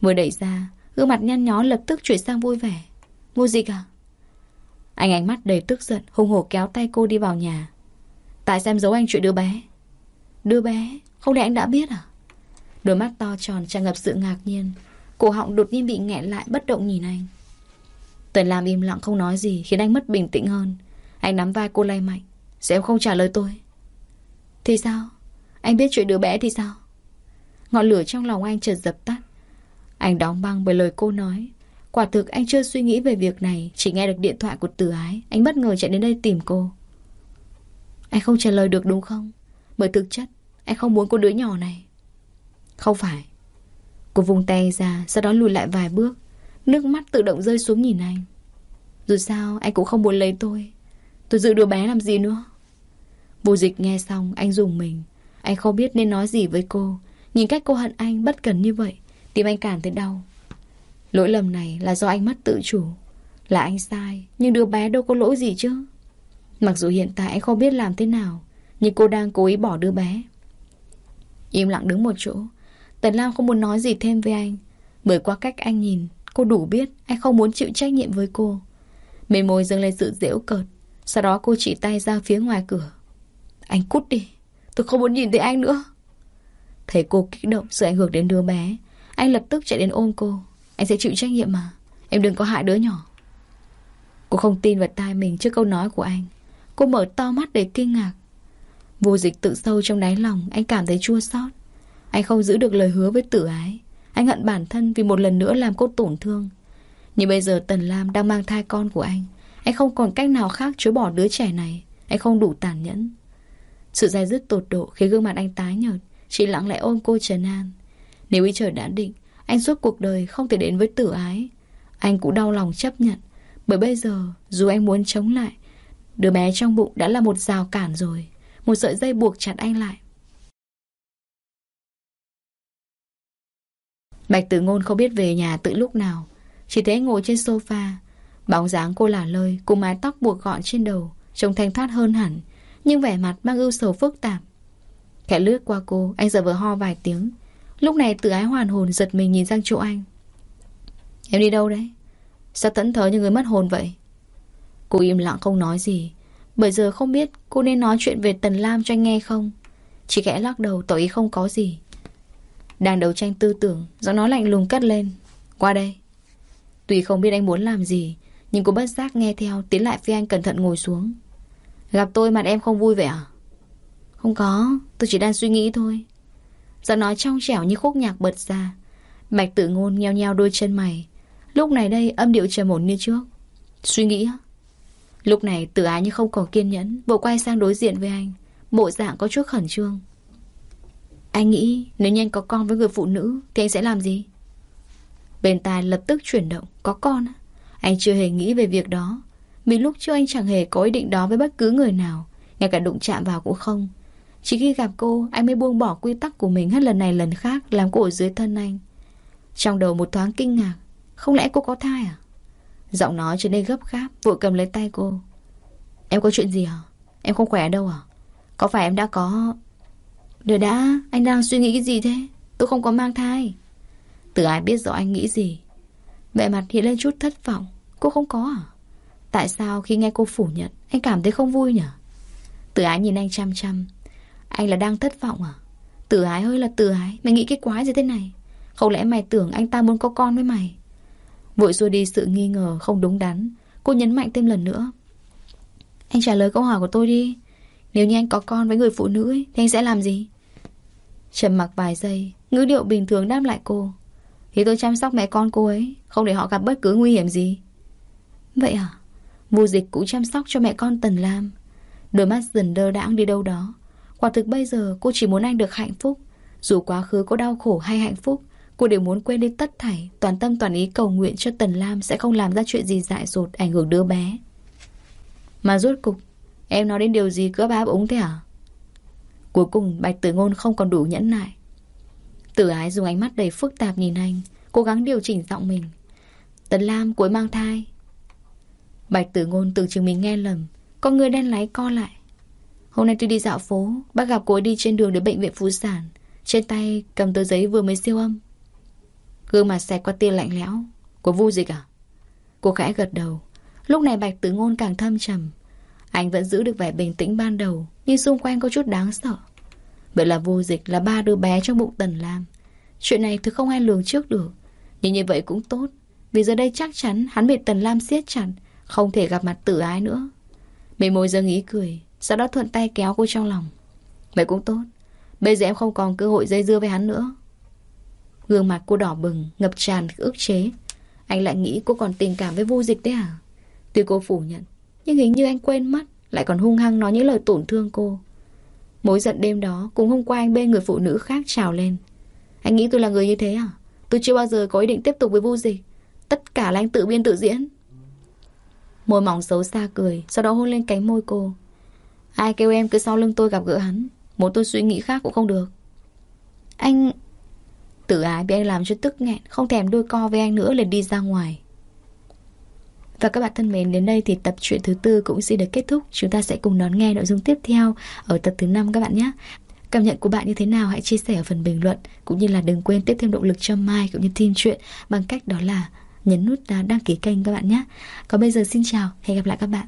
Vừa đẩy ra, Gương mặt nhăn nhó lập tức chuyển sang vui vẻ. Ngô dịch à? Anh ánh mắt đầy tức giận, Hùng hổ kéo tay cô đi vào nhà. Tại sao em giấu anh chuyện đứa bé? Đứa bé? Không lẽ anh đã biết à? Đôi mắt to tròn tràn ngập sự ngạc nhiên. Cổ họng đột nhiên bị nghẹn lại, bất động nhìn anh. Tần Lam im lặng không nói gì, Khiến anh mất bình tĩnh hơn. Anh nắm vai cô lay mạnh. Sẽ không trả lời tôi. Thì sao? Anh biết chuyện đứa bé thì sao? Ngọn lửa trong lòng anh chợt dập tắt. Anh đóng băng bởi lời cô nói. Quả thực anh chưa suy nghĩ về việc này, Chỉ nghe được điện thoại của từ ái. Anh bất ngờ chạy đến đây tìm cô. Anh không trả lời được đúng không? Bởi thực chất, Anh không muốn cô đứa nhỏ này. Không phải. Cô vùng tay ra, Sau đó lùi lại vài bước. Nước mắt tự động rơi xuống nhìn anh. Dù sao, anh cũng không muốn lấy tôi. Tôi giữ đứa bé làm gì nữa? Vô dịch nghe xong, anh dùng mình. Anh không biết nên nói gì với cô. Nhìn cách cô hận anh bất cần như vậy, Tim anh cảm thấy đau. Lỗi lầm này là do anh mất tự chủ. Là anh sai, Nhưng đứa bé đâu có lỗi gì chứ. Mặc dù hiện tại anh không biết làm thế nào, Nhưng cô đang cố ý bỏ đứa bé. Im lặng đứng một chỗ. Tần Lam không muốn nói gì thêm với anh. Bởi qua cách anh nhìn Cô đủ biết anh không muốn chịu trách nhiệm với cô. Mềm môi dâng lên sự dễu cợt. Sau đó cô chỉ tay ra phía ngoài cửa. Anh cút đi. Tôi không muốn nhìn thấy anh nữa. Thấy cô kích động sự ảnh hưởng đến đứa bé, Anh lập tức chạy đến ôm cô. Anh sẽ chịu trách nhiệm mà. Em đừng có hại đứa nhỏ. Cô không tin vào tai mình trước câu nói của anh. Cô mở to mắt để kinh ngạc. Vô dịch tự sâu trong đáy lòng, Anh cảm thấy chua xót. Anh không giữ được lời hứa với tử ái. Anh hận bản thân vì một lần nữa làm cô tổn thương. Nhưng bây giờ Tần Lam đang mang thai con của anh Anh không còn cách nào khác chối bỏ đứa trẻ này. Anh không đủ tàn nhẫn. Sự dai dứt tột độ khiến gương mặt anh tái nhợt, Chỉ lặng lẽ ôm cô trần an. Nếu ý trời đã định, Anh suốt cuộc đời không thể đến với tử ái. Anh cũng đau lòng chấp nhận, Bởi bây giờ, dù anh muốn chống lại, Đứa bé trong bụng đã là một rào cản rồi. Một sợi dây buộc chặt anh lại Bạch tử ngôn không biết về nhà từ lúc nào. Chỉ thấy ngồi trên sofa, Bóng dáng cô lả lơi, Cùng mái tóc buộc gọn trên đầu, Trông thanh thoát hơn hẳn, Nhưng vẻ mặt mang ưu sầu phức tạp. Khẽ lướt qua cô, Anh giờ vừa ho vài tiếng. Lúc này tự ái hoàn hồn giật mình nhìn sang chỗ anh. Em đi đâu đấy? Sao tẫn thờ như người mất hồn vậy? Cô im lặng không nói gì, Bởi giờ không biết cô nên nói chuyện về Tần Lam cho anh nghe không. Chỉ khẽ lắc đầu tỏ ý không có gì. Đang đấu tranh tư tưởng, Giọng nói lạnh lùng cất lên. Qua đây. Tuy không biết anh muốn làm gì, Nhưng cô bất giác nghe theo, Tiến lại phía anh cẩn thận ngồi xuống. Gặp tôi mặt em không vui vậy à? Không có, Tôi chỉ đang suy nghĩ thôi. Giọng nói trong trẻo như khúc nhạc bật ra. Bạch tử ngôn nheo nheo đôi chân mày. Lúc này đây âm điệu trầm ổn như trước. Suy nghĩ á? Lúc này tử ái như không còn kiên nhẫn Bộ quay sang đối diện với anh. Bộ dạng có chút khẩn trương. Anh nghĩ nếu nhanh có con với người phụ nữ Thì anh sẽ làm gì? Bên tai lập tức chuyển động, Có con á. Anh chưa hề nghĩ về việc đó. Vì lúc trước anh chẳng hề có ý định đó với bất cứ người nào, Ngay cả đụng chạm vào cũng không. Chỉ khi gặp cô, Anh mới buông bỏ quy tắc của mình hết lần này lần khác, Làm cô ở dưới thân anh. Trong đầu một thoáng kinh ngạc, Không lẽ cô có thai à? Giọng nói trở nên gấp gáp, Vội cầm lấy tay cô. Em có chuyện gì hả? Em không khỏe đâu à? Có phải em đã có Đợi đã Anh đang suy nghĩ cái gì thế? Tôi không có mang thai. Từ ai biết rõ anh nghĩ gì? Vẻ mặt hiện lên chút thất vọng. Cô không có à? Tại sao khi nghe cô phủ nhận Anh cảm thấy không vui nhỉ? Từ ái nhìn anh chăm chăm. Anh là đang thất vọng à? Từ ái ơi là từ ái Mày nghĩ cái quái gì thế này? Không lẽ mày tưởng anh ta muốn có con với mày? Vội xua đi sự nghi ngờ không đúng đắn. Cô nhấn mạnh thêm lần nữa. Anh trả lời câu hỏi của tôi đi. Nếu như anh có con với người phụ nữ ấy, Thì anh sẽ làm gì? Trầm mặc vài giây, Ngữ điệu bình thường đáp lại cô. Thì tôi chăm sóc mẹ con cô ấy, Không để họ gặp bất cứ nguy hiểm gì. Vậy à? Vô dịch cũng chăm sóc cho mẹ con Tần Lam. Đôi mắt dần đơ đãng đi đâu đó. Quả thực bây giờ cô chỉ muốn anh được hạnh phúc. Dù quá khứ có đau khổ hay hạnh phúc, Cô đều muốn quên đi tất thảy, Toàn tâm toàn ý cầu nguyện cho Tần Lam Sẽ không làm ra chuyện gì dại dột, ảnh hưởng đứa bé. Mà rốt cục, Em nói đến điều gì cứ bá ống thế à? Cuối cùng Bạch Tử Ngôn không còn đủ nhẫn nại. Tử ái dùng ánh mắt đầy phức tạp nhìn anh, Cố gắng điều chỉnh giọng mình. Tần Lam cuối mang thai. Bạch Tử Ngôn tưởng chừng mình nghe lầm, Con người đen láy co lại. Hôm nay tôi đi dạo phố, Bác gặp cô ấy đi trên đường đến bệnh viện Phú Sản. Trên tay cầm tờ giấy vừa mới siêu âm. Gương mặt xẹt qua tia lạnh lẽo. Cô vui gì cả Cô khẽ gật đầu. Lúc này Bạch Tử Ngôn càng thâm trầm. Anh vẫn giữ được vẻ bình tĩnh ban đầu, Nhưng xung quanh có chút đáng sợ. Vậy là vô dịch là ba đứa bé trong bụng Tần Lam. Chuyện này thứ không ai lường trước được, Nhưng như vậy cũng tốt, Vì giờ đây chắc chắn hắn bị Tần Lam siết chặt, Không thể gặp mặt tử ái nữa. Mày môi dâng ý cười, Sau đó thuận tay kéo cô trong lòng. Vậy cũng tốt, Bây giờ em không còn cơ hội dây dưa với hắn nữa. Gương mặt cô đỏ bừng, Ngập tràn ức chế. Anh lại nghĩ cô còn tình cảm với vô dịch đấy à? Tuy cô phủ nhận nhưng hình như anh quên mất, Lại còn hung hăng nói những lời tổn thương cô. Mối giận đêm đó, Cùng hôm qua anh bê người phụ nữ khác trào lên. Anh nghĩ tôi là người như thế à? Tôi chưa bao giờ có ý định tiếp tục với vô gì. Tất cả là anh tự biên tự diễn. Môi mỏng xấu xa cười, Sau đó hôn lên cánh môi cô. Ai kêu em cứ sau lưng tôi gặp gỡ hắn? Muốn tôi suy nghĩ khác cũng không được. Anh Tử ái bị anh làm cho tức nghẹn, Không thèm đôi co với anh nữa liền đi ra ngoài và các bạn thân mến, đến đây thì tập truyện thứ tư cũng xin được kết thúc. Chúng ta sẽ cùng đón nghe nội dung tiếp theo ở tập thứ năm các bạn nhé. Cảm nhận của bạn như thế nào hãy chia sẻ ở phần bình luận cũng như là đừng quên tiếp thêm động lực cho Mai cũng như team truyện bằng cách đó là nhấn nút đăng ký kênh các bạn nhé. Còn bây giờ xin chào, hẹn gặp lại các bạn.